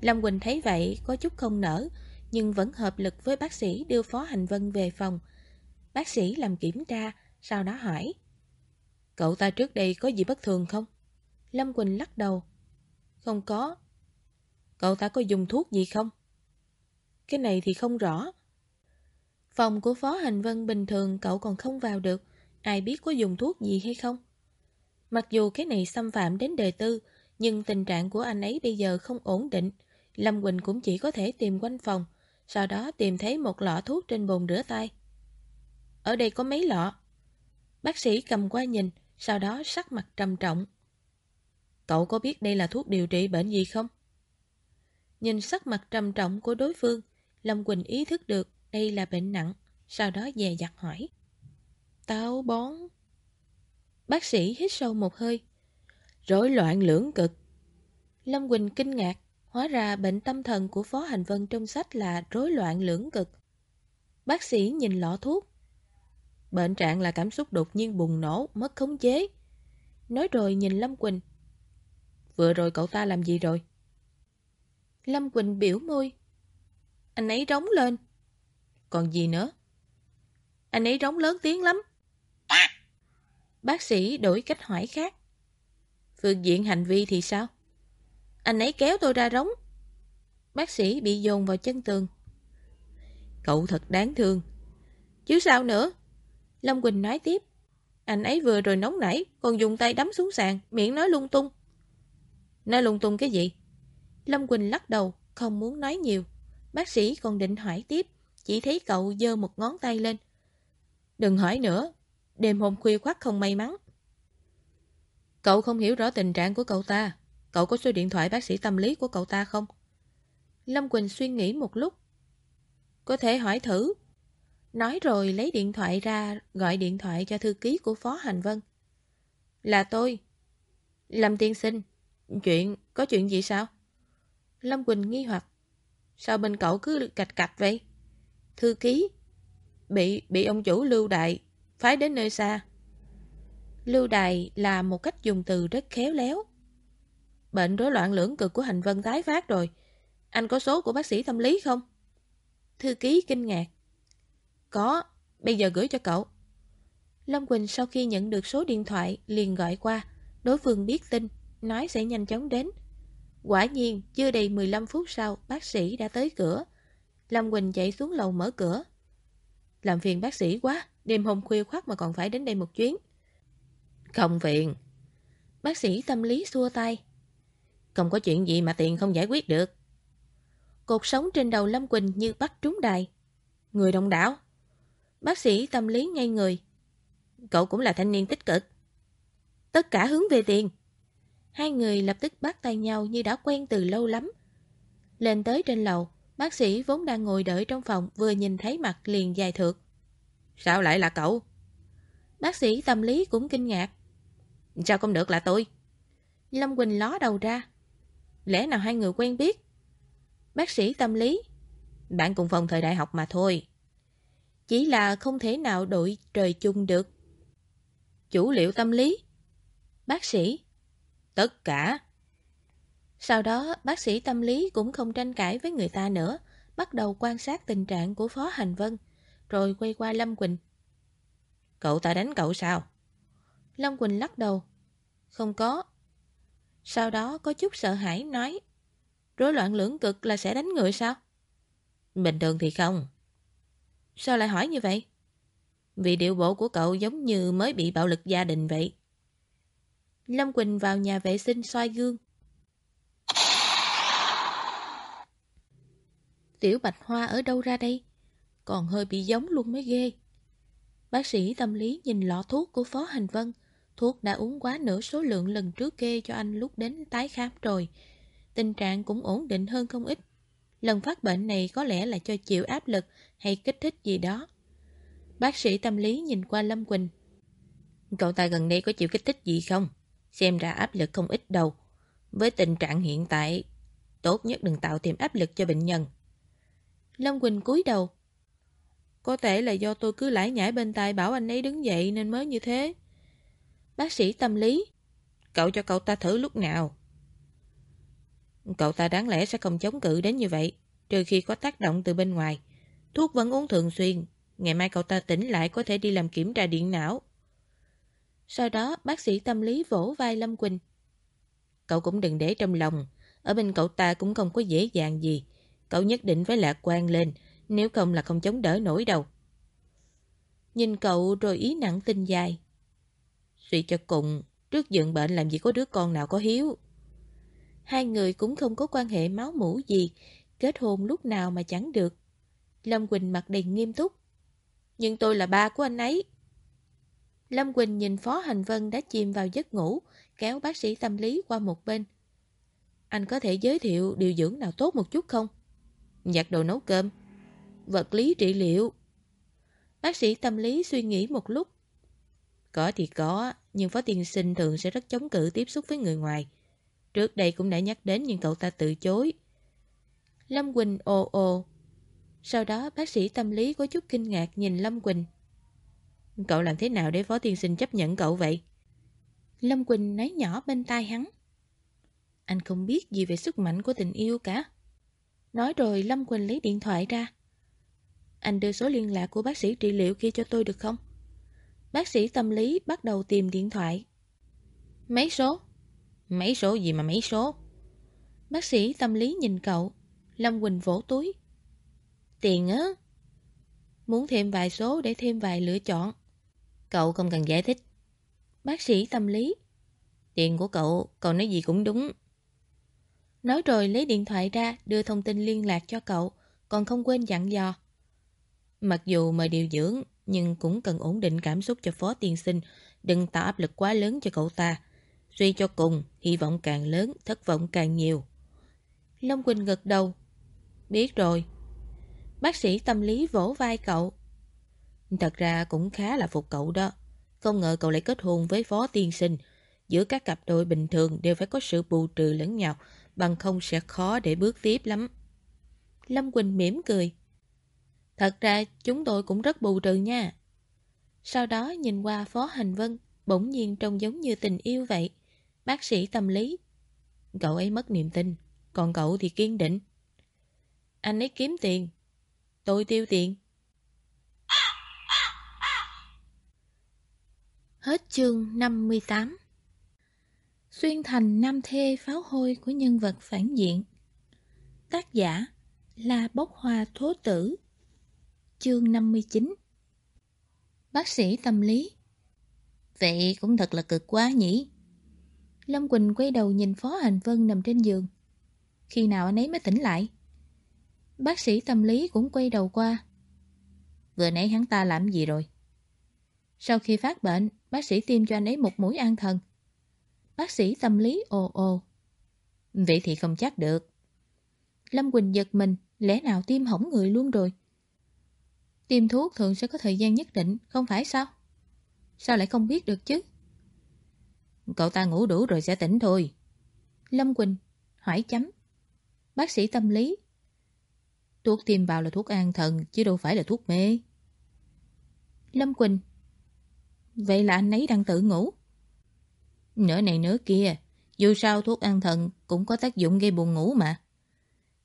Lâm Quỳnh thấy vậy có chút không nở, nhưng vẫn hợp lực với bác sĩ đưa Phó Hành Vân về phòng. Bác sĩ làm kiểm tra, sau đó hỏi. Cậu ta trước đây có gì bất thường không? Lâm Quỳnh lắc đầu. Không có. Cậu ta có dùng thuốc gì không? Cái này thì không rõ. Phòng của Phó Hành Vân bình thường cậu còn không vào được, ai biết có dùng thuốc gì hay không? Mặc dù cái này xâm phạm đến đời tư, nhưng tình trạng của anh ấy bây giờ không ổn định. Lâm Quỳnh cũng chỉ có thể tìm quanh phòng, sau đó tìm thấy một lọ thuốc trên bồn rửa tay. Ở đây có mấy lọ? Bác sĩ cầm qua nhìn, sau đó sắc mặt trầm trọng. Cậu có biết đây là thuốc điều trị bệnh gì không? Nhìn sắc mặt trầm trọng của đối phương, Lâm Quỳnh ý thức được đây là bệnh nặng, sau đó dè dặt hỏi. Táo bón. Bác sĩ hít sâu một hơi. Rối loạn lưỡng cực. Lâm Quỳnh kinh ngạc, hóa ra bệnh tâm thần của Phó Hành Vân trong sách là rối loạn lưỡng cực. Bác sĩ nhìn lọ thuốc. Bệnh trạng là cảm xúc đột nhiên bùng nổ, mất khống chế. Nói rồi nhìn Lâm Quỳnh. Vừa rồi cậu ta làm gì rồi? Lâm Quỳnh biểu môi. Anh ấy rống lên. Còn gì nữa? Anh ấy rống lớn tiếng lắm. Bác sĩ đổi cách hỏi khác. Phương diện hành vi thì sao? Anh ấy kéo tôi ra rống. Bác sĩ bị dồn vào chân tường. Cậu thật đáng thương. Chứ sao nữa? Lâm Quỳnh nói tiếp. Anh ấy vừa rồi nóng nảy, còn dùng tay đấm xuống sàn, miệng nói lung tung. Nói lung tung cái gì? Lâm Quỳnh lắc đầu, không muốn nói nhiều. Bác sĩ còn định hỏi tiếp, chỉ thấy cậu giơ một ngón tay lên. Đừng hỏi nữa, đêm hôm khuya khoát không may mắn. Cậu không hiểu rõ tình trạng của cậu ta. Cậu có số điện thoại bác sĩ tâm lý của cậu ta không? Lâm Quỳnh suy nghĩ một lúc. Có thể hỏi thử. Nói rồi lấy điện thoại ra gọi điện thoại cho thư ký của Phó Hành Vân. Là tôi. Lâm tiên sinh. Chuyện, có chuyện gì sao? Lâm Quỳnh nghi hoặc. Sao bên cậu cứ cạch cạch vậy? Thư ký. Bị, bị ông chủ lưu đại, phái đến nơi xa. Lưu đài là một cách dùng từ rất khéo léo. Bệnh rối loạn lưỡng cực của Hành Vân tái phát rồi. Anh có số của bác sĩ tâm lý không? Thư ký kinh ngạc. Có, bây giờ gửi cho cậu. Lâm Quỳnh sau khi nhận được số điện thoại liền gọi qua. Đối phương biết tin, nói sẽ nhanh chóng đến. Quả nhiên, chưa đầy 15 phút sau, bác sĩ đã tới cửa. Lâm Quỳnh chạy xuống lầu mở cửa. Làm phiền bác sĩ quá, đêm hôm khuya khoắt mà còn phải đến đây một chuyến. Không phiền. Bác sĩ tâm lý xua tay. Không có chuyện gì mà tiền không giải quyết được. Cột sống trên đầu Lâm Quỳnh như bắt trúng đài. Người đông đảo. Bác sĩ tâm lý ngay người. Cậu cũng là thanh niên tích cực. Tất cả hướng về tiền. Hai người lập tức bắt tay nhau như đã quen từ lâu lắm. Lên tới trên lầu, bác sĩ vốn đang ngồi đợi trong phòng vừa nhìn thấy mặt liền dài thượt. Sao lại là cậu? Bác sĩ tâm lý cũng kinh ngạc. Sao không được là tôi? Lâm Quỳnh ló đầu ra. Lẽ nào hai người quen biết? Bác sĩ tâm lý. Bạn cùng phòng thời đại học mà thôi. Chỉ là không thể nào đội trời chung được. Chủ liệu tâm lý. Bác sĩ. Tất cả. Sau đó, bác sĩ tâm lý cũng không tranh cãi với người ta nữa, bắt đầu quan sát tình trạng của Phó Hành Vân, rồi quay qua Lâm Quỳnh. Cậu ta đánh cậu sao? Lâm Quỳnh lắc đầu. Không có. Sau đó có chút sợ hãi nói. Rối loạn lưỡng cực là sẽ đánh người sao? Bình thường thì không. Sao lại hỏi như vậy? Vì điệu bộ của cậu giống như mới bị bạo lực gia đình vậy. Lâm Quỳnh vào nhà vệ sinh soi gương. Tiểu Bạch Hoa ở đâu ra đây? Còn hơi bị giống luôn mới ghê. Bác sĩ tâm lý nhìn lọ thuốc của Phó Hành Vân. Thuốc đã uống quá nửa số lượng lần trước kê cho anh lúc đến tái khám rồi. Tình trạng cũng ổn định hơn không ít. Lần phát bệnh này có lẽ là cho chịu áp lực hay kích thích gì đó. Bác sĩ tâm lý nhìn qua Lâm Quỳnh. Cậu ta gần đây có chịu kích thích gì không? Xem ra áp lực không ít đâu. Với tình trạng hiện tại, tốt nhất đừng tạo thêm áp lực cho bệnh nhân. Lâm Quỳnh cúi đầu. Có thể là do tôi cứ lải nhải bên tai bảo anh ấy đứng dậy nên mới như thế. Bác sĩ tâm lý. Cậu cho cậu ta thử lúc nào. Cậu ta đáng lẽ sẽ không chống cự đến như vậy, trừ khi có tác động từ bên ngoài. Thuốc vẫn uống thường xuyên, ngày mai cậu ta tỉnh lại có thể đi làm kiểm tra điện não. Sau đó bác sĩ tâm lý vỗ vai Lâm Quỳnh. Cậu cũng đừng để trong lòng, ở bên cậu ta cũng không có dễ dàng gì. Cậu nhất định phải lạc quan lên, nếu không là không chống đỡ nổi đâu. Nhìn cậu rồi ý nặng tinh dài. Suy cho cùng, trước dựng bệnh làm gì có đứa con nào có hiếu. Hai người cũng không có quan hệ máu mủ gì, kết hôn lúc nào mà chẳng được. Lâm Quỳnh mặt đầy nghiêm túc. Nhưng tôi là ba của anh ấy. Lâm Quỳnh nhìn Phó Hành Vân đã chìm vào giấc ngủ, kéo bác sĩ tâm lý qua một bên. Anh có thể giới thiệu điều dưỡng nào tốt một chút không? Giặt đồ nấu cơm. Vật lý trị liệu. Bác sĩ tâm lý suy nghĩ một lúc. Có thì có, nhưng phó tiên sinh thường sẽ rất chống cự tiếp xúc với người ngoài. Trước đây cũng đã nhắc đến nhưng cậu ta từ chối. Lâm Quỳnh ồ ồ. Sau đó bác sĩ tâm lý có chút kinh ngạc nhìn Lâm Quỳnh. Cậu làm thế nào để phó tiên sinh chấp nhận cậu vậy? Lâm Quỳnh nói nhỏ bên tai hắn. Anh không biết gì về sức mạnh của tình yêu cả. Nói rồi Lâm Quỳnh lấy điện thoại ra. Anh đưa số liên lạc của bác sĩ trị liệu kia cho tôi được không? Bác sĩ tâm lý bắt đầu tìm điện thoại. Mấy số? Mấy số gì mà mấy số? Bác sĩ tâm lý nhìn cậu. Lâm Quỳnh vỗ túi. Tiền á? Muốn thêm vài số để thêm vài lựa chọn. Cậu không cần giải thích. Bác sĩ tâm lý. Tiền của cậu, cậu nói gì cũng đúng. Nói rồi lấy điện thoại ra đưa thông tin liên lạc cho cậu, còn không quên dặn dò. Mặc dù mời điều dưỡng, nhưng cũng cần ổn định cảm xúc cho phó tiên sinh, đừng tạo áp lực quá lớn cho cậu ta. Suy cho cùng, hy vọng càng lớn, thất vọng càng nhiều. Long Quỳnh gật đầu. Biết rồi. Bác sĩ tâm lý vỗ vai cậu. Thật ra cũng khá là phục cậu đó. Không ngờ cậu lại kết hôn với phó tiên sinh. Giữa các cặp đôi bình thường đều phải có sự bù trừ lẫn nhau, bằng không sẽ khó để bước tiếp lắm. Lâm Quỳnh mỉm cười. Thật ra chúng tôi cũng rất bù trừ nha. Sau đó nhìn qua Phó Hành Vân, bỗng nhiên trông giống như tình yêu vậy. Bác sĩ tâm lý. Cậu ấy mất niềm tin, còn cậu thì kiên định. Anh ấy kiếm tiền, tôi tiêu tiền. Hết chương 58 Xuyên thành nam thê pháo hôi của nhân vật phản diện. Tác giả là Bốc Hoa Thố Tử. Chương 59 Bác sĩ tâm lý. Vậy cũng thật là cực quá nhỉ? Lâm Quỳnh quay đầu nhìn Phó Hành Vân nằm trên giường. Khi nào anh ấy mới tỉnh lại? Bác sĩ tâm lý cũng quay đầu qua. Vừa nãy hắn ta làm gì rồi? Sau khi phát bệnh, Bác sĩ tiêm cho anh ấy một mũi an thần. Bác sĩ tâm lý ồ ồ. Vậy thì không chắc được. Lâm Quỳnh giật mình, Lẽ nào tiêm hỏng người luôn rồi? Tiêm thuốc thường sẽ có thời gian nhất định, Không phải sao? Sao lại không biết được chứ? Cậu ta ngủ đủ rồi sẽ tỉnh thôi. Lâm Quỳnh Hỏi chấm. Bác sĩ tâm lý. Thuốc tiêm vào là thuốc an thần, Chứ đâu phải là thuốc mê. Lâm Quỳnh Vậy là anh ấy đang tự ngủ. Nửa này nửa kia, Dù sao thuốc an thần Cũng có tác dụng gây buồn ngủ mà.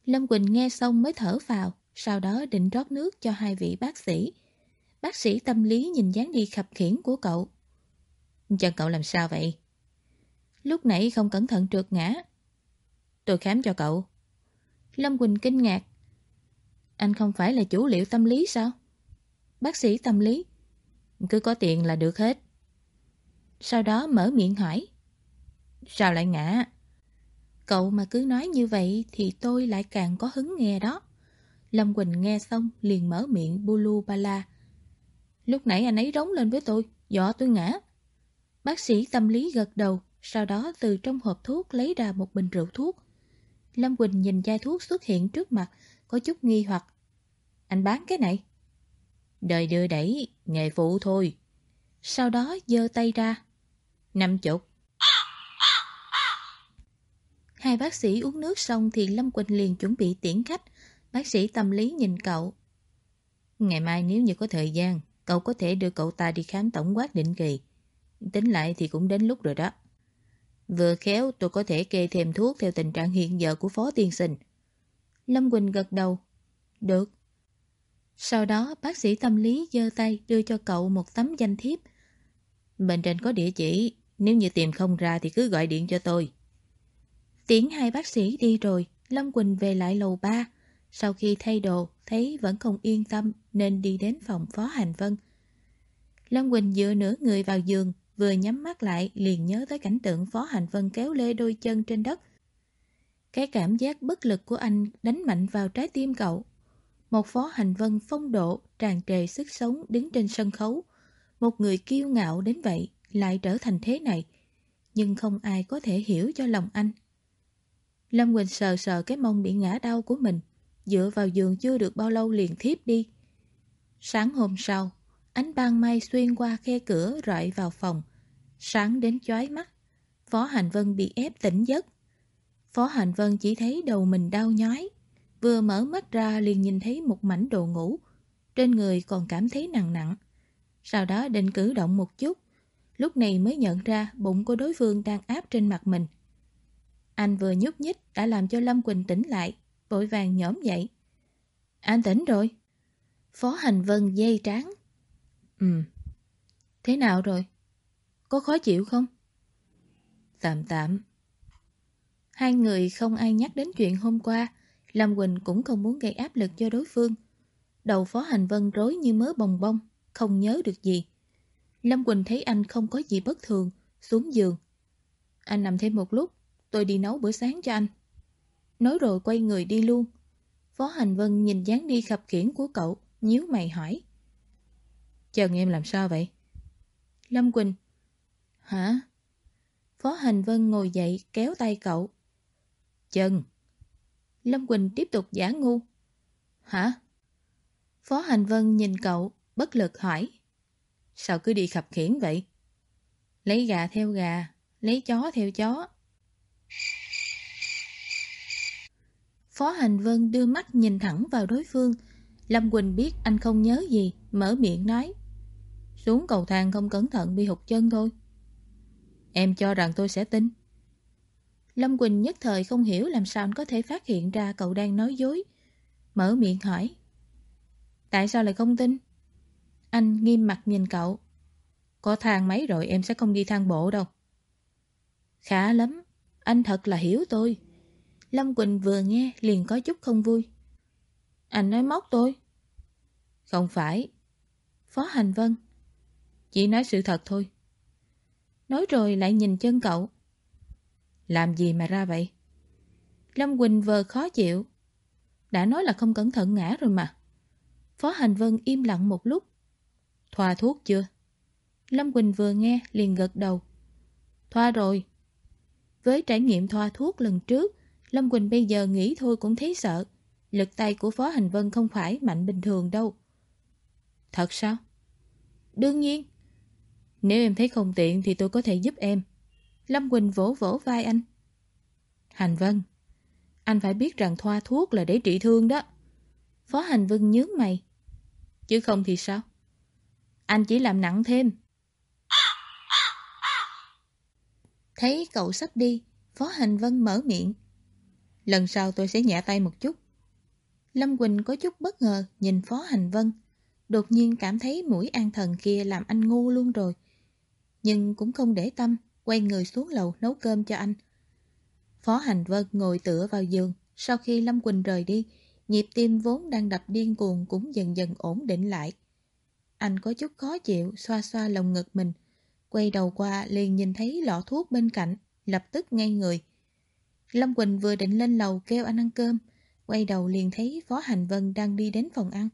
Lâm Quỳnh nghe xong mới thở vào Sau đó định rót nước cho hai vị bác sĩ. Bác sĩ tâm lý nhìn dáng đi khập khiển của cậu. Chân cậu làm sao vậy? Lúc nãy không cẩn thận trượt ngã. Tôi khám cho cậu. Lâm Quỳnh kinh ngạc. Anh không phải là chủ liệu tâm lý sao? Bác sĩ tâm lý. Cứ có tiền là được hết Sau đó mở miệng hỏi Sao lại ngã? Cậu mà cứ nói như vậy thì tôi lại càng có hứng nghe đó. Lâm Quỳnh nghe xong liền mở miệng bulu bala. Lúc nãy anh ấy rống lên với tôi, dọ tôi ngã. Bác sĩ tâm lý gật đầu, sau đó từ trong hộp thuốc lấy ra một bình rượu thuốc. Lâm Quỳnh nhìn chai thuốc xuất hiện trước mặt, có chút nghi hoặc. Anh bán cái này? Đời đưa đẩy, nghề phụ thôi. Sau đó giơ tay ra. Năm chục. Hai bác sĩ uống nước xong thì Lâm Quỳnh liền chuẩn bị tiễn khách. Bác sĩ tâm lý nhìn cậu. Ngày mai nếu như có thời gian, cậu có thể đưa cậu ta đi khám tổng quát định kỳ. Tính lại thì cũng đến lúc rồi đó. Vừa khéo tôi có thể kê thêm thuốc theo tình trạng hiện giờ của Phó Tiên Sinh. Lâm Quỳnh gật đầu. Được. Sau đó bác sĩ tâm lý giơ tay đưa cho cậu một tấm danh thiếp. Bên trên có địa chỉ, nếu như tìm không ra thì cứ gọi điện cho tôi. Tiễn hai bác sĩ đi rồi, Lâm Quỳnh về lại lầu ba. Sau khi thay đồ, thấy vẫn không yên tâm nên đi đến phòng Phó Hành Vân. Lâm Quỳnh dựa nửa người vào giường, vừa nhắm mắt lại liền nhớ tới cảnh tượng Phó Hành Vân kéo lê đôi chân trên đất. Cái cảm giác bất lực của anh đánh mạnh vào trái tim cậu. Một Phó Hành Vân phong độ, tràn trề sức sống đứng trên sân khấu. Một người kiêu ngạo đến vậy lại trở thành thế này. Nhưng không ai có thể hiểu cho lòng anh. Lâm Quỳnh sờ sờ cái mông bị ngã đau của mình, dựa vào giường chưa được bao lâu liền thiếp đi. Sáng hôm sau, ánh ban mai xuyên qua khe cửa rọi vào phòng. Sáng đến chói mắt, Phó Hành Vân bị ép tỉnh giấc. Phó Hành Vân chỉ thấy đầu mình đau nhói. Vừa mở mắt ra liền nhìn thấy một mảnh đồ ngủ. Trên người còn cảm thấy nặng nặng. Sau đó định cử động một chút. Lúc này mới nhận ra bụng của đối phương đang áp trên mặt mình. Anh vừa nhúc nhích đã làm cho Lâm Quỳnh tỉnh lại, vội vàng nhổm dậy. Anh tỉnh rồi. Phó Hành Vân dây tráng. Ừ. Thế nào rồi? Có khó chịu không? Tạm tạm. Hai người không ai nhắc đến chuyện hôm qua, Lâm Quỳnh cũng không muốn gây áp lực cho đối phương. Đầu Phó Hành Vân rối như mớ bồng bông, không nhớ được gì. Lâm Quỳnh thấy anh không có gì bất thường, xuống giường. Anh nằm thêm một lúc, tôi đi nấu bữa sáng cho anh. Nói rồi quay người đi luôn. Phó Hành Vân nhìn dáng đi khập khiển của cậu, nhíu mày hỏi. Chồng em làm sao vậy? Lâm Quỳnh. Hả? Phó Hành Vân ngồi dậy kéo tay cậu. Chân. Lâm Quỳnh tiếp tục giả ngu. Hả? Phó Hành Vân nhìn cậu, bất lực hỏi. Sao cứ đi khập khiển vậy? Lấy gà theo gà, lấy chó theo chó. Phó Hành Vân đưa mắt nhìn thẳng vào đối phương. Lâm Quỳnh biết anh không nhớ gì, mở miệng nói. Xuống cầu thang không cẩn thận bị hụt chân thôi. Em cho rằng tôi sẽ tin. Lâm Quỳnh nhất thời không hiểu làm sao anh có thể phát hiện ra cậu đang nói dối. Mở miệng hỏi. Tại sao lại không tin? Anh nghiêm mặt nhìn cậu. Có thang máy rồi em sẽ không đi thang bộ đâu. Khá lắm, anh thật là hiểu tôi. Lâm Quỳnh vừa nghe liền có chút không vui. Anh nói móc tôi. Không phải. Phó Hành Vân. Chỉ nói sự thật thôi. Nói rồi lại nhìn chân cậu. Làm gì mà ra vậy? Lâm Quỳnh vờ khó chịu. Đã nói là không cẩn thận ngã rồi mà. Phó Hành Vân im lặng một lúc. Thoa thuốc chưa? Lâm Quỳnh vừa nghe liền gật đầu. Thoa rồi. Với trải nghiệm thoa thuốc lần trước, Lâm Quỳnh bây giờ nghĩ thôi cũng thấy sợ. Lực tay của Phó Hành Vân không phải mạnh bình thường đâu. Thật sao? Đương nhiên. Nếu em thấy không tiện thì tôi có thể giúp em. Lâm Quỳnh vỗ vỗ vai anh. Hành Vân, anh phải biết rằng thoa thuốc là để trị thương đó. Phó Hành Vân nhướng mày. Chứ không thì sao? Anh chỉ làm nặng thêm. Thấy cậu sắp đi, Phó Hành Vân mở miệng. Lần sau tôi sẽ nhẹ tay một chút. Lâm Quỳnh có chút bất ngờ nhìn Phó Hành Vân. Đột nhiên cảm thấy mũi an thần kia làm anh ngu luôn rồi. Nhưng cũng không để tâm, quay người xuống lầu nấu cơm cho anh. Phó Hành Vân ngồi tựa vào giường, sau khi Lâm Quỳnh rời đi, nhịp tim vốn đang đập điên cuồng cũng dần dần ổn định lại. Anh có chút khó chịu, xoa xoa lồng ngực mình. Quay đầu qua liền nhìn thấy lọ thuốc bên cạnh, lập tức ngay người. Lâm Quỳnh vừa định lên lầu kêu anh ăn cơm, quay đầu liền thấy Phó Hành Vân đang đi đến phòng ăn.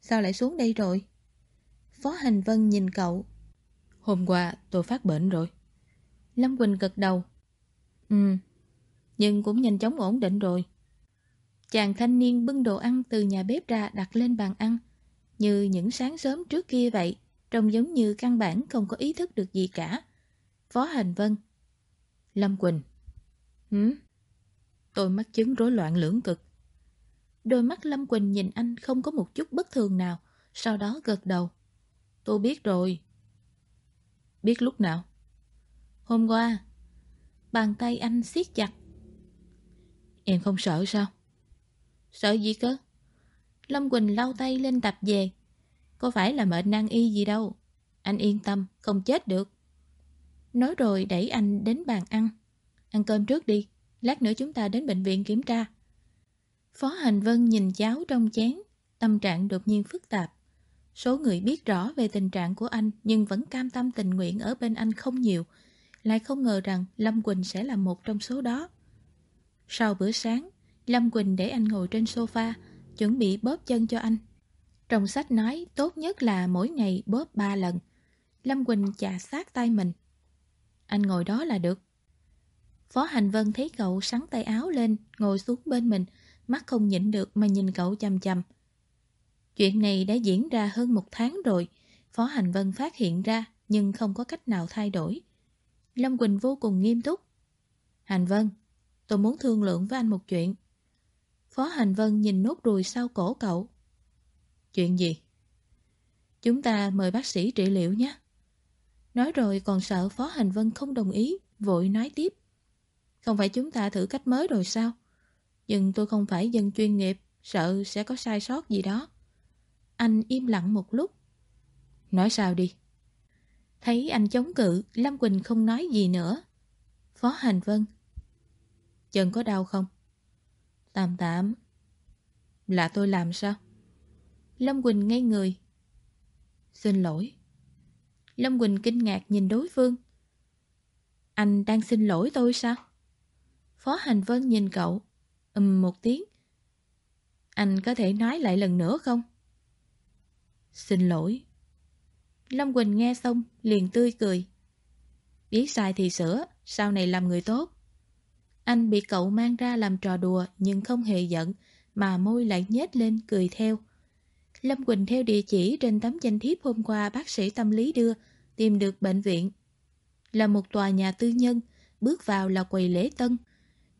Sao lại xuống đây rồi? Phó Hành Vân nhìn cậu. Hôm qua tôi phát bệnh rồi. Lâm Quỳnh gật đầu. Ừ, nhưng cũng nhanh chóng ổn định rồi. Chàng thanh niên bưng đồ ăn từ nhà bếp ra đặt lên bàn ăn. Như những sáng sớm trước kia vậy, trông giống như căn bản không có ý thức được gì cả. Phó Hành Vân Lâm Quỳnh Hử? Tôi mắc chứng rối loạn lưỡng cực. Đôi mắt Lâm Quỳnh nhìn anh không có một chút bất thường nào, sau đó gật đầu. Tôi biết rồi. Biết lúc nào? Hôm qua. Bàn tay anh siết chặt. Em không sợ sao? Sợ gì cơ? Lâm Quỳnh lau tay lên tập về. Có phải là mệt năng y gì đâu. Anh yên tâm, không chết được. Nói rồi đẩy anh đến bàn ăn. Ăn cơm trước đi, lát nữa chúng ta đến bệnh viện kiểm tra. Phó Hành Vân nhìn cháu trong chén, tâm trạng đột nhiên phức tạp. Số người biết rõ về tình trạng của anh nhưng vẫn cam tâm tình nguyện ở bên anh không nhiều, lại không ngờ rằng Lâm Quỳnh sẽ là một trong số đó. Sau bữa sáng, Lâm Quỳnh để anh ngồi trên sofa, chuẩn bị bóp chân cho anh. Trong sách nói tốt nhất là mỗi ngày bóp ba lần. Lâm Quỳnh chà sát tay mình. Anh ngồi đó là được. Phó Hành Vân thấy cậu sắn tay áo lên, ngồi xuống bên mình, mắt không nhịn được mà nhìn cậu chăm chăm. Chuyện này đã diễn ra hơn một tháng rồi, Phó Hành Vân phát hiện ra nhưng không có cách nào thay đổi. Lâm Quỳnh vô cùng nghiêm túc. Hành Vân, tôi muốn thương lượng với anh một chuyện. Phó Hành Vân nhìn nốt ruồi sau cổ cậu. Chuyện gì? Chúng ta mời bác sĩ trị liệu nhé. Nói rồi còn sợ Phó Hành Vân không đồng ý, vội nói tiếp. Không phải chúng ta thử cách mới rồi sao? Nhưng tôi không phải dân chuyên nghiệp, sợ sẽ có sai sót gì đó. Anh im lặng một lúc. Nói sao đi? Thấy anh chống cự, Lâm Quỳnh không nói gì nữa. Phó Hành Vân. Chân có đau không? Tạm tạm. Là tôi làm sao? Lâm Quỳnh ngây người. Xin lỗi. Lâm Quỳnh kinh ngạc nhìn đối phương. Anh đang xin lỗi tôi sao? Phó Hành Vân nhìn cậu. Ừm một tiếng. Anh có thể nói lại lần nữa không? Xin lỗi. Lâm Quỳnh nghe xong liền tươi cười. Biết sai thì sửa, sau này làm người tốt. Anh bị cậu mang ra làm trò đùa nhưng không hề giận, mà môi lại nhếch lên cười theo. Lâm Quỳnh theo địa chỉ trên tấm danh thiếp hôm qua bác sĩ tâm lý đưa, tìm được bệnh viện. Là một tòa nhà tư nhân, bước vào là quầy lễ tân.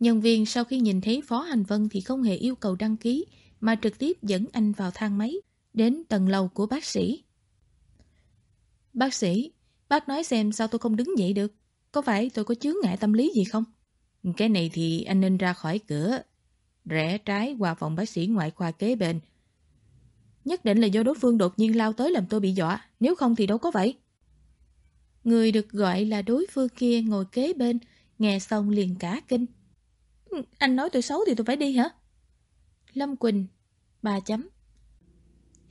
Nhân viên sau khi nhìn thấy Phó Hành Vân thì không hề yêu cầu đăng ký, mà trực tiếp dẫn anh vào thang máy, đến tầng lầu của bác sĩ. Bác sĩ, bác nói xem sao tôi không đứng dậy được. Có phải tôi có chướng ngại tâm lý gì không? Cái này thì anh nên ra khỏi cửa, rẽ trái qua phòng bác sĩ ngoại khoa kế bên. Nhất định là do đối phương đột nhiên lao tới làm tôi bị dọa, nếu không thì đâu có vậy. Người được gọi là đối phương kia ngồi kế bên, nghe xong liền cả kinh. Ừ, anh nói tôi xấu thì tôi phải đi hả? Lâm Quỳnh, ba chấm.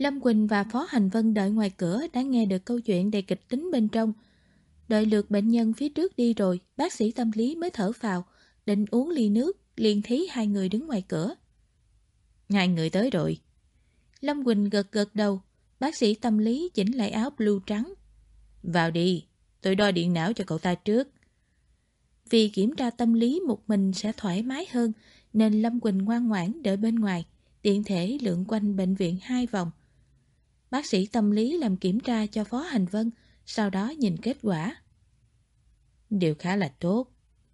Lâm Quỳnh và Phó Hành Vân đợi ngoài cửa đã nghe được câu chuyện đầy kịch tính bên trong. Đợi lượt bệnh nhân phía trước đi rồi, bác sĩ tâm lý mới thở phào, định uống ly nước, liền thấy hai người đứng ngoài cửa. Hai người tới rồi. Lâm Quỳnh gật gật đầu, bác sĩ tâm lý chỉnh lại áo blue trắng. Vào đi, tôi đo điện não cho cậu ta trước. Vì kiểm tra tâm lý một mình sẽ thoải mái hơn, nên Lâm Quỳnh ngoan ngoãn đợi bên ngoài, tiện thể lượn quanh bệnh viện hai vòng. Bác sĩ tâm lý làm kiểm tra cho Phó Hành Vân, sau đó nhìn kết quả. Điều khá là tốt,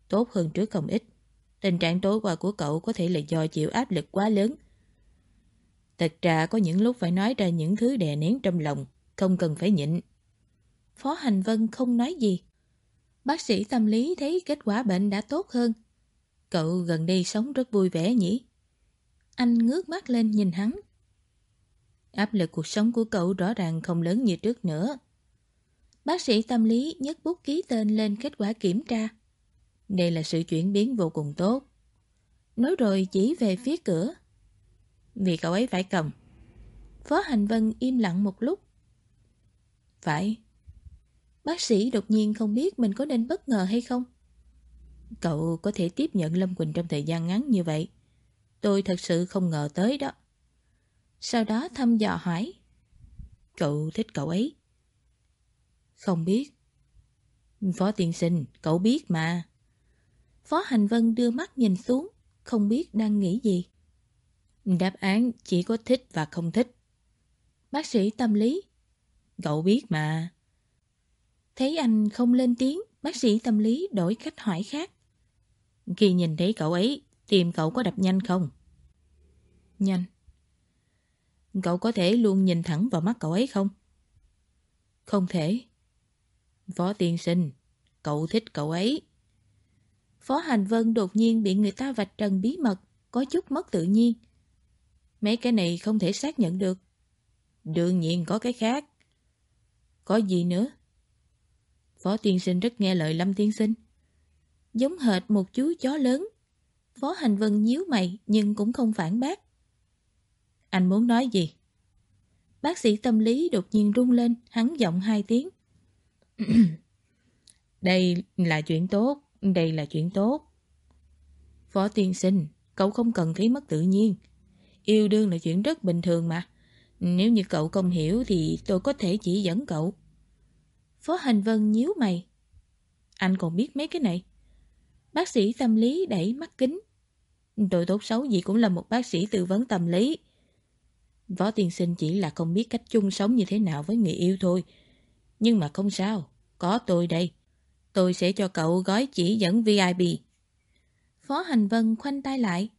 tốt hơn trước không ít. Tình trạng tối qua của cậu có thể là do chịu áp lực quá lớn. Thật ra có những lúc phải nói ra những thứ đè nén trong lòng, không cần phải nhịn. Phó Hành Vân không nói gì. Bác sĩ tâm lý thấy kết quả bệnh đã tốt hơn. Cậu gần đây sống rất vui vẻ nhỉ? Anh ngước mắt lên nhìn hắn. Áp lực cuộc sống của cậu rõ ràng không lớn như trước nữa. Bác sĩ tâm lý nhấc bút ký tên lên kết quả kiểm tra. Đây là sự chuyển biến vô cùng tốt. Nói rồi chỉ về phía cửa. Vì cậu ấy phải cầm. Phó Hành Vân im lặng một lúc. Phải. Bác sĩ đột nhiên không biết mình có nên bất ngờ hay không. Cậu có thể tiếp nhận Lâm Quỳnh trong thời gian ngắn như vậy. Tôi thật sự không ngờ tới đó. Sau đó thăm dò hỏi. Cậu thích cậu ấy? Không biết. Phó tiên sinh, cậu biết mà. Phó Hành Vân đưa mắt nhìn xuống, không biết đang nghĩ gì. Đáp án chỉ có thích và không thích. Bác sĩ tâm lý. Cậu biết mà. Thấy anh không lên tiếng, bác sĩ tâm lý đổi cách hỏi khác. Khi nhìn thấy cậu ấy, tìm cậu có đập nhanh không? Nhanh. Cậu có thể luôn nhìn thẳng vào mắt cậu ấy không? Không thể. Phó tiên sinh, cậu thích cậu ấy. Phó Hành Vân đột nhiên bị người ta vạch trần bí mật, có chút mất tự nhiên. Mấy cái này không thể xác nhận được. Đương nhiên có cái khác. Có gì nữa? Phó tiên sinh rất nghe lời Lâm tiên sinh. Giống hệt một chú chó lớn. Phó Hành Vân nhíu mày nhưng cũng không phản bác. Anh muốn nói gì? Bác sĩ tâm lý đột nhiên rung lên, hắn giọng hai tiếng. đây là chuyện tốt, đây là chuyện tốt. Phó tiên sinh, cậu không cần thấy mất tự nhiên. Yêu đương là chuyện rất bình thường mà. Nếu như cậu không hiểu thì tôi có thể chỉ dẫn cậu. Phó Hành Vân nhíu mày. Anh còn biết mấy cái này. Bác sĩ tâm lý đẩy mắt kính. Tôi tốt xấu gì cũng là một bác sĩ tư vấn tâm lý. Võ tiên sinh chỉ là không biết cách chung sống như thế nào với người yêu thôi. Nhưng mà không sao, có tôi đây. Tôi sẽ cho cậu gói chỉ dẫn VIP. Phó Hành Vân khoanh tay lại.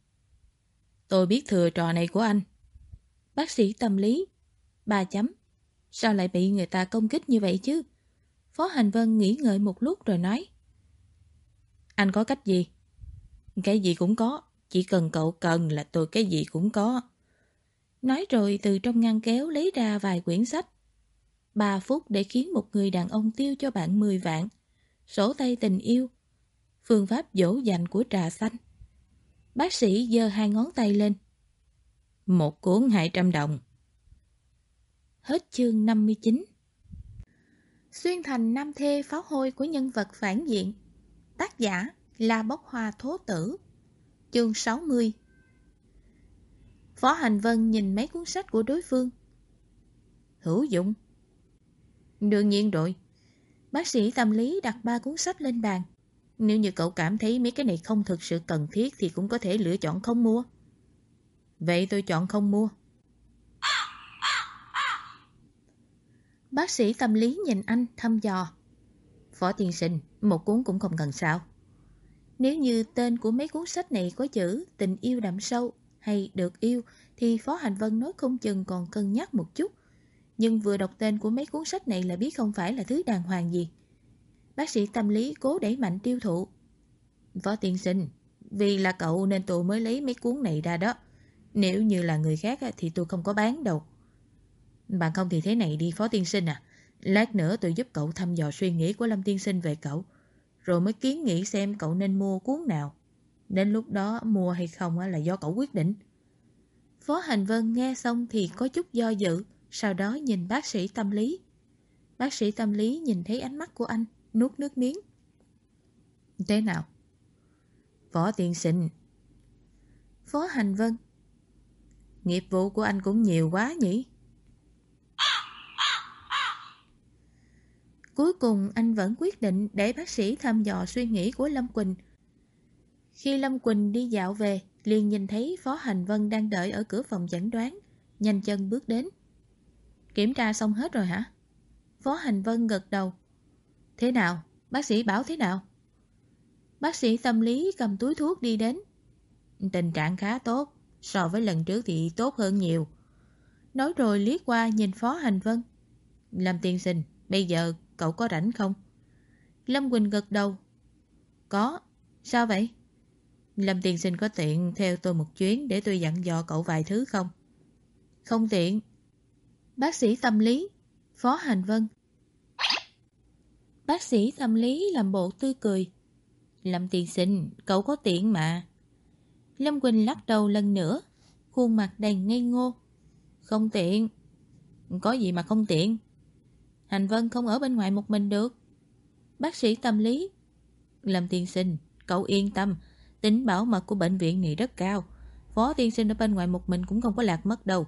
Tôi biết thừa trò này của anh. Bác sĩ tâm lý. Ba chấm. Sao lại bị người ta công kích như vậy chứ? Phó Hành Vân nghĩ ngợi một lúc rồi nói. Anh có cách gì? Cái gì cũng có. Chỉ cần cậu cần là tôi cái gì cũng có. Nói rồi từ trong ngăn kéo lấy ra vài quyển sách. 3 phút để khiến một người đàn ông tiêu cho bạn 10 vạn. Sổ tay tình yêu. Phương pháp dỗ dành của trà xanh. Bác sĩ giơ hai ngón tay lên. Một cuốn 200 đồng. Hết chương 59 Xuyên thành nam thê pháo hôi của nhân vật phản diện Tác giả là bốc hoa thố tử Chương 60 Phó Hành Vân nhìn mấy cuốn sách của đối phương. Hữu dụng. Đương nhiên rồi. Bác sĩ tâm lý đặt ba cuốn sách lên bàn. Nếu như cậu cảm thấy mấy cái này không thực sự cần thiết Thì cũng có thể lựa chọn không mua. Vậy tôi chọn không mua. Bác sĩ tâm lý nhìn anh thăm dò. Phó tiên sinh, Một cuốn cũng không cần sao. Nếu như tên của mấy cuốn sách này có chữ Tình yêu đậm sâu hay được yêu, Thì Phó Hành Vân nói không chừng còn cân nhắc một chút. Nhưng vừa đọc tên của mấy cuốn sách này là biết không phải là thứ đàng hoàng gì. Bác sĩ tâm lý cố đẩy mạnh tiêu thụ. Phó tiên sinh, Vì là cậu nên tôi mới lấy mấy cuốn này ra đó. Nếu như là người khác thì tôi không có bán đâu. Bạn không thì thế này đi, Phó tiên sinh à. Lát nữa tôi giúp cậu thăm dò suy nghĩ của Lâm tiên sinh về cậu. Rồi mới kiến nghị xem cậu nên mua cuốn nào. Đến lúc đó mua hay không là do cậu quyết định Phó Hành Vân nghe xong thì có chút do dự, Sau đó nhìn bác sĩ tâm lý Bác sĩ tâm lý nhìn thấy ánh mắt của anh, Nuốt nước miếng Thế nào? Phó tiên sinh Phó Hành Vân Nghiệp vụ của anh cũng nhiều quá nhỉ? Cuối cùng anh vẫn quyết định để bác sĩ thăm dò suy nghĩ của Lâm Quỳnh. Khi Lâm Quỳnh đi dạo về, liền nhìn thấy Phó Hành Vân đang đợi ở cửa phòng chẩn đoán, nhanh chân bước đến. Kiểm tra xong hết rồi hả? Phó Hành Vân gật đầu. Thế nào? Bác sĩ bảo thế nào? Bác sĩ tâm lý cầm túi thuốc đi đến. Tình trạng khá tốt, so với lần trước thì tốt hơn nhiều. Nói rồi liếc qua nhìn Phó Hành Vân. Lâm tiên sinh, bây giờ cậu có rảnh không? Lâm Quỳnh gật đầu. Có, sao vậy? Lâm tiên sinh có tiện theo tôi một chuyến để tôi dặn dò cậu vài thứ không? Không tiện. Bác sĩ tâm lý, Phó Hành Vân. Bác sĩ tâm lý làm bộ tươi cười. Lâm tiên sinh, cậu có tiện mà. Lâm Quỳnh lắc đầu lần nữa, khuôn mặt đầy ngây ngô. Không tiện. Có gì mà không tiện? Hành Vân không ở bên ngoài một mình được. Bác sĩ tâm lý. Lâm tiên sinh, cậu yên tâm, tính bảo mật của bệnh viện này rất cao. Phó tiên sinh ở bên ngoài một mình cũng không có lạc mất đâu.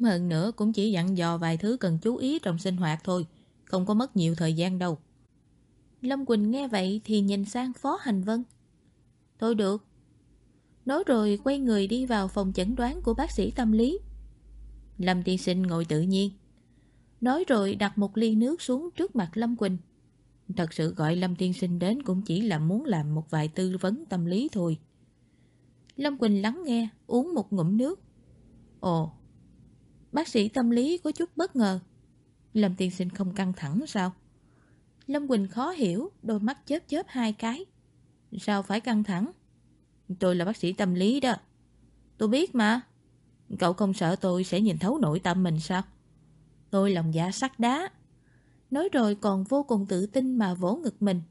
Hơn nữa cũng chỉ dặn dò vài thứ cần chú ý trong sinh hoạt thôi, không có mất nhiều thời gian đâu. Lâm Quỳnh nghe vậy thì nhìn sang Phó Hành Vân. Thôi được. Nói rồi quay người đi vào phòng chẩn đoán của bác sĩ tâm lý. Lâm tiên sinh ngồi tự nhiên. Nói rồi đặt một ly nước xuống trước mặt Lâm Quỳnh. Thật sự gọi Lâm Tiên Sinh đến cũng chỉ là muốn làm một vài tư vấn tâm lý thôi. Lâm Quỳnh lắng nghe, uống một ngụm nước. Ồ, bác sĩ tâm lý có chút bất ngờ. Lâm Tiên Sinh không căng thẳng sao? Lâm Quỳnh khó hiểu, đôi mắt chớp chớp hai cái. Sao phải căng thẳng? Tôi là bác sĩ tâm lý đó. Tôi biết mà. Cậu không sợ tôi sẽ nhìn thấu nội tâm mình sao? Tôi lòng dạ sắt đá. Nói rồi còn vô cùng tự tin mà vỗ ngực mình.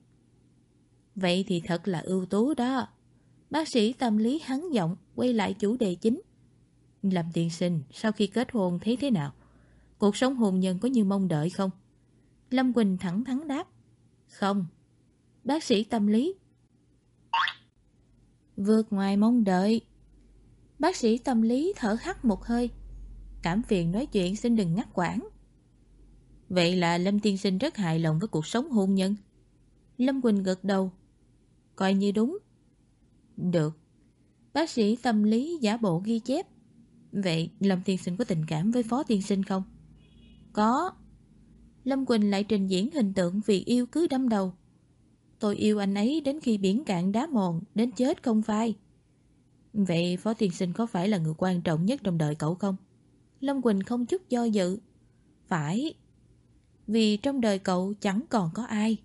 Vậy thì thật là ưu tú đó. Bác sĩ tâm lý hắn giọng quay lại chủ đề chính. Làm tiền sinh, sau khi kết hôn thấy thế nào? Cuộc sống hôn nhân có như mong đợi không? Lâm Quỳnh thẳng thắn đáp. Không. Bác sĩ tâm lý. Vượt ngoài mong đợi. Bác sĩ tâm lý thở hắt một hơi. Cảm phiền nói chuyện xin đừng ngắt quãng. Vậy là Lâm Tiên Sinh rất hài lòng với cuộc sống hôn nhân. Lâm Quỳnh gật đầu. Coi như đúng. Được. Bác sĩ tâm lý giả bộ ghi chép. Vậy Lâm Tiên Sinh có tình cảm với Phó Tiên Sinh không? Có. Lâm Quỳnh lại trình diễn hình tượng việc yêu cứ đâm đầu. Tôi yêu anh ấy đến khi biển cạn đá mòn, đến chết không phai. Vậy Phó Tiên Sinh có phải là người quan trọng nhất trong đời cậu không? Lâm Quỳnh không chút do dự. Phải. Vì trong đời cậu chẳng còn có ai.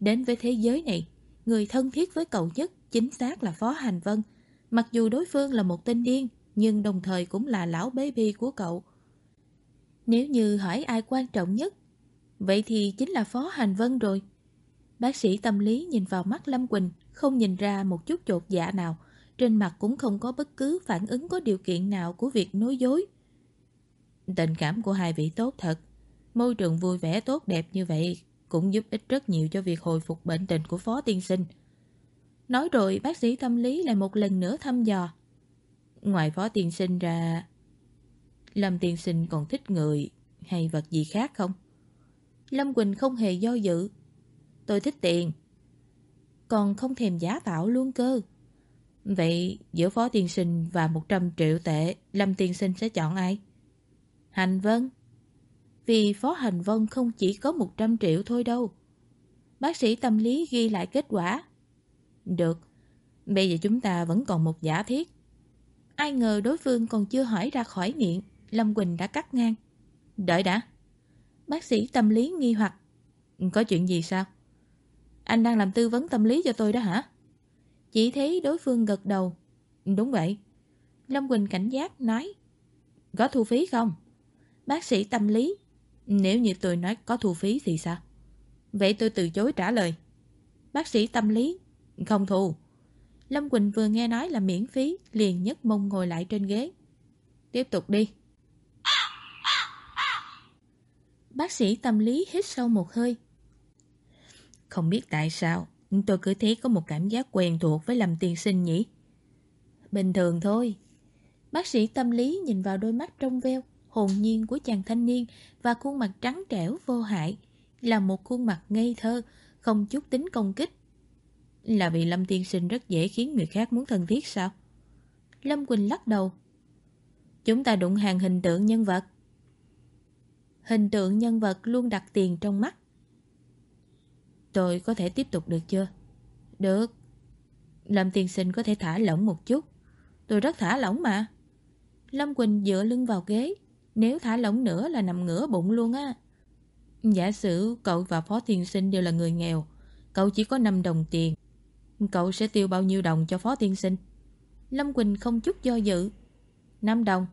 Đến với thế giới này, người thân thiết với cậu nhất chính xác là Phó Hành Vân. Mặc dù đối phương là một tên điên, nhưng đồng thời cũng là lão baby của cậu. Nếu như hỏi ai quan trọng nhất, vậy thì chính là Phó Hành Vân rồi. Bác sĩ tâm lý nhìn vào mắt Lâm Quỳnh, không nhìn ra một chút chột dạ nào, trên mặt cũng không có bất cứ phản ứng có điều kiện nào của việc nói dối. Tình cảm của hai vị tốt thật, môi trường vui vẻ tốt đẹp như vậy cũng giúp ích rất nhiều cho việc hồi phục bệnh tình của Phó Tiên Sinh. Nói rồi bác sĩ tâm lý lại một lần nữa thăm dò. Ngoài Phó Tiên Sinh ra, Lâm Tiên Sinh còn thích người hay vật gì khác không? Lâm Quỳnh không hề do dự. Tôi thích tiền. Còn không thèm giá tạo luôn cơ. Vậy giữa Phó Tiên Sinh và 100 triệu tệ, Lâm Tiên Sinh sẽ chọn ai? Hành Vân. Vì Phó Hành Vân không chỉ có 100 triệu thôi đâu. Bác sĩ tâm lý ghi lại kết quả. Được, bây giờ chúng ta vẫn còn một giả thiết. Ai ngờ đối phương còn chưa hỏi ra khỏi miệng, Lâm Quỳnh đã cắt ngang. Đợi đã. Bác sĩ tâm lý nghi hoặc. Có chuyện gì sao? Anh đang làm tư vấn tâm lý cho tôi đó hả? Chỉ thấy đối phương gật đầu. Đúng vậy. Lâm Quỳnh cảnh giác nói. Có thu phí không? Bác sĩ tâm lý. Nếu như tôi nói có thu phí thì sao? Vậy tôi từ chối trả lời. Bác sĩ tâm lý. Không thu. Lâm Quỳnh vừa nghe nói là miễn phí, liền nhấc mông ngồi lại trên ghế. Tiếp tục đi. Bác sĩ tâm lý hít sâu một hơi. Không biết tại sao, tôi cứ thấy có một cảm giác quen thuộc với Lâm Tiên Sinh nhỉ? Bình thường thôi. Bác sĩ tâm lý nhìn vào đôi mắt trong veo, hồn nhiên của chàng thanh niên và khuôn mặt trắng trẻo vô hại, là một khuôn mặt ngây thơ, không chút tính công kích. Là vì Lâm Tiên Sinh rất dễ khiến người khác muốn thân thiết sao? Lâm Quỳnh lắc đầu. Chúng ta đụng hàng hình tượng nhân vật. Hình tượng nhân vật luôn đặt tiền trong mắt. Tôi có thể tiếp tục được chưa? Được. Lâm Tiên Sinh có thể thả lỏng một chút. Tôi rất thả lỏng mà. Lâm Quỳnh dựa lưng vào ghế. Nếu thả lỏng nữa là nằm ngửa bụng luôn á. Giả sử cậu và Phó thiên Sinh đều là người nghèo. Cậu chỉ có 5 đồng tiền. Cậu sẽ tiêu bao nhiêu đồng cho Phó thiên Sinh? Lâm Quỳnh không chút do dự. 5 đồng.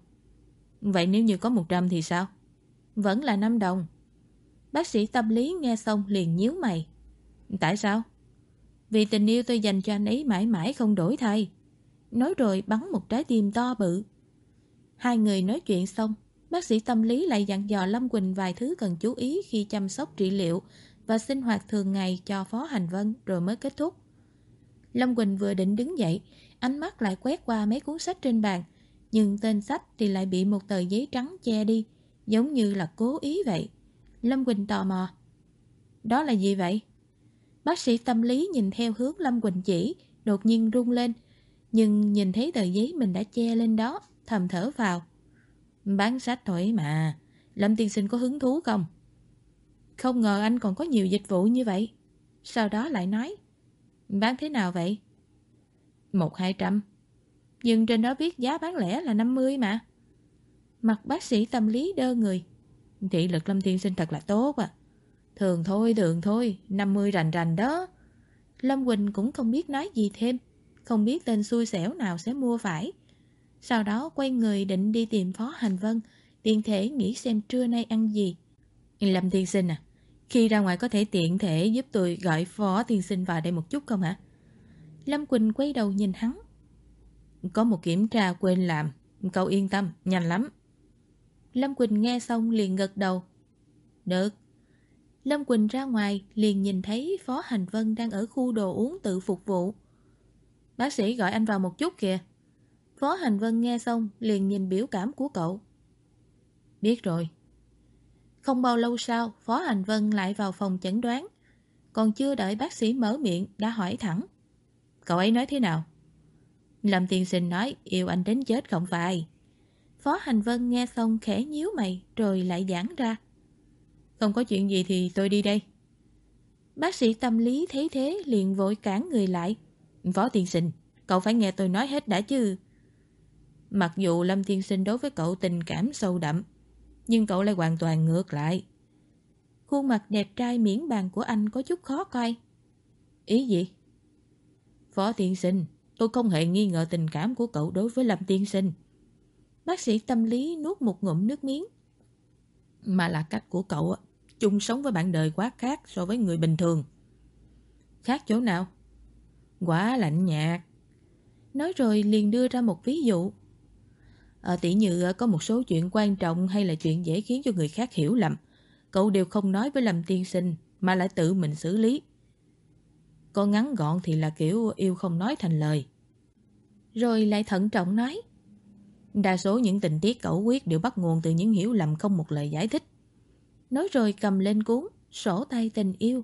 Vậy nếu như có 100 thì sao? Vẫn là 5 đồng. Bác sĩ tâm lý nghe xong liền nhíu mày. Tại sao? Vì tình yêu tôi dành cho anh ấy mãi mãi không đổi thay. Nói rồi bắn một trái tim to bự. Hai người nói chuyện xong, bác sĩ tâm lý lại dặn dò Lâm Quỳnh vài thứ cần chú ý khi chăm sóc trị liệu và sinh hoạt thường ngày cho Phó Hành Vân rồi mới kết thúc. Lâm Quỳnh vừa định đứng dậy, ánh mắt lại quét qua mấy cuốn sách trên bàn, nhưng tên sách thì lại bị một tờ giấy trắng che đi, giống như là cố ý vậy. Lâm Quỳnh tò mò. Đó là gì vậy? Bác sĩ tâm lý nhìn theo hướng Lâm Quỳnh chỉ, đột nhiên rung lên, nhưng nhìn thấy tờ giấy mình đã che lên đó, thầm thở vào. Bán sách thôi mà, Lâm tiên sinh có hứng thú không? Không ngờ anh còn có nhiều dịch vụ như vậy. Sau đó lại nói, bán thế nào vậy? Một hai trăm. Nhưng trên đó viết giá bán lẻ là 50 mà. Mặt bác sĩ tâm lý đơ người. Thị lực Lâm tiên sinh thật là tốt à. Thường thôi, thường thôi, 50 rành rành đó. Lâm Quỳnh cũng không biết nói gì thêm, không biết tên xui xẻo nào sẽ mua phải. Sau đó quay người định đi tìm Phó Hành Vân, tiện thể nghĩ xem trưa nay ăn gì. Lâm Thiên Sinh à, khi ra ngoài có thể tiện thể giúp tôi gọi Phó Thiên Sinh vào đây một chút không hả? Lâm Quỳnh quay đầu nhìn hắn. Có một kiểm tra quên làm, cậu yên tâm, nhanh lắm. Lâm Quỳnh nghe xong liền gật đầu. Được, Lâm Quỳnh ra ngoài liền nhìn thấy Phó Hành Vân đang ở khu đồ uống tự phục vụ. Bác sĩ gọi anh vào một chút kìa. Phó Hành Vân nghe xong liền nhìn biểu cảm của cậu. Biết rồi. Không bao lâu sau, Phó Hành Vân lại vào phòng chẩn đoán. Còn chưa đợi bác sĩ mở miệng đã hỏi thẳng. Cậu ấy nói thế nào? Lâm tiên sinh nói yêu anh đến chết không phải. Phó Hành Vân nghe xong khẽ nhíu mày rồi lại giảng ra. Không có chuyện gì thì tôi đi đây. Bác sĩ tâm lý thấy thế liền vội cản người lại. Phó tiên sinh, cậu phải nghe tôi nói hết đã chứ. Mặc dù Lâm Thiên sinh đối với cậu tình cảm sâu đậm, nhưng cậu lại hoàn toàn ngược lại. Khuôn mặt đẹp trai miễn bàn của anh có chút khó coi. Ý gì? Phó Thiên sinh, tôi không hề nghi ngờ tình cảm của cậu đối với Lâm Thiên sinh. Bác sĩ tâm lý nuốt một ngụm nước miếng. Mà là cách của cậu chung sống với bạn đời quá khác so với người bình thường. Khác chỗ nào? Quá lạnh nhạt. Nói rồi liền đưa ra một ví dụ. Ờ, à, tỷ như ờ, có một số chuyện quan trọng hay là chuyện dễ khiến cho người khác hiểu lầm. Cậu đều không nói với Lâm tiên sinh mà lại tự mình xử lý. Có ngắn gọn thì là kiểu yêu không nói thành lời. Rồi lại thận trọng nói. Đa số những tình tiết cẩu quyết đều bắt nguồn từ những hiểu lầm không một lời giải thích. Nói rồi cầm lên cuốn, sổ tay tình yêu.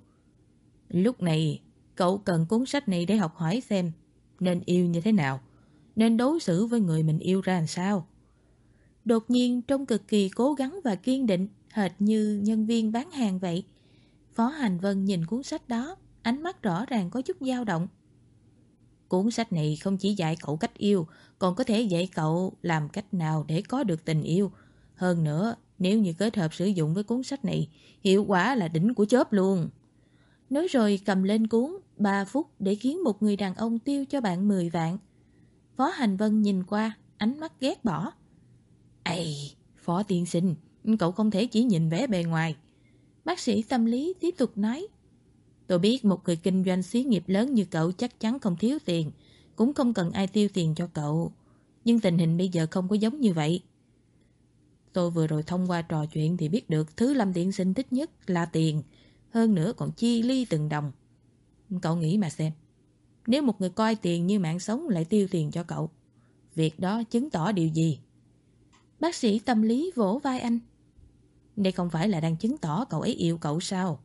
Lúc này, cậu cần cuốn sách này để học hỏi xem nên yêu như thế nào, nên đối xử với người mình yêu ra làm sao. Đột nhiên trông cực kỳ cố gắng và kiên định, hệt như nhân viên bán hàng vậy. Phó Hành Vân nhìn cuốn sách đó, ánh mắt rõ ràng có chút dao động. Cuốn sách này không chỉ dạy cậu cách yêu, còn có thể dạy cậu làm cách nào để có được tình yêu. Hơn nữa, nếu như kết hợp sử dụng với cuốn sách này, hiệu quả là đỉnh của chớp luôn. Nói rồi cầm lên cuốn 3 phút để khiến một người đàn ông tiêu cho bạn 10 vạn. Phó Hành Vân nhìn qua, ánh mắt ghét bỏ. Ây, Phó tiên sinh, cậu không thể chỉ nhìn vẻ bề ngoài. Bác sĩ tâm lý tiếp tục nói. Tôi biết một người kinh doanh xí nghiệp lớn như cậu chắc chắn không thiếu tiền, cũng không cần ai tiêu tiền cho cậu. Nhưng tình hình bây giờ không có giống như vậy. Tôi vừa rồi thông qua trò chuyện thì biết được thứ Lâm tiên Sinh thích nhất là tiền, hơn nữa còn chi ly từng đồng. Cậu nghĩ mà xem, nếu một người coi tiền như mạng sống lại tiêu tiền cho cậu, việc đó chứng tỏ điều gì? Bác sĩ tâm lý vỗ vai anh. Đây không phải là đang chứng tỏ cậu ấy yêu cậu sao?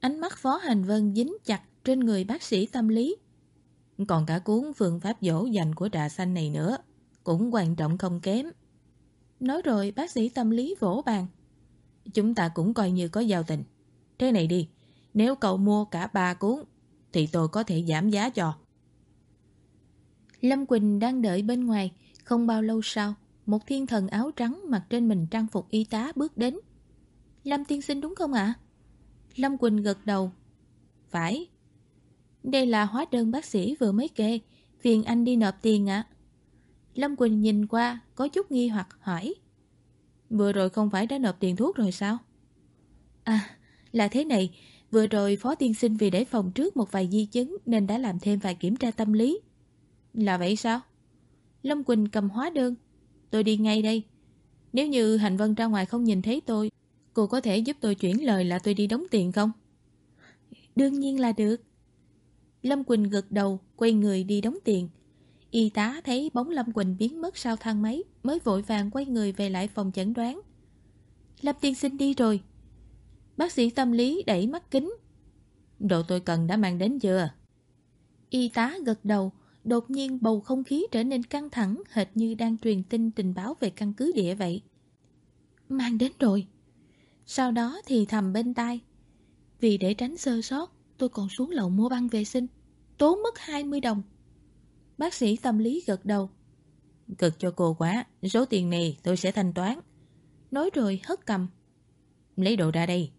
Ánh mắt Phó Hành Vân dính chặt trên người bác sĩ tâm lý. Còn cả cuốn phương pháp dỗ dành của trà xanh này nữa, cũng quan trọng không kém. Nói rồi bác sĩ tâm lý vỗ bàn. Chúng ta cũng coi như có giao tình. Thế này đi, nếu cậu mua cả ba cuốn, thì tôi có thể giảm giá cho. Lâm Quỳnh đang đợi bên ngoài, không bao lâu sau, một thiên thần áo trắng mặc trên mình trang phục y tá bước đến. Lâm tiên sinh đúng không ạ? Lâm Quỳnh gật đầu. Phải. Đây là hóa đơn bác sĩ vừa mới kê, phiền anh đi nộp tiền ạ. Lâm Quỳnh nhìn qua, có chút nghi hoặc hỏi. Vừa rồi không phải đã nộp tiền thuốc rồi sao? À, là thế này, vừa rồi Phó Tiên Sinh vì để phòng trước một vài di chứng nên đã làm thêm vài kiểm tra tâm lý. Là vậy sao? Lâm Quỳnh cầm hóa đơn. Tôi đi ngay đây. Nếu như Hành Vân ra ngoài không nhìn thấy tôi, cô có thể giúp tôi chuyển lời là tôi đi đóng tiền không? Đương nhiên là được. Lâm Quỳnh gật đầu, quay người đi đóng tiền. Y tá thấy bóng Lâm Quỳnh biến mất sau thang máy mới vội vàng quay người về lại phòng chẩn đoán. Lâm tiên sinh đi rồi. Bác sĩ tâm lý đẩy mắt kính. Độ tôi cần đã mang đến chưa? Y tá gật đầu, đột nhiên bầu không khí trở nên căng thẳng hệt như đang truyền tin tình báo về căn cứ địa vậy. Mang đến rồi. Sau đó thì thầm bên tai. Vì để tránh sơ sót, tôi còn xuống lầu mua băng vệ sinh. Tốn mất 20 đồng. Bác sĩ tâm lý gật đầu. Cực cho cô quá, số tiền này tôi sẽ thanh toán. Nói rồi hất cầm. Lấy đồ ra đây.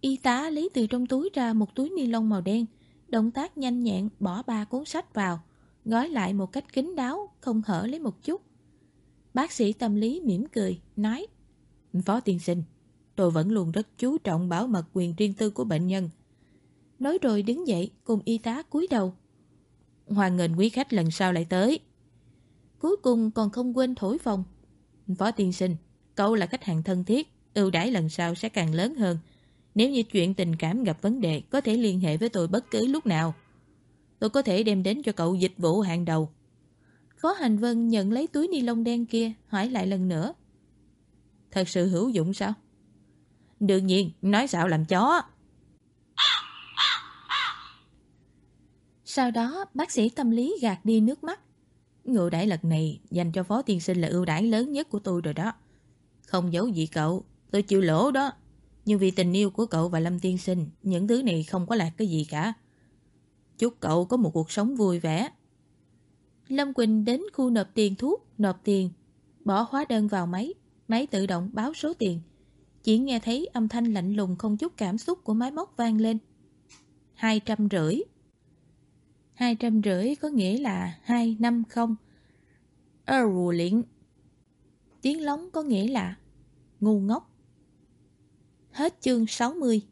Y tá lấy từ trong túi ra một túi ni lông màu đen, động tác nhanh nhẹn bỏ ba cuốn sách vào, gói lại một cách kín đáo, không hở lấy một chút. Bác sĩ tâm lý mỉm cười, nói Phó tiên sinh, tôi vẫn luôn rất chú trọng bảo mật quyền riêng tư của bệnh nhân. Nói rồi đứng dậy cùng y tá cúi đầu. Hoàng nghênh quý khách lần sau lại tới. Cuối cùng còn không quên thổi phòng. Phó tiên sinh, cậu là khách hàng thân thiết, ưu đãi lần sau sẽ càng lớn hơn. Nếu như chuyện tình cảm gặp vấn đề, có thể liên hệ với tôi bất cứ lúc nào. Tôi có thể đem đến cho cậu dịch vụ hàng đầu. Phó Hành Vân nhận lấy túi ni lông đen kia, hỏi lại lần nữa. Thật sự hữu dụng sao? Đương nhiên, nói xạo làm chó. Sau đó bác sĩ tâm lý gạt đi nước mắt. Ngựa đãi lần này dành cho phó tiên sinh là ưu đãi lớn nhất của tôi rồi đó. Không giấu gì cậu, tôi chịu lỗ đó. Nhưng vì tình yêu của cậu và Lâm tiên sinh, những thứ này không có lạc cái gì cả. Chúc cậu có một cuộc sống vui vẻ. Lâm Quỳnh đến khu nộp tiền thuốc, nộp tiền, bỏ hóa đơn vào máy, máy tự động báo số tiền. Chỉ nghe thấy âm thanh lạnh lùng không chút cảm xúc của máy móc vang lên. Hai trăm rưỡi. Hai trăm rưỡi có nghĩa là hai năm không. Euro liện. Tiếng lóng có nghĩa là ngu ngốc. Hết chương 60